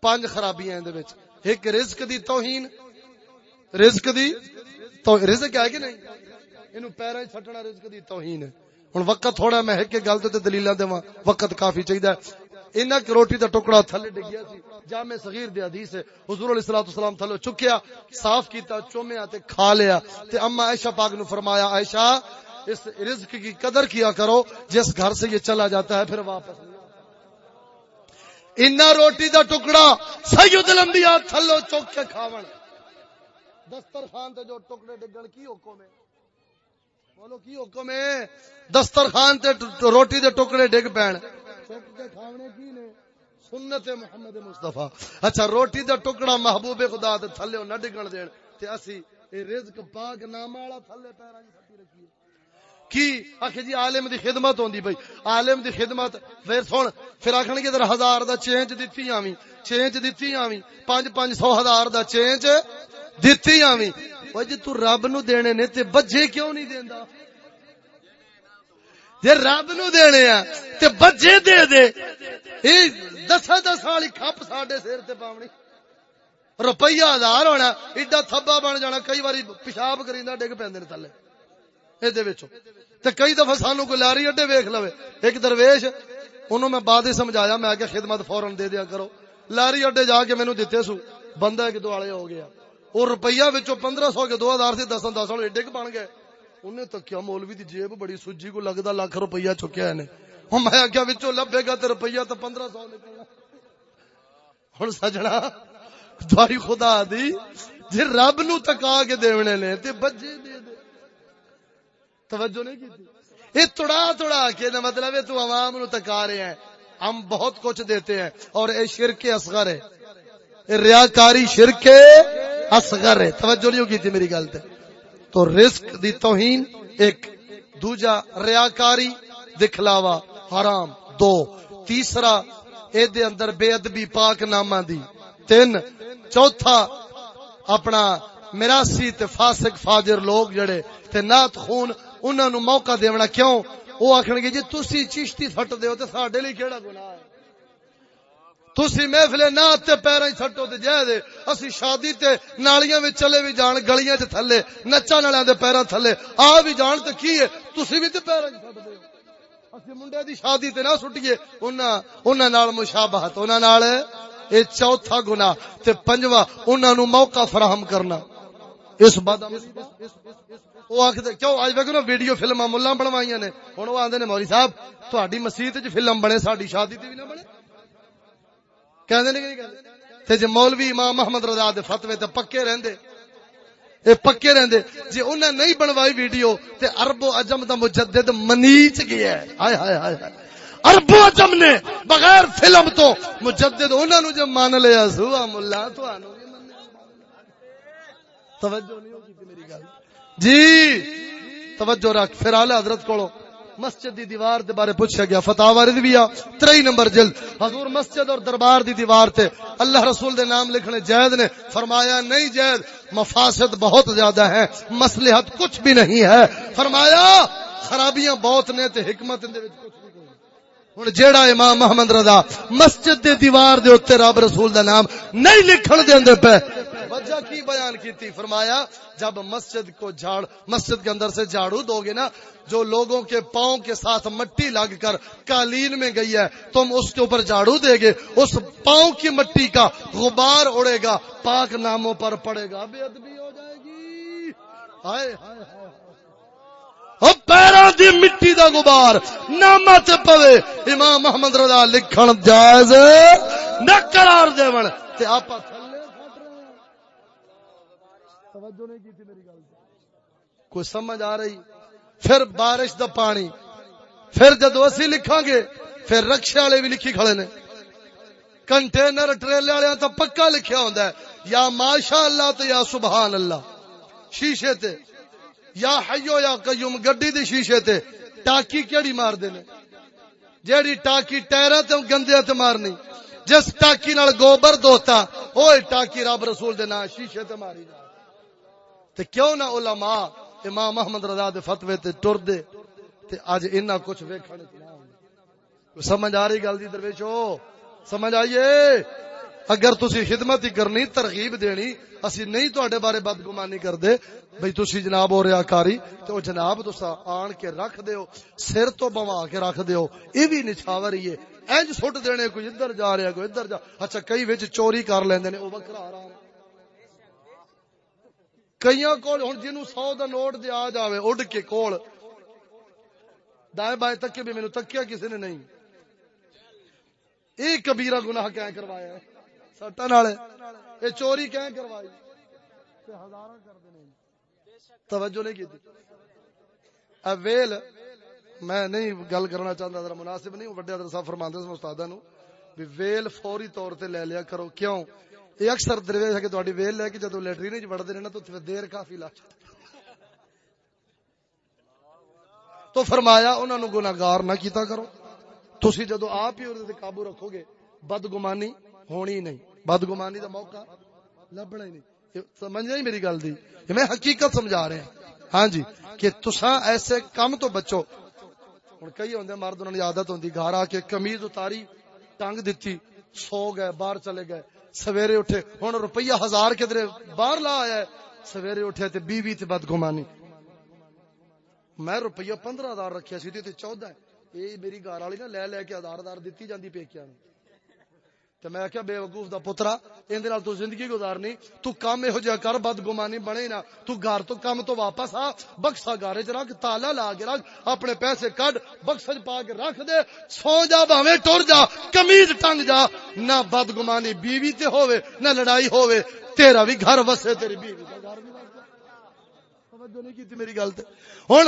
پانچ خرابیاں دے وچ۔ ایک رزق دی توہین، رزق دی تو رزق ہے کہ نہیں؟ اینو پیرا چھٹنا رزق دی توہین ہے۔ ہن وقت تھوڑا میں ایک گل تے دلیلاں دیواں وقت کافی چاہیدا ہے۔ اینا کہ روٹی دا ٹکڑا تھلے ڈگیا سی۔ جامع صغیر دی حدیث ہے۔ حضور علیہ الصلوۃ والسلام تھلو چکیا، صاف کیتا، چومیا تے کھا لیا۔ تے اما عائشہ پاک نے فرمایا، عائشہ، اس رزق کی قدر کیا کرو، جس گھر سے یہ چلا جاتا ہے، پھر واپس اینا روٹی دا ٹکڑا سید الانبیاء تھلو چوک کے کھاون۔ دسترخوان تے جو ٹکڑے ڈگن، کی حکم ہے؟ بولو، کی حکم ہے؟ دسترخوان تے روٹی دے ٹکڑے ڈگ پین سنت محمد مصطفی۔ اچھا روٹی دا ٹکڑا محبوب خدا تے تھلے نہ ڈگن دین۔ تے اسی اے رزق پاک نام والا تھلے پیراں دی سٹی رکھیے کی؟ آخ جی عالم دی خدمت ہوندی بھائی عالم دی خدمت پھر سن، پھر آکھن گے، ذرا ہزار دا چینج دتی آویں۔ چینج دتی آویں۔ 5 500 ہزار دا چینج دتی آویں او جی تو رب نو دینے نے تے بجے کیوں نہیں دیندا جی رب نو دینے آ تے بجے دے دے اے دس دس والی کھپ ساڈے سر تے پاونی روپیہ ہزار ہونا ایڈا تھبا بن جانا کئی باری پیشاب کریندا ڈگ پیندے نے تھلے اے دے وچوں تے کئی دفعہ سانو کوئی لاری اڈے ویکھ لوے ایک درویش انہوں میں بعد ہی سمجھایا میں کہ خدمت فورن دے دیا کرو لاری اڈے جا کے مینوں دتے سو بندہ ایک دوالے ہو گیا اور روپیہ وچوں 1500 کے 2000 سے 10 10 ایڈے بن گئے۔ انہیں تو کیا مولوی دی جیب بڑی سجی کو لگتا لاکھ روپیہ چکیا نے ہوں میں کیا بچوں لبے گا تو روپیہ تو پندرہ سو نکلنا ہوں سجنا داری خدا دی جی رب نو تکا کے دیونے نے تے بجے دے دے۔ توجہ نہیں کی یہ تڑا تڑا کے نہ مطلب ہے تو عوام نو تکا رہے ہیں۔ ہم بہت کچھ دیتے ہیں اور اے شرک اصغر ہے۔ ریاکاری شرک اصغر ہے۔ توجہ نہیں ہوگی تھی میری گل تے۔ تو رزق دی توہین ایک دوجا ریاکاری دکھلاوا حرام۔ دو، تیسرا اے دے اندر بے ادبی پاک نامہ دی۔ تین، چوتھا، اپنا مراسی تے فاسق فاجر لوگ جڑے تے نات خون انہاں نو موقع دیونا کیوں؟ او آکھن گے جی تسی چشتی پھٹ دیو تے ساڈے لئی کیڑا گناہ ہے؟ تسی محفل نات تے پیراں چھٹو تے جے دے۔ اسی شادی تے نالیاں وچ چلے وی جان، گلیاں تے تھلے نچن والےاں دے پیراں تھلے۔ آ وی جان تے کی ہے؟ تسی وی تے پیراں چھٹ دے اسی منڈے دی شادی تے نہ سٹیے انہاں انہاں نال مشابہت۔ انہاں نال اے چوتھا گناہ تے پنجواں انہاں نو موقع فراہم کرنا۔ اس بعد وہ آخر کیوں؟ اج ویکو نا ویڈیو فلماں ملاں بنوائیاں نے۔ ہن وہ آندے نے، مولوی صاحب، تہاڈی مسجد وچ فلم بنے، ساڈی شادی تے وی نہ بنے۔ تے جے مولوی امام محمد رضا دے فتوی تے پکے رہندے۔ اے پکے رہندے۔ جے انہاں نہیں بنوائی ویڈیو تے عرب و عجم دا مجدد منیچ گیا ہے۔ ہائے ہائے ہائے عرب و عجم نے بغیر فلم تو مجدد انہاں نو جے مان لیا سوا مولا تانوں توجہ نہیں ہوگی میری گل۔ جی توجہ رکھ، پھر اعلی حضرت کولو مسجد دی دیوار دے بارے پوچھا گیا فتح رضویہ تری نمبر جلد۔ حضور مسجد اور دربار دی دیوار تے اللہ رسول دے نام لکھنے جائد نے۔ فرمایا، نہیں جائد مفاسد بہت زیادہ ہیں مسلحت کچھ بھی نہیں ہے۔ فرمایا، خرابیاں بہت نے تے حکمت دے وچ کچھ ہن جیڑا امام محمد رضا مسجد دے دیوار دے اوتے رب رسول دا نام نہیں لکھن دیندے پے وجہ کی بیان کی تھی فرمایا، جب مسجد کو جھاڑ، مسجد کے اندر سے جھاڑو دو گے نا، جو لوگوں کے پاؤں کے ساتھ مٹی لگ کر قالین میں گئی ہے، تم اس کے اوپر جھاڑو دے گے، اس پاؤں کی مٹی کا غبار اڑے گا، پاک ناموں پر پڑے گا، بے ادبی ہو جائے گی۔ ہائے ہائے پیروں دی مٹی دا غبار نامہ تے پوے، امام محمد رضا لکھن جائز، نہ قرار دیون، تے آپا تھلے پھٹ رہے ہیں توجہ نہیں کی تھی میری گل کوئی سمجھ آ رہی؟ پھر بارش دا پانی، پھر جدو اسی لکھاں گے، پھر رکشے والے بھی لکھی کھڑے نے۔ کنٹینر ٹریلے والے تو پکا لکھیا ہوندا ہے۔ یا ماشاء اللہ تو یا سبحان اللہ شیشے تے۔ یا حیو یا قیوم، گڈی دی شیشے تے۔ ٹاکی کیڑی مار دے جیڑی ٹاکی ٹائراں تے گندے تے مارنی۔ جس ٹاکی نال گوبر دوتا اوے ٹاکی رب رسول دے نا شیشے تے ماری جا۔ تے کیوں نہ علماء امام محمد رضا دے فتوی تے ٹر دے تے اج انہاں کچھ ویکھن سمجھ آ رہی گل دی درویشو؟ سمجھ آئیے؟ اگر تسی خدمت ہی کرنی، ترغیب دینی، اسی نہیں تواڈے بارے بدگمانی کردے، بھئی تسی جناب ہو ریاکاری تے او جناب تسا آن کے رکھ دیو، سر تو بوا کے رکھ دیو ای بھی نچھاور ہی ہے۔ انج سٹ دینے، کوئی ادھر جا رہا کوئی ادھر جا۔ اچھا کئی وچ چوری کر لیندے نے، او وکھرا آ رہا کئیاں کول ہن جنوں 100 دا نوٹ دے آ جاوے اڑ کے کول۔ دائیں بائیں تک کے بھی مینوں تکیا کسی نے نہیں۔ ایک کبیرہ گناہ کیا کروایا؟ ہے سٹن والے۔ یہ چوری کہیں کروائی؟ توجہ نہیں کی ویل، میں نہیں گل کرنا چاہتا ذرا مناسب نہیں وڈے ادر صاحب فرماندے سن استاداں نو بھی ویل فوری طور تے لے لیا کرو۔ کیوں؟ یہ اکثر درویش ہے کہ تہاڈی ویل لے کے جدوں لیٹرین وچ وڑدے نے نا تو دیر کافی لا تو فرمایا انہاں نو گناہگار نہ کیتا کرو تسی جدوں آپ ہی اودے تے قابو رکھو گے بدگمانی ہونی نہیں بدگمانی دا موقع لبنا ہی نہیں سمجھ نہیں میری گل دی میں حقیقت سمجھا رہا ہوں ہاں جی کہ تسا ایسے کم تو بچو ہن کئی ہوندے مرد انہاں دی عادت ہوندی گھر آ کے قمیض اتاری ٹنگ دتی سو گئے باہر چلے گئے سویرے اٹھے ہن روپیہ ہزار کدھر باہر لا آیا ہے۔ سویرے اٹھے تے بیوی تے بدگمانی۔ میں روپیہ پندرہ ہزار رکھیا سی، تے چودہ یہ میری گھر والی نا لے لے کے ہزار ہزار دتی جاندی پیکیاں تو میں کیا بے وقوف دا پترا اندر تو زندگی گزارنی، تو کام یہو جہا کر بد گمانی بنے نا، تو گھر تو کام تو واپس آ، بکسا گارے چ رکھ، تالا لا کے رکھ، اپنے پیسے کڈ بکس چ پا کے رکھ دے، سو جا بھاوے ٹر جا، کمیز ٹنگ جا، نہ بد گمانی بیوی تے ہووے، نہ لڑائی ہووے، تیرا بھی گھر وسے، تیری بیوی کا گھر بھی میری گل ہوں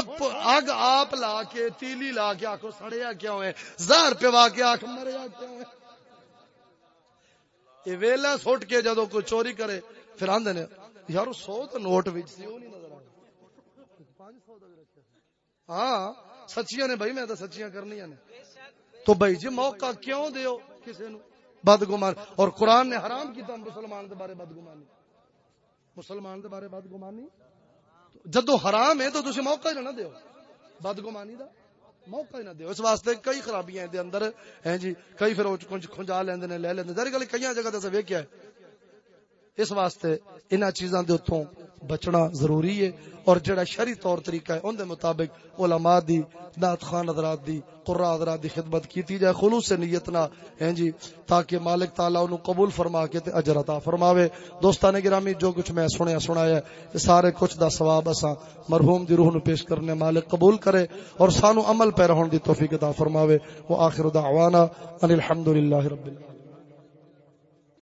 اگ آپ لا کے، تیلی لا کے آخو سڑیا کیوں ہے؟ زہر پوا کے آخ مریا کیوں ہے؟ یہ ویلا سٹ کے جدو کوئی چوری کرے، پھر آدھے نے یار سو تو نوٹ ہاں سچیاں نے بھائی، میں تو سچیاں کرنی نے۔ تو بھائی جی موقع کیوں دیو کسی نو؟ بد گمان اور قرآن نے حرام کیتا، مسلمان دے بارے بد گمانی مسلمان دے بارے بد گمانی جدو حرام ہے، تو تسی موقع ہی نہ دیو۔ بد گمانی دا؟ موقع ہی نہ دیو اس واسطے کئی خرابیاں ہیں دے اندر، ہیں جی؟ کئی پھر کچھ کھنجا لیندے نے، لے لیندے۔ ظاہر گل کئی جگہ تے ویکھیا ہے۔ اس واسطے انہاں چیزاں دے اوتھوں بچنا ضروری ہے اور جڑا شری طور طریقہ ہے ان دے مطابق علماء دی نعت خان حضرات دی قرا حضرات دی خدمت کیتی جائے، خلوص نیت نہ ہیں جی تاکہ مالک تعالی انو قبول فرما کے تے اجر عطا فرماوے۔ دوستان گرامی، جو کچھ میں سنیا سنایا ہے، سارے کچھ دا ثواب اساں مرحوم دی روح نو پیش کرنے مالک قبول کرے اور سانو عمل پہ رہن دی توفیق عطا فرماوے۔ وہ آخر دعوانا ان الحمدللہ رب العالمین۔